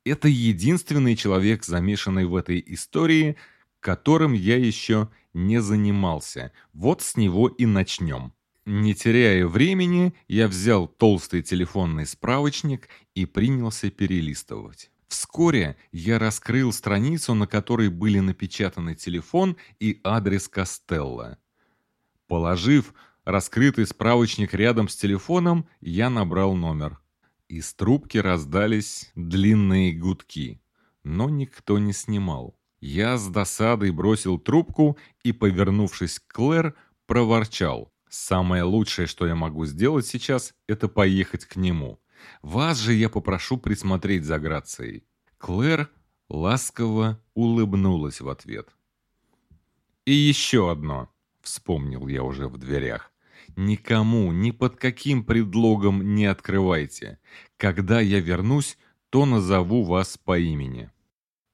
Это единственный человек, замешанный в этой истории, которым я еще не занимался. Вот с него и начнем. Не теряя времени, я взял толстый телефонный справочник и принялся перелистывать. Вскоре я раскрыл страницу, на которой были напечатаны телефон и адрес Костелла. Положив раскрытый справочник рядом с телефоном, я набрал номер. Из трубки раздались длинные гудки, но никто не снимал. Я с досадой бросил трубку и, повернувшись к Клэр, проворчал. «Самое лучшее, что я могу сделать сейчас, это поехать к нему. Вас же я попрошу присмотреть за Грацией». Клэр ласково улыбнулась в ответ. «И еще одно», — вспомнил я уже в дверях. «Никому, ни под каким предлогом не открывайте. Когда я вернусь, то назову вас по имени».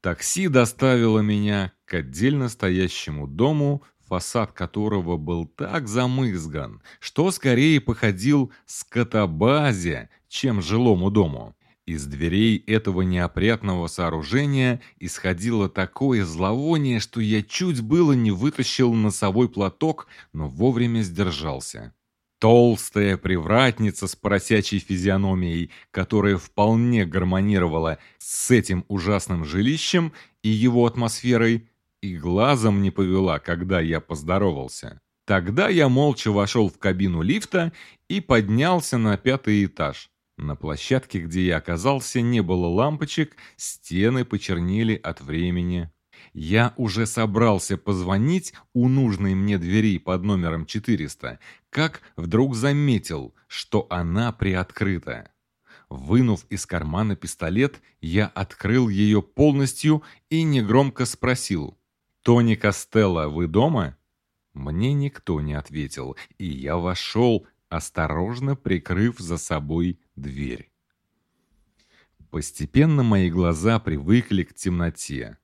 Такси доставило меня к отдельно стоящему дому, фасад которого был так замызган, что скорее походил скотобазе, чем жилому дому. Из дверей этого неопрятного сооружения исходило такое зловоние, что я чуть было не вытащил носовой платок, но вовремя сдержался. Толстая привратница с поросячей физиономией, которая вполне гармонировала с этим ужасным жилищем и его атмосферой, и глазом не повела, когда я поздоровался. Тогда я молча вошел в кабину лифта и поднялся на пятый этаж. На площадке, где я оказался, не было лампочек, стены почернели от времени. Я уже собрался позвонить у нужной мне двери под номером 400, как вдруг заметил, что она приоткрыта. Вынув из кармана пистолет, я открыл ее полностью и негромко спросил. «Тони Костелло, вы дома?» Мне никто не ответил, и я вошел, осторожно прикрыв за собой дверь. Постепенно мои глаза привыкли к темноте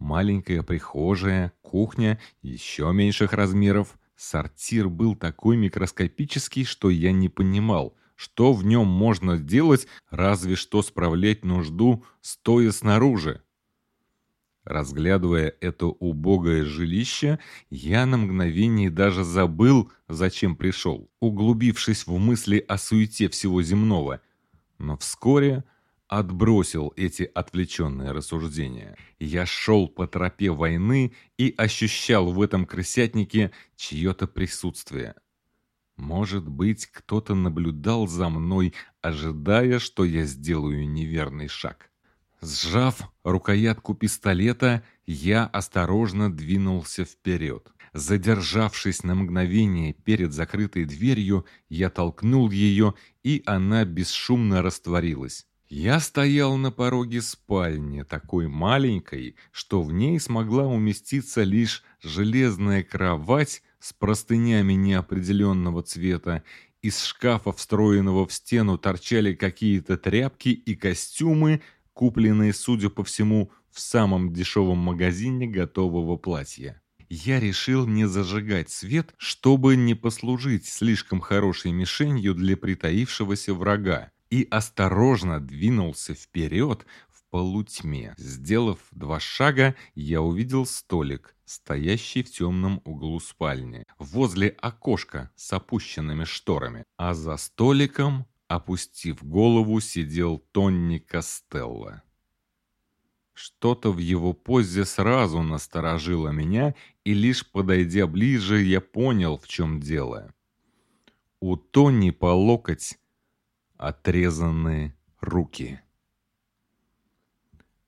маленькая прихожая, кухня еще меньших размеров. Сортир был такой микроскопический, что я не понимал, что в нем можно делать, разве что справлять нужду, стоя снаружи. Разглядывая это убогое жилище, я на мгновение даже забыл, зачем пришел, углубившись в мысли о суете всего земного. Но вскоре отбросил эти отвлеченные рассуждения. Я шел по тропе войны и ощущал в этом крысятнике чье-то присутствие. Может быть, кто-то наблюдал за мной, ожидая, что я сделаю неверный шаг. Сжав рукоятку пистолета, я осторожно двинулся вперед. Задержавшись на мгновение перед закрытой дверью, я толкнул ее, и она бесшумно растворилась. Я стоял на пороге спальни, такой маленькой, что в ней смогла уместиться лишь железная кровать с простынями неопределенного цвета. Из шкафа, встроенного в стену, торчали какие-то тряпки и костюмы, купленные, судя по всему, в самом дешевом магазине готового платья. Я решил не зажигать свет, чтобы не послужить слишком хорошей мишенью для притаившегося врага и осторожно двинулся вперед в полутьме. Сделав два шага, я увидел столик, стоящий в темном углу спальни, возле окошка с опущенными шторами, а за столиком, опустив голову, сидел Тонни Костелло. Что-то в его позе сразу насторожило меня, и лишь подойдя ближе, я понял, в чем дело. У Тони по локоть отрезанные руки.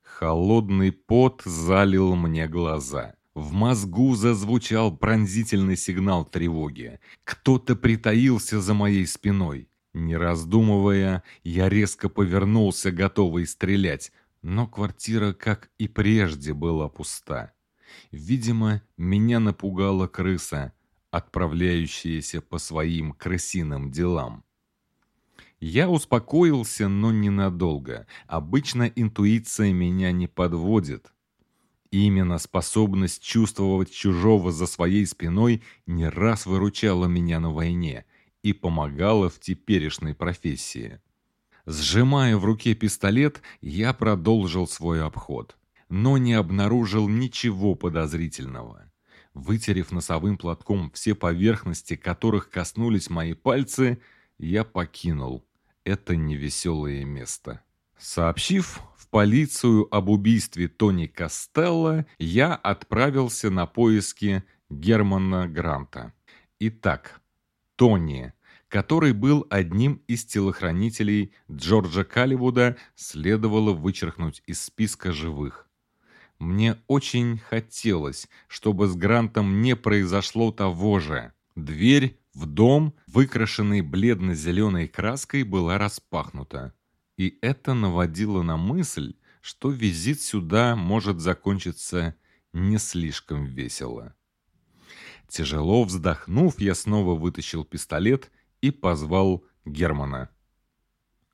Холодный пот залил мне глаза. В мозгу зазвучал пронзительный сигнал тревоги. Кто-то притаился за моей спиной. Не раздумывая, я резко повернулся, готовый стрелять, но квартира, как и прежде, была пуста. Видимо, меня напугала крыса, отправляющаяся по своим крысиным делам. Я успокоился, но ненадолго. Обычно интуиция меня не подводит. Именно способность чувствовать чужого за своей спиной не раз выручала меня на войне и помогала в теперешней профессии. Сжимая в руке пистолет, я продолжил свой обход, но не обнаружил ничего подозрительного. Вытерев носовым платком все поверхности, которых коснулись мои пальцы, я покинул это невеселое место. Сообщив в полицию об убийстве Тони Костелло, я отправился на поиски Германа Гранта. Итак, Тони, который был одним из телохранителей Джорджа Калливуда, следовало вычеркнуть из списка живых. Мне очень хотелось, чтобы с Грантом не произошло того же. Дверь в дом, выкрашенный бледно-зеленой краской, была распахнута. И это наводило на мысль, что визит сюда может закончиться не слишком весело. Тяжело вздохнув, я снова вытащил пистолет и позвал Германа.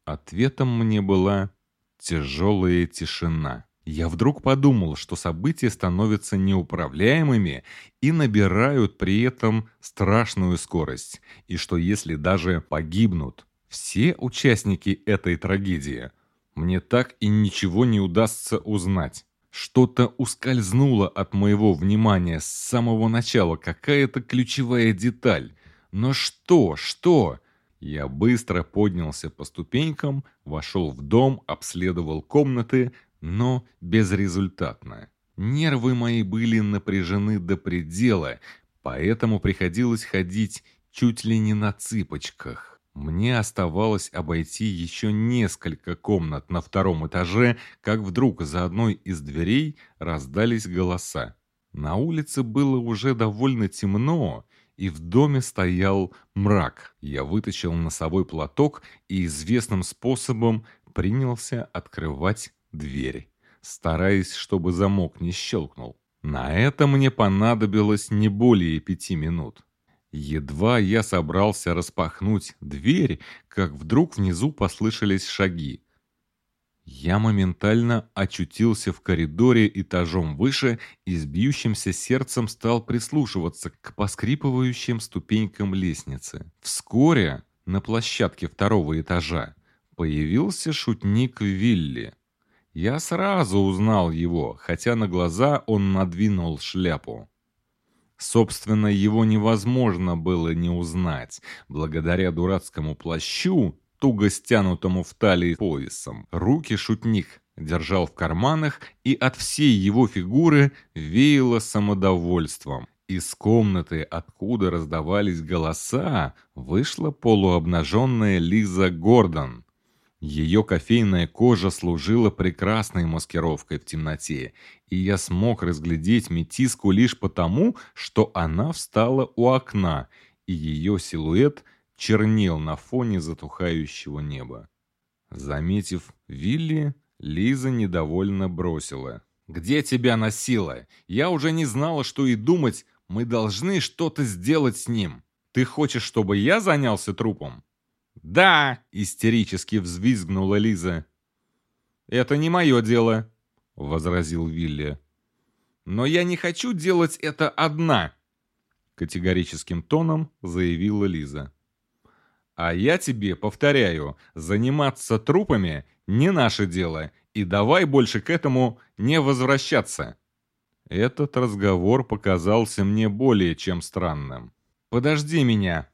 Ответом мне была тяжелая тишина я вдруг подумал, что события становятся неуправляемыми и набирают при этом страшную скорость, и что если даже погибнут все участники этой трагедии, мне так и ничего не удастся узнать. Что-то ускользнуло от моего внимания с самого начала, какая-то ключевая деталь. Но что, что? Я быстро поднялся по ступенькам, вошел в дом, обследовал комнаты, но безрезультатно. Нервы мои были напряжены до предела, поэтому приходилось ходить чуть ли не на цыпочках. Мне оставалось обойти еще несколько комнат на втором этаже, как вдруг за одной из дверей раздались голоса. На улице было уже довольно темно, и в доме стоял мрак. Я вытащил носовой платок и известным способом принялся открывать дверь, стараясь, чтобы замок не щелкнул. На это мне понадобилось не более пяти минут. Едва я собрался распахнуть дверь, как вдруг внизу послышались шаги. Я моментально очутился в коридоре этажом выше и с бьющимся сердцем стал прислушиваться к поскрипывающим ступенькам лестницы. Вскоре на площадке второго этажа появился шутник Вилли. Я сразу узнал его, хотя на глаза он надвинул шляпу. Собственно, его невозможно было не узнать, благодаря дурацкому плащу, туго стянутому в талии поясом. Руки шутник держал в карманах, и от всей его фигуры веяло самодовольством. Из комнаты, откуда раздавались голоса, вышла полуобнаженная Лиза Гордон. Ее кофейная кожа служила прекрасной маскировкой в темноте, и я смог разглядеть метиску лишь потому, что она встала у окна, и ее силуэт чернел на фоне затухающего неба. Заметив Вилли, Лиза недовольно бросила. «Где тебя носила? Я уже не знала, что и думать. Мы должны что-то сделать с ним. Ты хочешь, чтобы я занялся трупом?» «Да!» — истерически взвизгнула Лиза. «Это не мое дело», — возразил Вилли. «Но я не хочу делать это одна», — категорическим тоном заявила Лиза. «А я тебе повторяю, заниматься трупами не наше дело, и давай больше к этому не возвращаться». Этот разговор показался мне более чем странным. «Подожди меня», —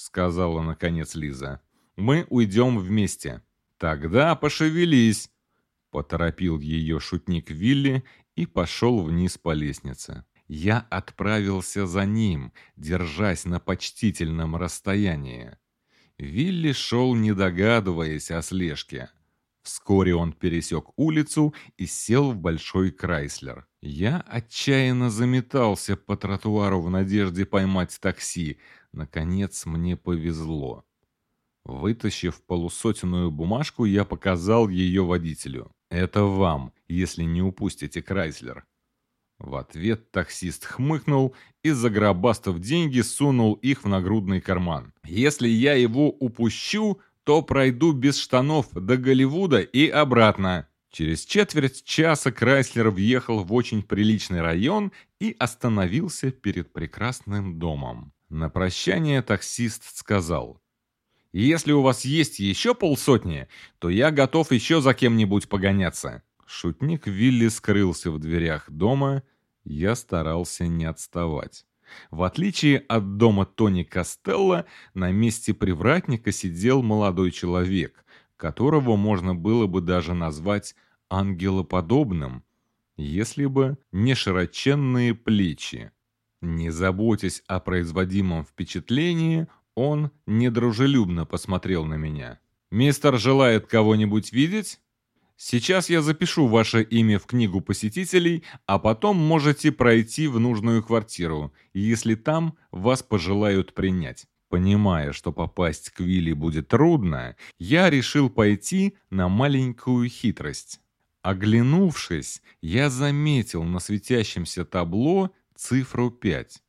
сказала наконец Лиза. «Мы уйдем вместе». «Тогда пошевелись», — поторопил ее шутник Вилли и пошел вниз по лестнице. Я отправился за ним, держась на почтительном расстоянии. Вилли шел, не догадываясь о слежке. Вскоре он пересек улицу и сел в большой Крайслер. Я отчаянно заметался по тротуару в надежде поймать такси. Наконец мне повезло. Вытащив полусотенную бумажку, я показал ее водителю. «Это вам, если не упустите Крайслер». В ответ таксист хмыкнул и, загробастав деньги, сунул их в нагрудный карман. «Если я его упущу, то пройду без штанов до Голливуда и обратно». Через четверть часа Крайслер въехал в очень приличный район и остановился перед прекрасным домом. На прощание таксист сказал, «Если у вас есть еще полсотни, то я готов еще за кем-нибудь погоняться». Шутник Вилли скрылся в дверях дома, я старался не отставать. В отличие от дома Тони Костелло, на месте привратника сидел молодой человек, которого можно было бы даже назвать ангелоподобным, если бы не широченные плечи. Не заботясь о производимом впечатлении, он недружелюбно посмотрел на меня. «Мистер желает кого-нибудь видеть?» Сейчас я запишу ваше имя в книгу посетителей, а потом можете пройти в нужную квартиру, если там вас пожелают принять. Понимая, что попасть к Вилли будет трудно, я решил пойти на маленькую хитрость. Оглянувшись, я заметил на светящемся табло цифру 5.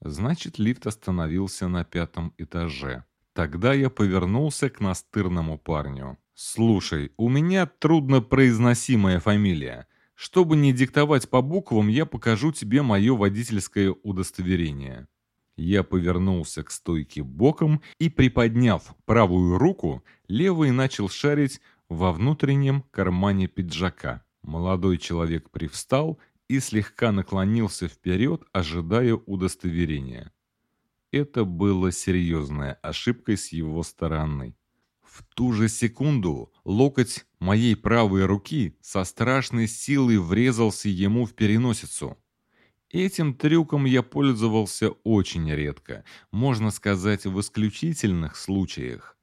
Значит, лифт остановился на пятом этаже. Тогда я повернулся к настырному парню. «Слушай, у меня труднопроизносимая фамилия. Чтобы не диктовать по буквам, я покажу тебе мое водительское удостоверение». Я повернулся к стойке боком и, приподняв правую руку, левый начал шарить во внутреннем кармане пиджака. Молодой человек привстал и слегка наклонился вперед, ожидая удостоверения. Это было серьезной ошибкой с его стороны. В ту же секунду локоть моей правой руки со страшной силой врезался ему в переносицу. Этим трюком я пользовался очень редко, можно сказать, в исключительных случаях.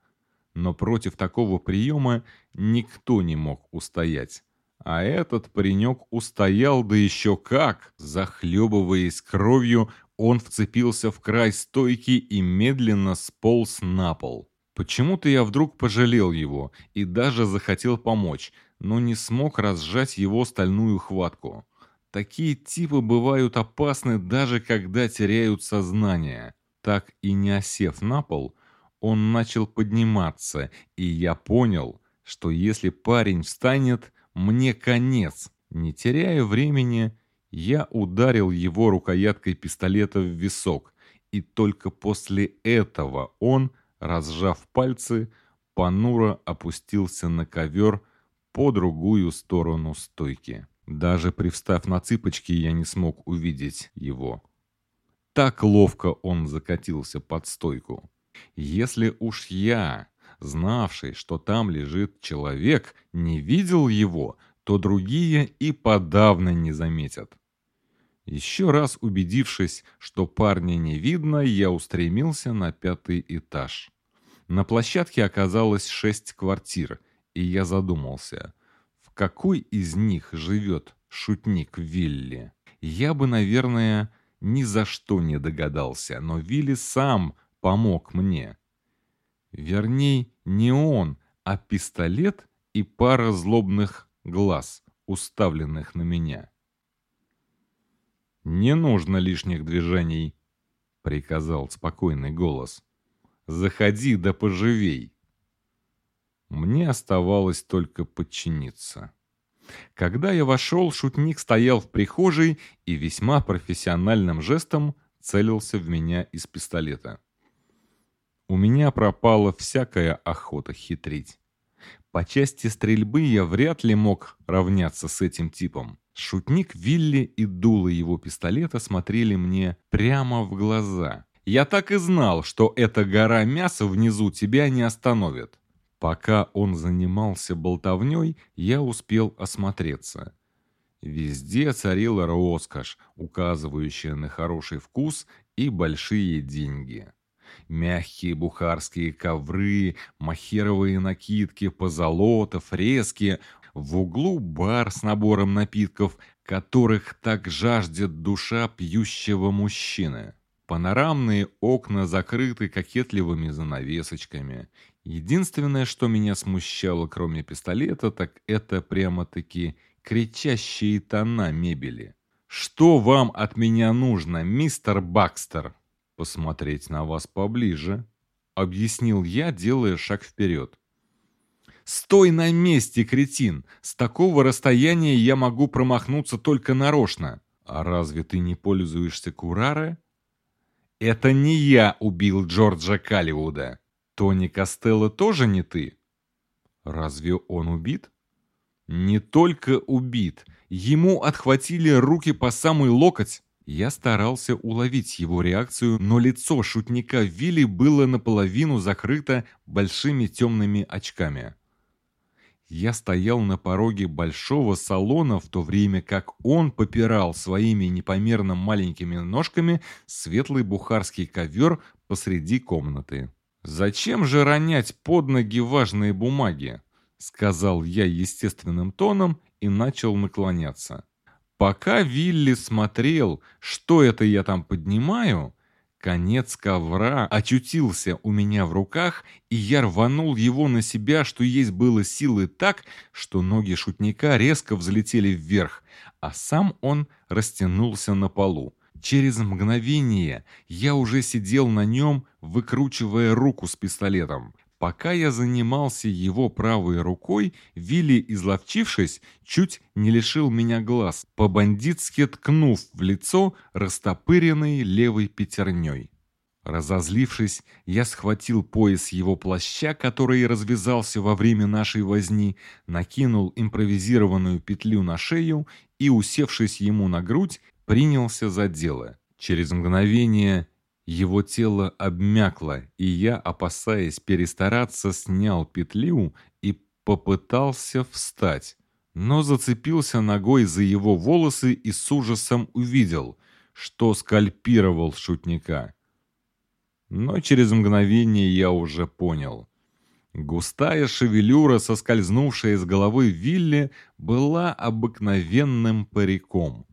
Но против такого приема никто не мог устоять. А этот паренек устоял, да еще как! Захлебываясь кровью, он вцепился в край стойки и медленно сполз на пол. Почему-то я вдруг пожалел его и даже захотел помочь, но не смог разжать его стальную хватку. Такие типы бывают опасны даже когда теряют сознание. Так и не осев на пол, он начал подниматься, и я понял, что если парень встанет, мне конец. Не теряя времени, я ударил его рукояткой пистолета в висок, и только после этого он разжав пальцы, понуро опустился на ковер по другую сторону стойки. Даже привстав на цыпочки, я не смог увидеть его. Так ловко он закатился под стойку. Если уж я, знавший, что там лежит человек, не видел его, то другие и подавно не заметят. Еще раз убедившись, что парня не видно, я устремился на пятый этаж. На площадке оказалось шесть квартир, и я задумался, в какой из них живет шутник Вилли. Я бы, наверное, ни за что не догадался, но Вилли сам помог мне. Верней, не он, а пистолет и пара злобных глаз, уставленных на меня. «Не нужно лишних движений», — приказал спокойный голос. «Заходи да поживей». Мне оставалось только подчиниться. Когда я вошел, шутник стоял в прихожей и весьма профессиональным жестом целился в меня из пистолета. У меня пропала всякая охота хитрить. По части стрельбы я вряд ли мог равняться с этим типом. Шутник Вилли и дуло его пистолета смотрели мне прямо в глаза. Я так и знал, что эта гора мяса внизу тебя не остановит. Пока он занимался болтовней, я успел осмотреться. Везде царила роскошь, указывающая на хороший вкус и большие деньги. Мягкие бухарские ковры, махеровые накидки, позолота, фрески, в углу бар с набором напитков, которых так жаждет душа пьющего мужчины. Панорамные окна закрыты кокетливыми занавесочками. Единственное, что меня смущало, кроме пистолета, так это прямо-таки кричащие тона мебели. «Что вам от меня нужно, мистер Бакстер?» «Посмотреть на вас поближе», — объяснил я, делая шаг вперед. «Стой на месте, кретин! С такого расстояния я могу промахнуться только нарочно. А разве ты не пользуешься кураре?» «Это не я убил Джорджа Калливуда. Тони Костелло тоже не ты?» «Разве он убит?» «Не только убит. Ему отхватили руки по самый локоть». Я старался уловить его реакцию, но лицо шутника Вилли было наполовину закрыто большими темными очками. Я стоял на пороге большого салона, в то время как он попирал своими непомерно маленькими ножками светлый бухарский ковер посреди комнаты. «Зачем же ронять под ноги важные бумаги?» — сказал я естественным тоном и начал наклоняться. Пока Вилли смотрел, что это я там поднимаю, Конец ковра очутился у меня в руках, и я рванул его на себя, что есть было силы так, что ноги шутника резко взлетели вверх, а сам он растянулся на полу. Через мгновение я уже сидел на нем, выкручивая руку с пистолетом. Пока я занимался его правой рукой, Вилли, изловчившись, чуть не лишил меня глаз, по-бандитски ткнув в лицо растопыренной левой пятерней. Разозлившись, я схватил пояс его плаща, который развязался во время нашей возни, накинул импровизированную петлю на шею и, усевшись ему на грудь, принялся за дело. Через мгновение его тело обмякло, и я, опасаясь перестараться, снял петлю и попытался встать, но зацепился ногой за его волосы и с ужасом увидел, что скальпировал шутника. Но через мгновение я уже понял. Густая шевелюра, соскользнувшая из головы Вилли, была обыкновенным париком.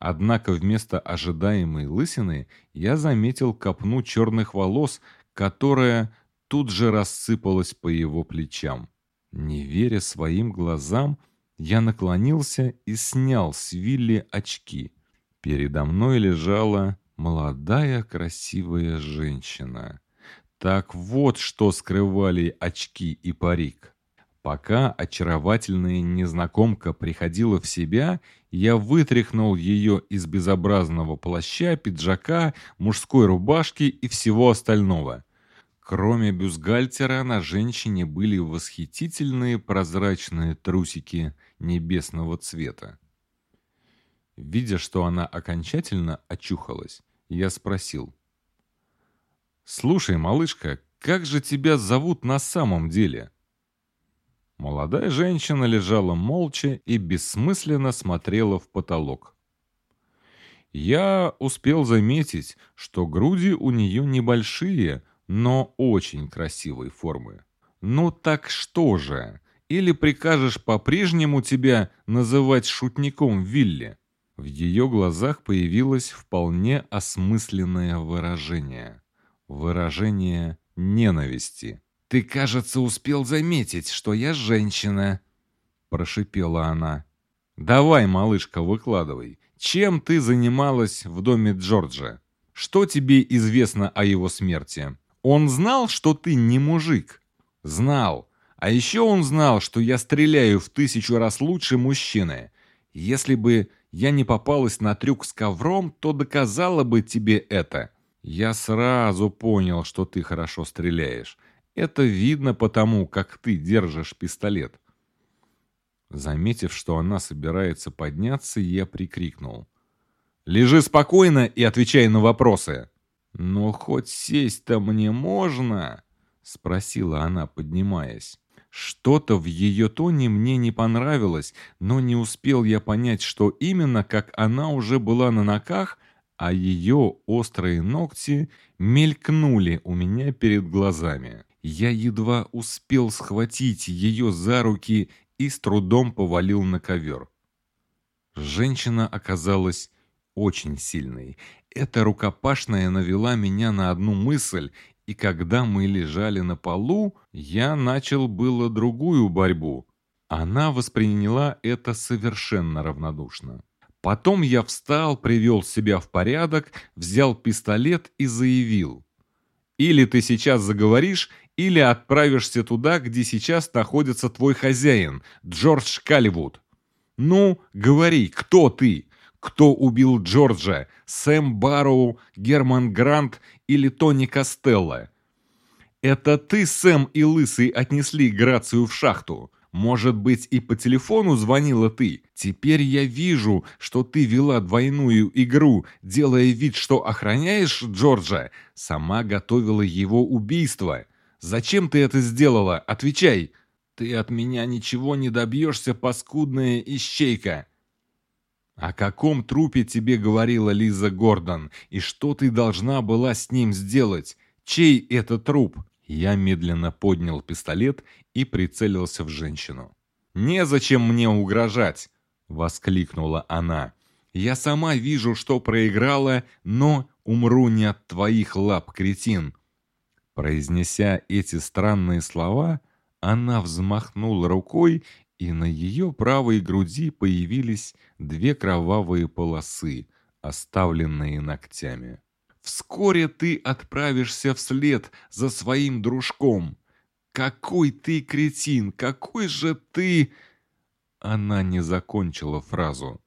Однако вместо ожидаемой лысины я заметил копну черных волос, которая тут же рассыпалась по его плечам. Не веря своим глазам, я наклонился и снял с Вилли очки. Передо мной лежала молодая красивая женщина. Так вот, что скрывали очки и парик. Пока очаровательная незнакомка приходила в себя, я вытряхнул ее из безобразного плаща, пиджака, мужской рубашки и всего остального. Кроме бюстгальтера на женщине были восхитительные прозрачные трусики небесного цвета. Видя, что она окончательно очухалась, я спросил. «Слушай, малышка, как же тебя зовут на самом деле?» Молодая женщина лежала молча и бессмысленно смотрела в потолок. Я успел заметить, что груди у нее небольшие, но очень красивой формы. Ну так что же? Или прикажешь по-прежнему тебя называть шутником Вилли? В ее глазах появилось вполне осмысленное выражение. Выражение ненависти. «Ты, кажется, успел заметить, что я женщина», — прошипела она. «Давай, малышка, выкладывай. Чем ты занималась в доме Джорджа? Что тебе известно о его смерти? Он знал, что ты не мужик? Знал. А еще он знал, что я стреляю в тысячу раз лучше мужчины. Если бы я не попалась на трюк с ковром, то доказала бы тебе это. Я сразу понял, что ты хорошо стреляешь. Это видно потому, как ты держишь пистолет. Заметив, что она собирается подняться, я прикрикнул. «Лежи спокойно и отвечай на вопросы!» «Но хоть сесть-то мне можно?» — спросила она, поднимаясь. Что-то в ее тоне мне не понравилось, но не успел я понять, что именно, как она уже была на ногах, а ее острые ногти мелькнули у меня перед глазами. Я едва успел схватить ее за руки и с трудом повалил на ковер. Женщина оказалась очень сильной. Эта рукопашная навела меня на одну мысль, и когда мы лежали на полу, я начал было другую борьбу. Она восприняла это совершенно равнодушно. Потом я встал, привел себя в порядок, взял пистолет и заявил. «Или ты сейчас заговоришь, или отправишься туда, где сейчас находится твой хозяин, Джордж Калливуд. Ну, говори, кто ты? Кто убил Джорджа? Сэм Барроу, Герман Грант или Тони Костелло? Это ты, Сэм и Лысый отнесли Грацию в шахту. Может быть, и по телефону звонила ты? Теперь я вижу, что ты вела двойную игру, делая вид, что охраняешь Джорджа. Сама готовила его убийство. Зачем ты это сделала? Отвечай! Ты от меня ничего не добьешься, паскудная ищейка!» «О каком трупе тебе говорила Лиза Гордон? И что ты должна была с ним сделать? Чей это труп?» Я медленно поднял пистолет и прицелился в женщину. «Незачем мне угрожать!» — воскликнула она. «Я сама вижу, что проиграла, но умру не от твоих лап, кретин. Произнеся эти странные слова, она взмахнула рукой, и на ее правой груди появились две кровавые полосы, оставленные ногтями. «Вскоре ты отправишься вслед за своим дружком. Какой ты кретин! Какой же ты...» Она не закончила фразу.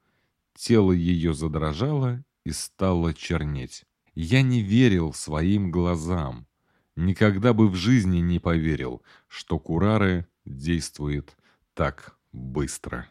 Тело ее задрожало и стало чернеть. Я не верил своим глазам. Никогда бы в жизни не поверил, что Курары действует так быстро.